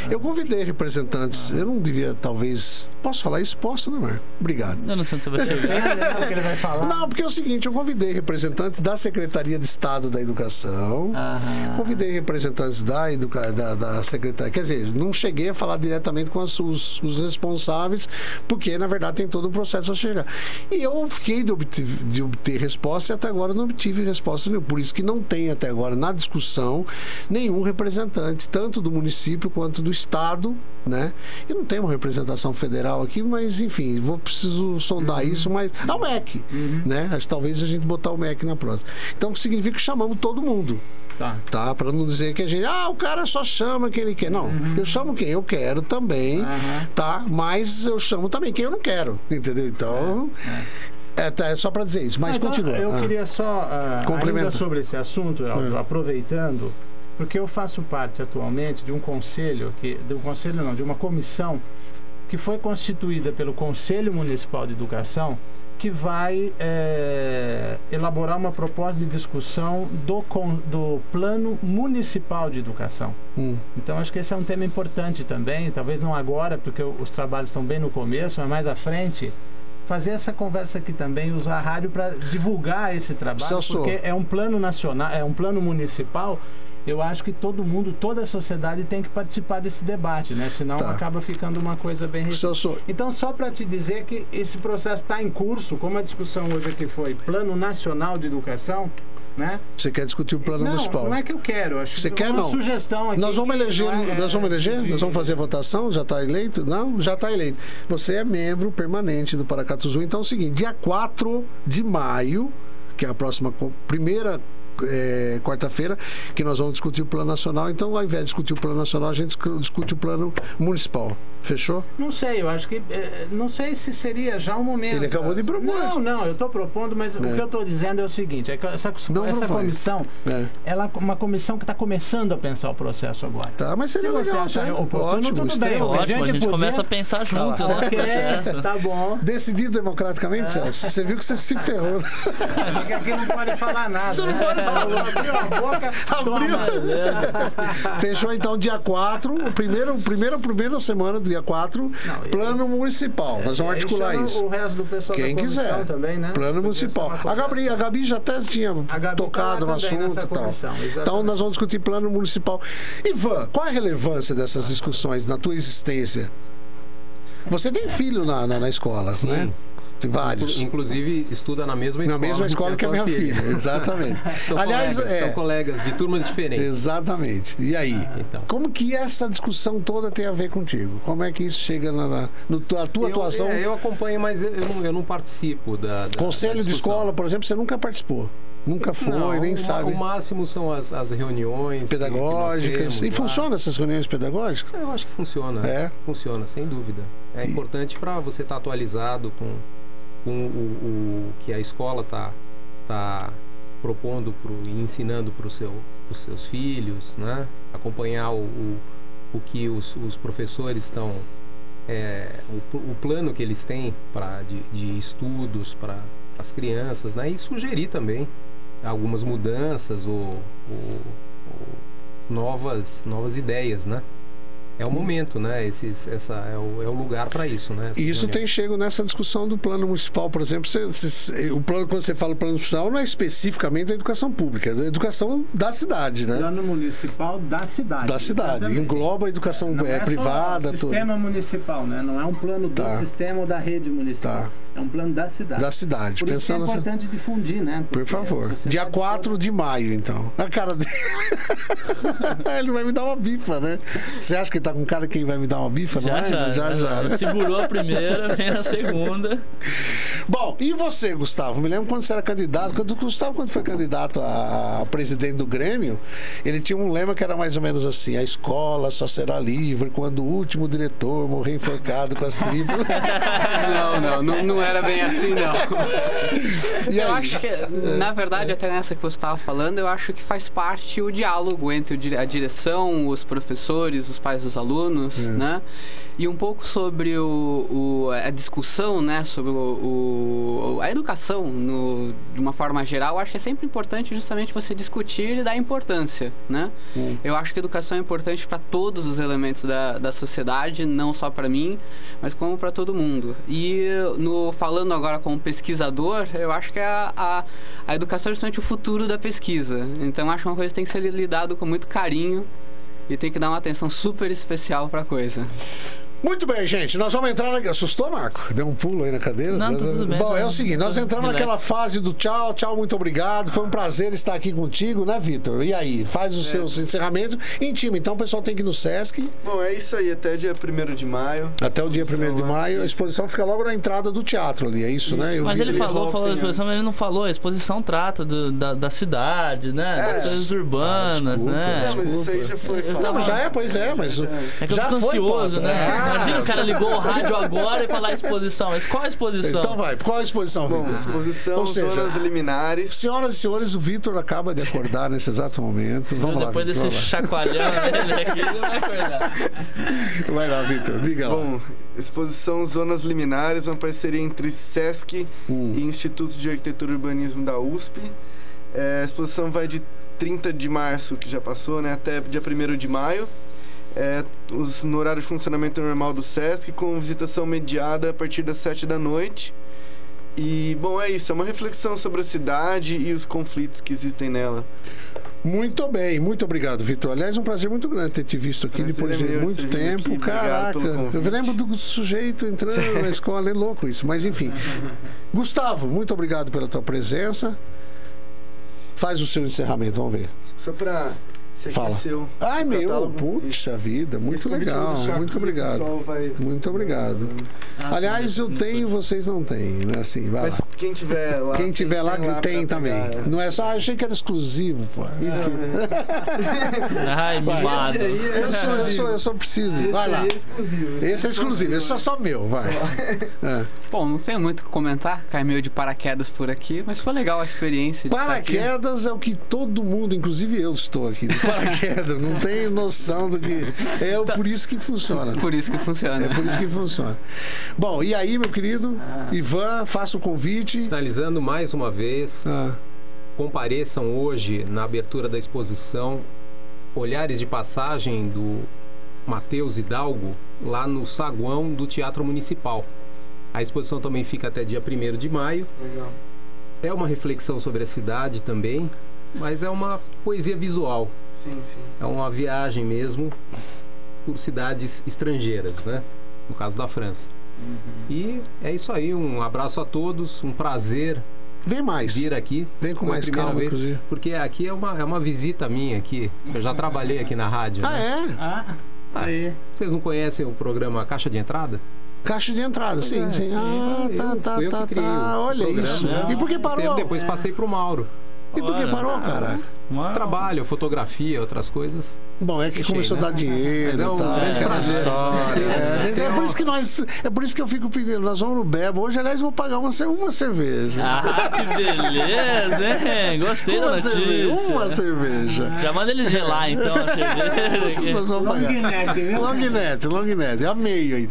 Eu convidei representantes, eu não devia, talvez. Posso falar isso? Posso, né, Marco? Obrigado. Eu não sei onde você vai chegar. (laughs) É, né, o que ele vai falar. Não, porque é o seguinte, eu convidei representantes da Secretaria de Estado da Educação, Aham. convidei representantes da, educa... da, da Secretaria, quer dizer, não cheguei a falar diretamente com as- os, os responsáveis, porque na verdade tem todo um processo a chegar. E eu fiquei de obter, de obter resposta e até agora não obtive resposta nenhuma. Por isso que não tem até agora na discussão nenhum representante, tanto do município quanto do Estado, né? E não tem uma representação federal aqui, mas enfim, vou preciso sondar isso, mas. O MEC, né? Acho talvez a gente botar o MEC na próxima. Então significa que chamamos todo mundo Tá. tá? Para não dizer que a gente, ah, o cara só chama quem ele quer. Não, eu chamo quem eu quero também, Aham. tá? Mas eu chamo também quem eu não quero, entendeu? Então, é, tá, é só para dizer isso. Mas Ah, então, continua. Eu Ah. queria só, ah, ainda sobre esse assunto, Elton, aproveitando, porque eu faço parte atualmente de um conselho, que, de um conselho não, de uma comissão que foi constituída pelo Conselho Municipal de Educação, que vai é, elaborar uma proposta de discussão do, do plano municipal de educação. Hum. Então acho que esse é um tema importante também, talvez não agora, porque os trabalhos estão bem no começo, mas mais à frente. Fazer essa conversa aqui também, usar a rádio para divulgar esse trabalho, Celso. porque é um plano nacional, é um plano municipal. Eu acho que todo mundo, toda a sociedade tem que participar desse debate, né? Senão Tá. acaba ficando uma coisa bem. Celso, Então, só para te dizer que esse processo está em curso, como a discussão hoje aqui foi Plano Nacional de Educação, né? você quer discutir o plano não, municipal? não é que eu quero, acho Você que quer é uma não? sugestão aqui. Nós vamos eleger, é- nós vamos eleger, de- nós vamos fazer a votação, já está eleito? Não, já está eleito. Você é membro permanente do Paracatuzu. Então é o seguinte, dia 4 de maio, que é a próxima primeira é, quarta-feira, que nós vamos discutir o plano nacional. Então, ao invés de discutir o plano nacional, a gente discu- discute o plano municipal. Fechou? Não sei, eu acho que. eh, não sei se seria já o momento. Ele acabou de propor. Não, não, eu estou propondo, mas o É. que eu estou dizendo é o seguinte: é que essa, Não, essa comissão, É. ela é uma comissão que está começando a pensar o processo agora. Tá, mas seria Se você legal, achar tá? oportuno, Ótimo, tudo bem. o Ótimo, a gente podia- começa a pensar junto, né? Ok, processo. tá bom. Decidido democraticamente, Celso? Você viu que você se ferrou. Porque aqui não pode falar nada. Você não né? pode falar. Abriu a boca, toma. Fechou então dia 4, o primeiro, primeira, primeira semana do dia 4, Não, plano municipal. Nós vamos Aí articular chama isso. O resto do pessoal Quem quiser. também, né? Plano Podia municipal. A Gabi, a Gabi já até tinha Gabi tocado tá no assunto e tal. exatamente. Então nós vamos discutir plano municipal. Ivan, qual é a relevância dessas discussões na tua existência? Você tem filho na, na, na escola, Sim. né? Tem vários. Inclusive, estuda na mesma Na escola. mesma escola que a sua minha filha, (laughs) exatamente. São Aliás, colegas, é. são colegas de turmas diferentes. Exatamente. E aí? Então. Como que essa discussão toda tem a ver contigo? Como é que isso chega na, na no, tu- a tua eu, atuação? é, eu acompanho, mas eu, eu não, eu não participo da. da Conselho da de escola, por exemplo, você nunca participou. Nunca foi, Não, nem o, sabe. O máximo são as, as reuniões que- que Pedagógicas. temos e lá. funciona essas reuniões pedagógicas? Eu acho que funciona. É? Funciona, sem dúvida. É E- importante para você estar atualizado com, com o, o que a escola está tá propondo pro, e ensinando para seu, os seus filhos, né? Acompanhar o, o, o que os, os professores estão... é, o, o plano que eles têm pra, de, de estudos para as crianças, né? E sugerir também algumas mudanças ou, ou- ou novas, novas ideias, né? É o momento, né? Esses, essa, é, o, é o lugar para isso, né? Essas E isso tem reuniões. chego nessa discussão do plano municipal, por exemplo. você- você- o plano, quando você fala plano municipal, não é especificamente da educação pública, é da educação da cidade, né? Plano municipal da cidade. Da cidade. exatamente. Engloba a educação Não é, só privada, o tudo. sistema municipal, né? Não é um plano do Tá. sistema ou da rede municipal. Tá. É um plano da cidade. Da cidade. Por isso que é Pensando assim- importante difundir, né? Por Porque favor. a sociedade Dia 4 de maio, então. A cara dele. (laughs) ele vai me dar uma bifa, né? Você acha que ele tá com cara que vai me dar uma bifa? não Já, é? já, já, já. né? Segurou a primeira, vem a segunda. Bom, e você, Gustavo? Me lembro quando você era candidato. Quando o Gustavo, quando foi candidato a, a presidente do Grêmio, ele tinha um lema que era mais ou menos assim: a escola só será livre quando o último diretor morrer enforcado com as tripas. (laughs) Não, não, não, não era bem assim, não. (laughs) E eu acho que, na verdade, até nessa que você estava falando, eu acho que faz parte o diálogo entre a direção, os professores, os pais dos alunos, né? E um pouco sobre o, o- a discussão, né? Sobre o, o- a educação, no, de uma forma geral, eu acho que é sempre importante justamente você discutir e dar importância, né? Eu acho que a educação é importante para todos os elementos da, da sociedade, não só para mim, mas como para todo mundo. E no falando agora como pesquisador, eu acho que a, a, a educação é justamente o futuro da pesquisa. Então acho que é uma coisa tem que ser lidado com muito carinho e tem que dar uma atenção super especial para a coisa. Muito bem, gente. Nós vamos entrar. Na... Assustou, Marco? Deu um pulo aí na cadeira? Não, tá tudo bem, Bom, é o seguinte: nós entramos relax. naquela fase do tchau, tchau, muito obrigado. Foi um prazer estar aqui contigo, né, Vitor? E aí? Faz os seus encerramentos em time. Então o pessoal tem que ir no Sesc Bom, é isso aí, até dia 1 de maio. até o dia 1 de maio. A exposição fica logo na entrada do teatro ali, é isso, né? Eu Mas vi ele falou, falou da exposição, mas ele não falou. A exposição trata do- da, da cidade, né? É. Das coisas urbanas, Ah, desculpa, né? É, mas isso aí já foi falado. Não, mas já é, pois é, mas É que eu já fico foi, ansioso, né? Ah, Imagina o cara ligou o rádio agora e falar exposição. Mas qual a exposição? Então vai, qual a exposição, Bom, Vitor? exposição Ou seja, Zonas Liminares. Senhoras e senhores, o Vitor acaba de acordar nesse exato momento. Vamos lá, Depois desse chacoalhão (laughs) dele aqui, ele vai acordar. Vai lá, Vitor, diga lá. Bom, exposição Zonas Liminares, uma parceria entre SESC Hum. e Instituto de Arquitetura e Urbanismo da USP. É, a exposição vai de 30 de março, que já passou, né, até dia 1 de maio. É, os, no horário de funcionamento normal do SESC, com visitação mediada a partir das 7 da noite. E, bom, é isso. É uma reflexão sobre a cidade e os conflitos que existem nela. Muito bem, muito obrigado, Vitor. Aliás, um prazer muito grande ter te visto aqui Prazer depois é de muito tempo. Caraca, eu lembro do sujeito entrando na (laughs) escola, é louco isso. Mas enfim. (laughs) Gustavo, muito obrigado pela tua presença. Faz o seu encerramento, vamos ver. Só pra... Esse aqui Fala. é seu. Ai, meu, catálogo. puxa vida, muito Esse legal, muito obrigado. vai- Muito obrigado. Ah, Aliás, eu tenho, vocês não têm, né? Assim, vai Mas lá. quem tiver lá... Quem tiver lá, que tem pra também. pegar, é. Não é só, ah, achei que era exclusivo, pô. Mentira. (laughs) Ai, mimado. Esse é Eu sou, eu sou, eu sou preciso. Esse Vai lá. aí é exclusivo. Esse é exclusivo, esse é só meu, vai. (laughs) É. Bom, não tenho muito o que comentar, cai meio de paraquedas por aqui, mas foi legal a experiência de estar aqui. Paraquedas é o que todo mundo, inclusive eu estou aqui, (laughs) paraquedas, não tenho noção do que. É o- por isso que funciona. Por isso que funciona. É por isso que funciona. Bom, e aí, meu querido Ivan, faça o convite. Finalizando mais uma vez, Ah, compareçam hoje na abertura da exposição Olhares de Passagem do Matheus Hidalgo, lá no saguão do Teatro Municipal. A exposição também fica até dia 1 de maio. Legal. É uma reflexão sobre a cidade também, mas é uma poesia visual. Sim, sim. É uma viagem mesmo por cidades estrangeiras, né? No caso da França. E é isso aí, um abraço a todos, um prazer vem mais. vir aqui. Vem com mais calma, vez, inclusive. Porque aqui é uma, é uma visita minha aqui. Eu já trabalhei aqui na rádio. Ah, né? é? Ah, aí. Vocês não conhecem o programa Caixa de Entrada? Caixa de entrada, sim, é, sim. sim, Ah, eu- tá, tá, tá, tá. Olha programa. isso. E por que parou? Depois passei pro Mauro. E por que parou, cara? Uma- Trabalho, fotografia, outras coisas. Bom, é que Deixei, começou a né? dar dinheiro Mas é e um tal, grande aquelas prazer. histórias. Sim, É, né? gente, é por isso que nós. É por isso que eu fico pedindo. Nós vamos no Bebo. Hoje, aliás, vou pagar uma, uma cerveja. Ah, que beleza, hein? Gostei da uma cerveja. notícia. Uma cerveja. Já manda ele gelar, então, a cerveja. Nós vamos pagar. Longuinete, viu? Longuinete, Longuinete, a meio aí.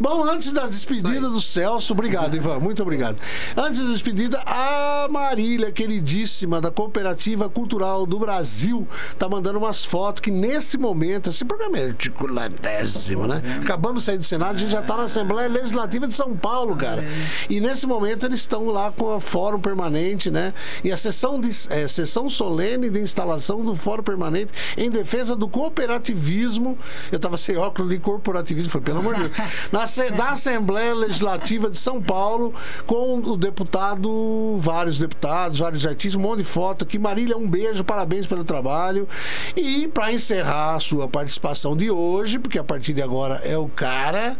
Bom, antes da despedida do Celso, obrigado, Ivan, muito obrigado. Antes da despedida, a Marília, queridíssima da Cooperativa Cultural do Brasil, tá mandando umas fotos que nesse momento, esse programa é articuladésimo, né? Acabamos de sair do Senado, a gente já tá na Assembleia Legislativa de São Paulo, cara. E nesse momento eles estão lá com a Fórum Permanente, né? E a sessão, de, é, sessão solene de instalação do Fórum Permanente em defesa do cooperativismo. Eu tava sem óculos de corporativismo, foi pelo amor de Deus. (laughs) Na, da Assembleia Legislativa de São Paulo, com o deputado, vários deputados, vários artistas, um monte de foto aqui. Marília, um beijo, parabéns pelo trabalho. E para encerrar a sua participação de hoje, porque a partir de agora é o cara,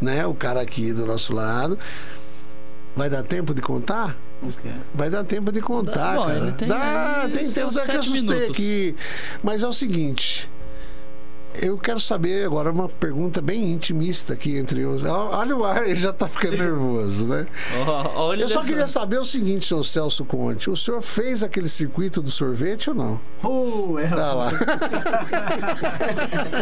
né? O cara aqui do nosso lado. Vai dar tempo de contar? Vai dar tempo de contar, Dá, bom, cara. ele tem Dá, tem tempo. seus É que eu assustei minutos. aqui. Mas é o seguinte. Eu quero saber agora uma pergunta bem intimista aqui entre os. Olha o ar, ele já tá ficando nervoso, né? Olha Eu só queria saber o seguinte, senhor Celso Conte. O senhor fez aquele circuito do sorvete ou não? Uh, é. Ah lá. (laughs)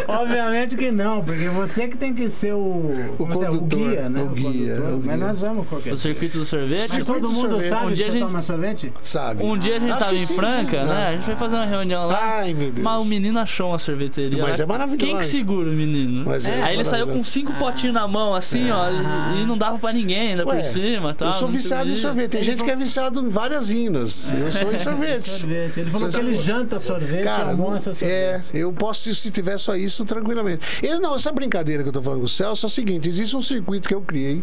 Obviamente que não, porque você que tem que ser o, como se é, condutor, guia, né? o guia, condutor. o guia. Mas nós vamos qualquer O circuito do sorvete. Mas Circuito todo do mundo sorvete. sabe Um que dia você a gente- toma sorvete? Sabe? Um dia a gente Acho tava que em sim, Franca, sim. né? A gente foi fazer uma reunião lá. Ai, meu Deus. Mas o menino achou uma sorveteria. Mas lá. é maravilhoso. Quem que segura o menino? Mas é Aí ele saiu com cinco potinhos na mão, assim, ó, e, e não dava pra ninguém, ainda Ué, por cima. Tal, eu sou viciado em sorvete. Tem gente que é viciado em várias inas. Eu sou em (laughs) sorvete. Sorvete. Ele falou Você que ele sabe- janta sorvete, Cara, almoça sorvete. é, eu posso, se tiver só isso, tranquilamente. Eu, não, essa brincadeira que eu tô falando com o Celso é o seguinte: existe um circuito que eu criei.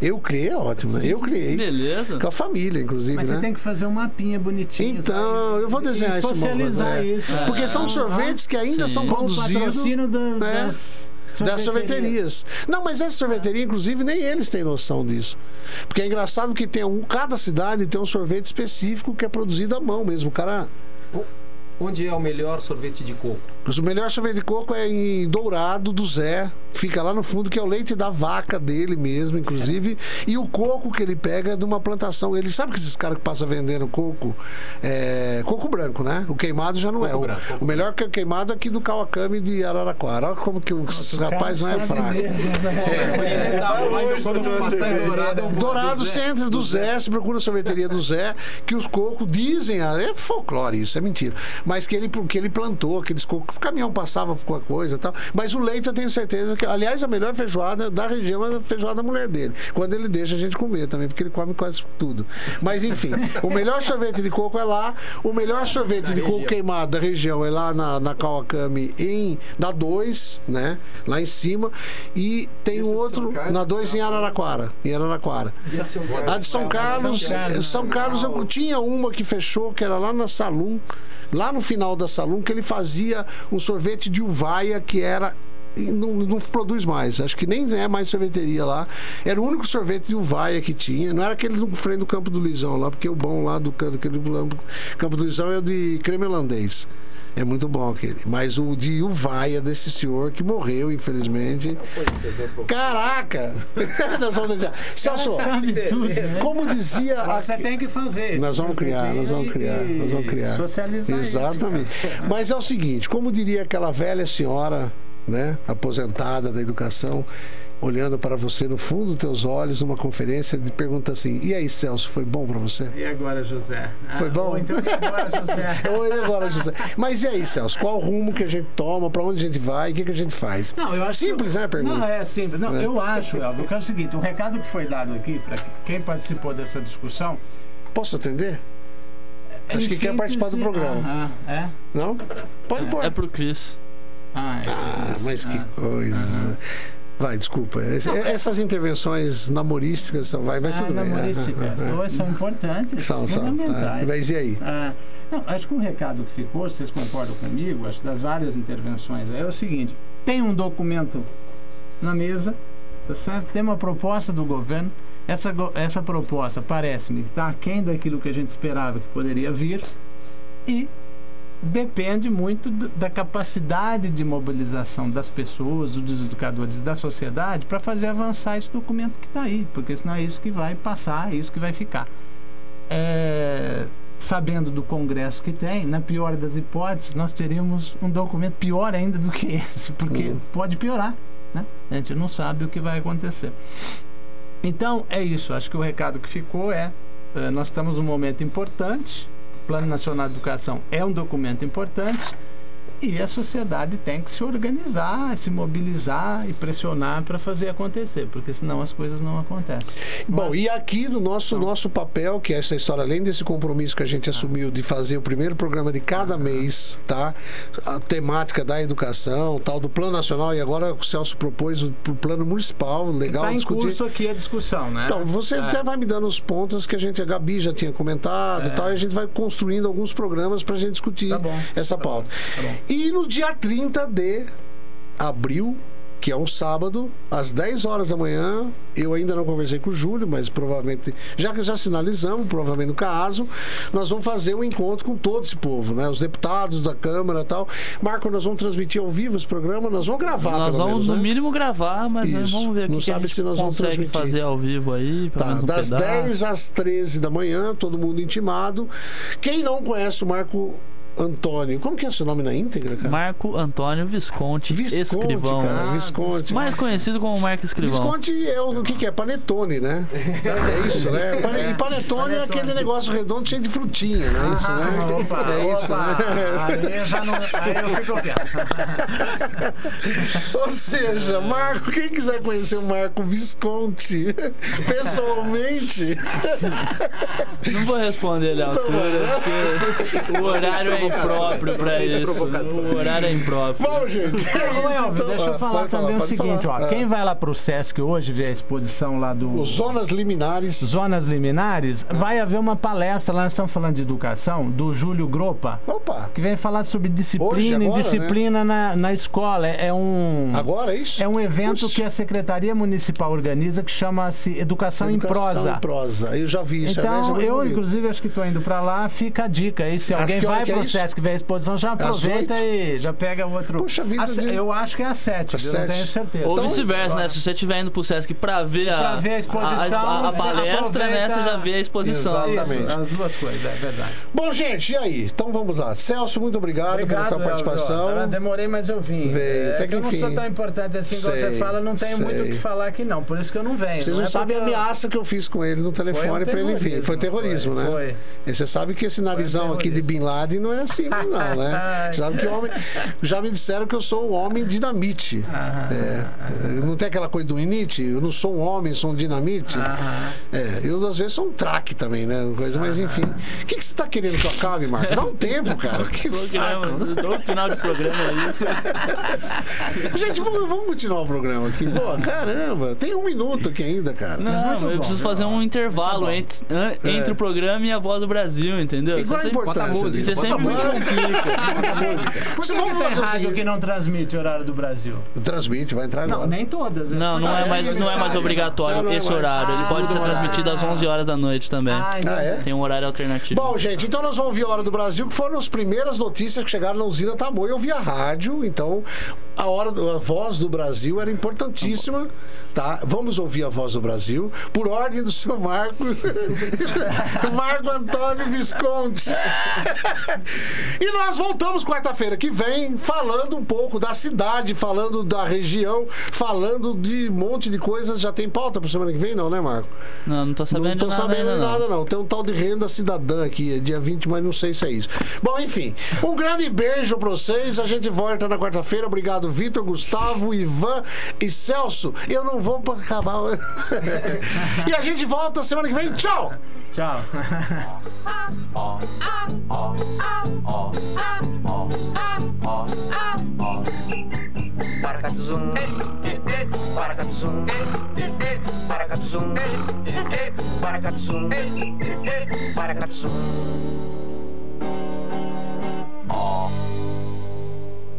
Eu criei, é ótimo, né? Eu criei. Beleza. Com a família, inclusive, Mas né? você tem que fazer um mapinha bonitinho. Então, sabe? eu vou desenhar e esse socializar mapa, é. isso. Porque são sorvetes que ainda sim. são Com o produzidos patrocínio da- É. das, das sorveterias. Não, mas essa sorveteria, inclusive, nem eles têm noção disso. Porque é engraçado que tem um, cada cidade tem um sorvete específico que é produzido à mão mesmo. O cara. Onde é o melhor sorvete de coco? O melhor sorvete de coco é em Dourado do Zé, fica lá no fundo, que é o leite da vaca dele mesmo, inclusive. E o coco que ele pega é de uma plantação. Ele sabe que esses caras que passam vendendo coco, é, coco branco, né? O queimado já não é. O, branco, coco o melhor que é queimado é aqui do Kawakami de Araraquara. Olha como que os rapazes não é fraco. Dourado, centro do Zé, se procura a sorveteria do Zé, que os cocos dizem, ah, é folclore isso, é mentira. Mas que ele, que ele plantou aqueles cocos, o caminhão passava por qualquer coisa e tal. Mas o leite eu tenho certeza que, aliás, a melhor feijoada da região é a feijoada da mulher dele. Quando ele deixa a gente comer também, porque ele come quase tudo. Mas enfim, o melhor sorvete de coco é lá, o melhor sorvete de coco queimado da região é lá na, na Kawakami, em, na 2, né? Lá em cima. E tem um outro, na 2 em Araraquara. Em Araraquara. A de São Carlos, São Carlos eu tinha uma que fechou, que era lá na Salum, lá no final da Salum, que ele fazia um sorvete de uvaia que era não, não produz mais. Acho que nem é mais sorveteria lá. Era o único sorvete de uvaia que tinha. Não era aquele do frente do Campo do Luizão lá, porque o bom lá do Campo do Luizão é de creme holandês. É muito bom aquele. Mas o de uvaia desse senhor que morreu, infelizmente. Caraca! (laughs) nós vamos dizer. Celso, né? como dizia. Agora Você tem que fazer isso. nós vamos criar, nós vamos criar, nós vamos criar. Socializar isso, Exatamente. Mas é o seguinte, como diria aquela velha senhora, né, aposentada da educação, olhando para você no fundo dos teus olhos numa conferência e pergunta assim: "E aí, Celso, foi bom para você?" E agora, José? Foi Ah, bom? ou Então, e agora, José? (laughs) Oi, agora, José. Mas e aí, Celso? Qual o rumo que a gente toma? Para onde a gente vai? O que, que a gente faz? Não, eu acho Simples, que, né, a pergunta? Não, é simples. Não, É. eu acho, Elvio, que é o seguinte: o recado que foi dado aqui, para quem participou dessa discussão. Posso atender? em Acho que quer participar do programa. Aham, é? Não? Pode pôr. É pro Chris. Ah, é Ah, mas que Ah. Vai, desculpa. Esse- essas intervenções namorísticas são. Vai, vai Ah, tudo bem. namorísticas. Hoje são importantes, São, são. fundamentais. Ah, Mas e aí? Ah, não, acho que o recado que ficou, vocês concordam comigo, acho que das várias intervenções, é o seguinte: tem um documento na mesa, tá certo? Tem uma proposta do governo. Essa, essa proposta parece-me que está aquém daquilo que a gente esperava que poderia vir e depende muito da capacidade de mobilização das pessoas, dos educadores e da sociedade para fazer avançar esse documento que está aí, porque senão é isso que vai passar, é isso que vai ficar. É, sabendo do Congresso que tem, na pior das hipóteses, nós teríamos um documento pior ainda do que esse, porque pode piorar, né? A gente não sabe o que vai acontecer. Então, é isso. Acho que o recado que ficou é: eh, nós estamos num momento importante. Plano Nacional de Educação é um documento importante e a sociedade tem que se organizar, se mobilizar e pressionar para fazer acontecer, porque senão as coisas não acontecem. Bom, e aqui no nosso, nosso papel, que é essa história, além desse compromisso que a gente assumiu de fazer o primeiro programa de cada mês, tá? A temática da educação, tal, do Plano Nacional, e agora o Celso propôs o pro plano municipal, legal em discutir. curso aqui a discussão, né? Então, você É. até vai me dando os pontos que a gente, a Gabi já tinha comentado É. e tal, e a gente vai construindo alguns programas para a gente discutir Tá bom, essa pauta. tá bom. E no dia 30 de abril, que é um sábado, às 10 horas da manhã, eu ainda não conversei com o Júlio, mas provavelmente, já que já sinalizamos, provavelmente no caso, nós vamos fazer um encontro com todo esse povo, né? Os deputados da Câmara e tal. Marco, nós vamos transmitir ao vivo esse programa, nós vamos gravar, Nós vamos, menos, no né? mínimo, gravar, mas nós Isso. vamos ver Não que, que sabe gente se nós vamos consegue transmitir. fazer ao vivo aí. Tá, um das pedaço. 10 às 13 da manhã, todo mundo intimado. Quem não conhece o Marco Antônio, como que é seu nome na íntegra, cara? Marco Antônio Visconti, Visconti, Escrivão. cara, Visconti. Mais conhecido como Marco Escrivão. Visconti é o, o que, que é? Panetone, né? (laughs) É isso, né? E panetone é aquele negócio redondo cheio de frutinha, não é isso, né? Ah, opa, é isso, opa. né? Aí, eu já não, aí eu fico quieto. (laughs) Ou seja, Marco, quem quiser conhecer o Marco Visconti (laughs) pessoalmente, Não vou responder ele à altura, porque o horário é impróprio pra isso. O horário é impróprio. Bom, gente, é Ô, isso. Elvio, então. deixa eu falar também o pode seguinte, falar. ó. Ah. Quem vai lá pro Sesc hoje ver a exposição lá do Os Zonas Liminares. Zonas Liminares, vai haver uma palestra, lá nós estamos falando de educação, do Júlio Gropa, Opa, que vem falar sobre disciplina Hoje, agora, e disciplina na, na escola. É, é um agora é isso? é um evento que a Secretaria Municipal organiza que chama-se Educação, em Educação Prosa. em prosa. Eu já vi isso. é Então, muito eu, bonito. inclusive, acho que estou indo para lá. Fica a dica aí. Se Acho alguém vai que é Sesc vê a exposição, já Às aproveita e já pega outro. Puxa vida A de- Eu acho que é a 7, Às eu não sete. tenho certeza. Ou Então, vice-versa, né? Se você estiver indo pro Sesc pra ver a, Pra ver a exposição, a, a- a palestra, né? aproveita- Você já vê a exposição. Exatamente. Isso, as duas coisas, é verdade. Bom, gente, e aí? Então vamos lá. Celso, muito obrigado, Obrigado, pela tua participação. Elvio. Eu demorei, mas eu vim. Veio, é, até que que eu não enfim. sou tão importante assim como Sei, você fala, não tenho muito o sei. que falar aqui não, por isso que eu não venho. Vocês não, é sabem a eu- ameaça que eu fiz com ele no telefone um pra ele vir. Foi terrorismo, foi, né? foi. E você sabe que esse narizão aqui de Bin Laden não é assim, não, né? (laughs) Você sabe que homem. Já me disseram que eu sou um homem dinamite. É, não tem aquela coisa do Inite? Eu não sou um homem, sou um dinamite. É, eu às vezes sou um traque também, né? Coisa, mas enfim. O que, que você tá querendo que eu acabe, Marco? Dá um tempo, (laughs) cara. Que Programa, saco. todo final de programa é isso. (laughs) Gente, vamos, vamos continuar o programa aqui. Pô, caramba, tem um minuto aqui ainda, cara. Não, muito eu bom, preciso fazer um intervalo entre, entre o programa e a voz do Brasil, entendeu? E qual a Você sempre- importância? A disso? Você sempre me música. Por que, Vamos fazer o seguinte. que não transmite o horário do Brasil? Transmite, vai entrar agora. Não, nem todas. né? Não, não é mais, não é mais obrigatório Não, não é esse mais. horário. Ele Ah, pode ser muda o transmitido às 11 horas da noite também. Ah, então Ah, é? Tem um horário alternativo. Bom, gente, então nós vamos ouvir a Hora do Brasil, que foram as primeiras notícias que chegaram na usina Tamoio. Eu vi a rádio, então a hora a voz do Brasil era importantíssima, tá? Vamos ouvir a voz do Brasil, por ordem do seu Marco, (laughs) Marco Antônio Visconti. (laughs) e nós voltamos quarta-feira que vem, falando um pouco da cidade, falando da região, falando de um monte de coisas. Já tem pauta para semana que vem, não, né, Marco? Não, não tô Não sabendo tô de nada sabendo ainda, de não. nada, não. Tem um tal de renda cidadã aqui, é dia 20, mas não sei se é isso. Bom, enfim, um grande beijo pra vocês. A gente volta na quarta-feira. Obrigado, Ricardo, Vitor, Gustavo, Ivan e Celso. Eu não vou para acabar. (laughs) e a gente volta semana que vem. Tchau! Tchau. (laughs) Oh.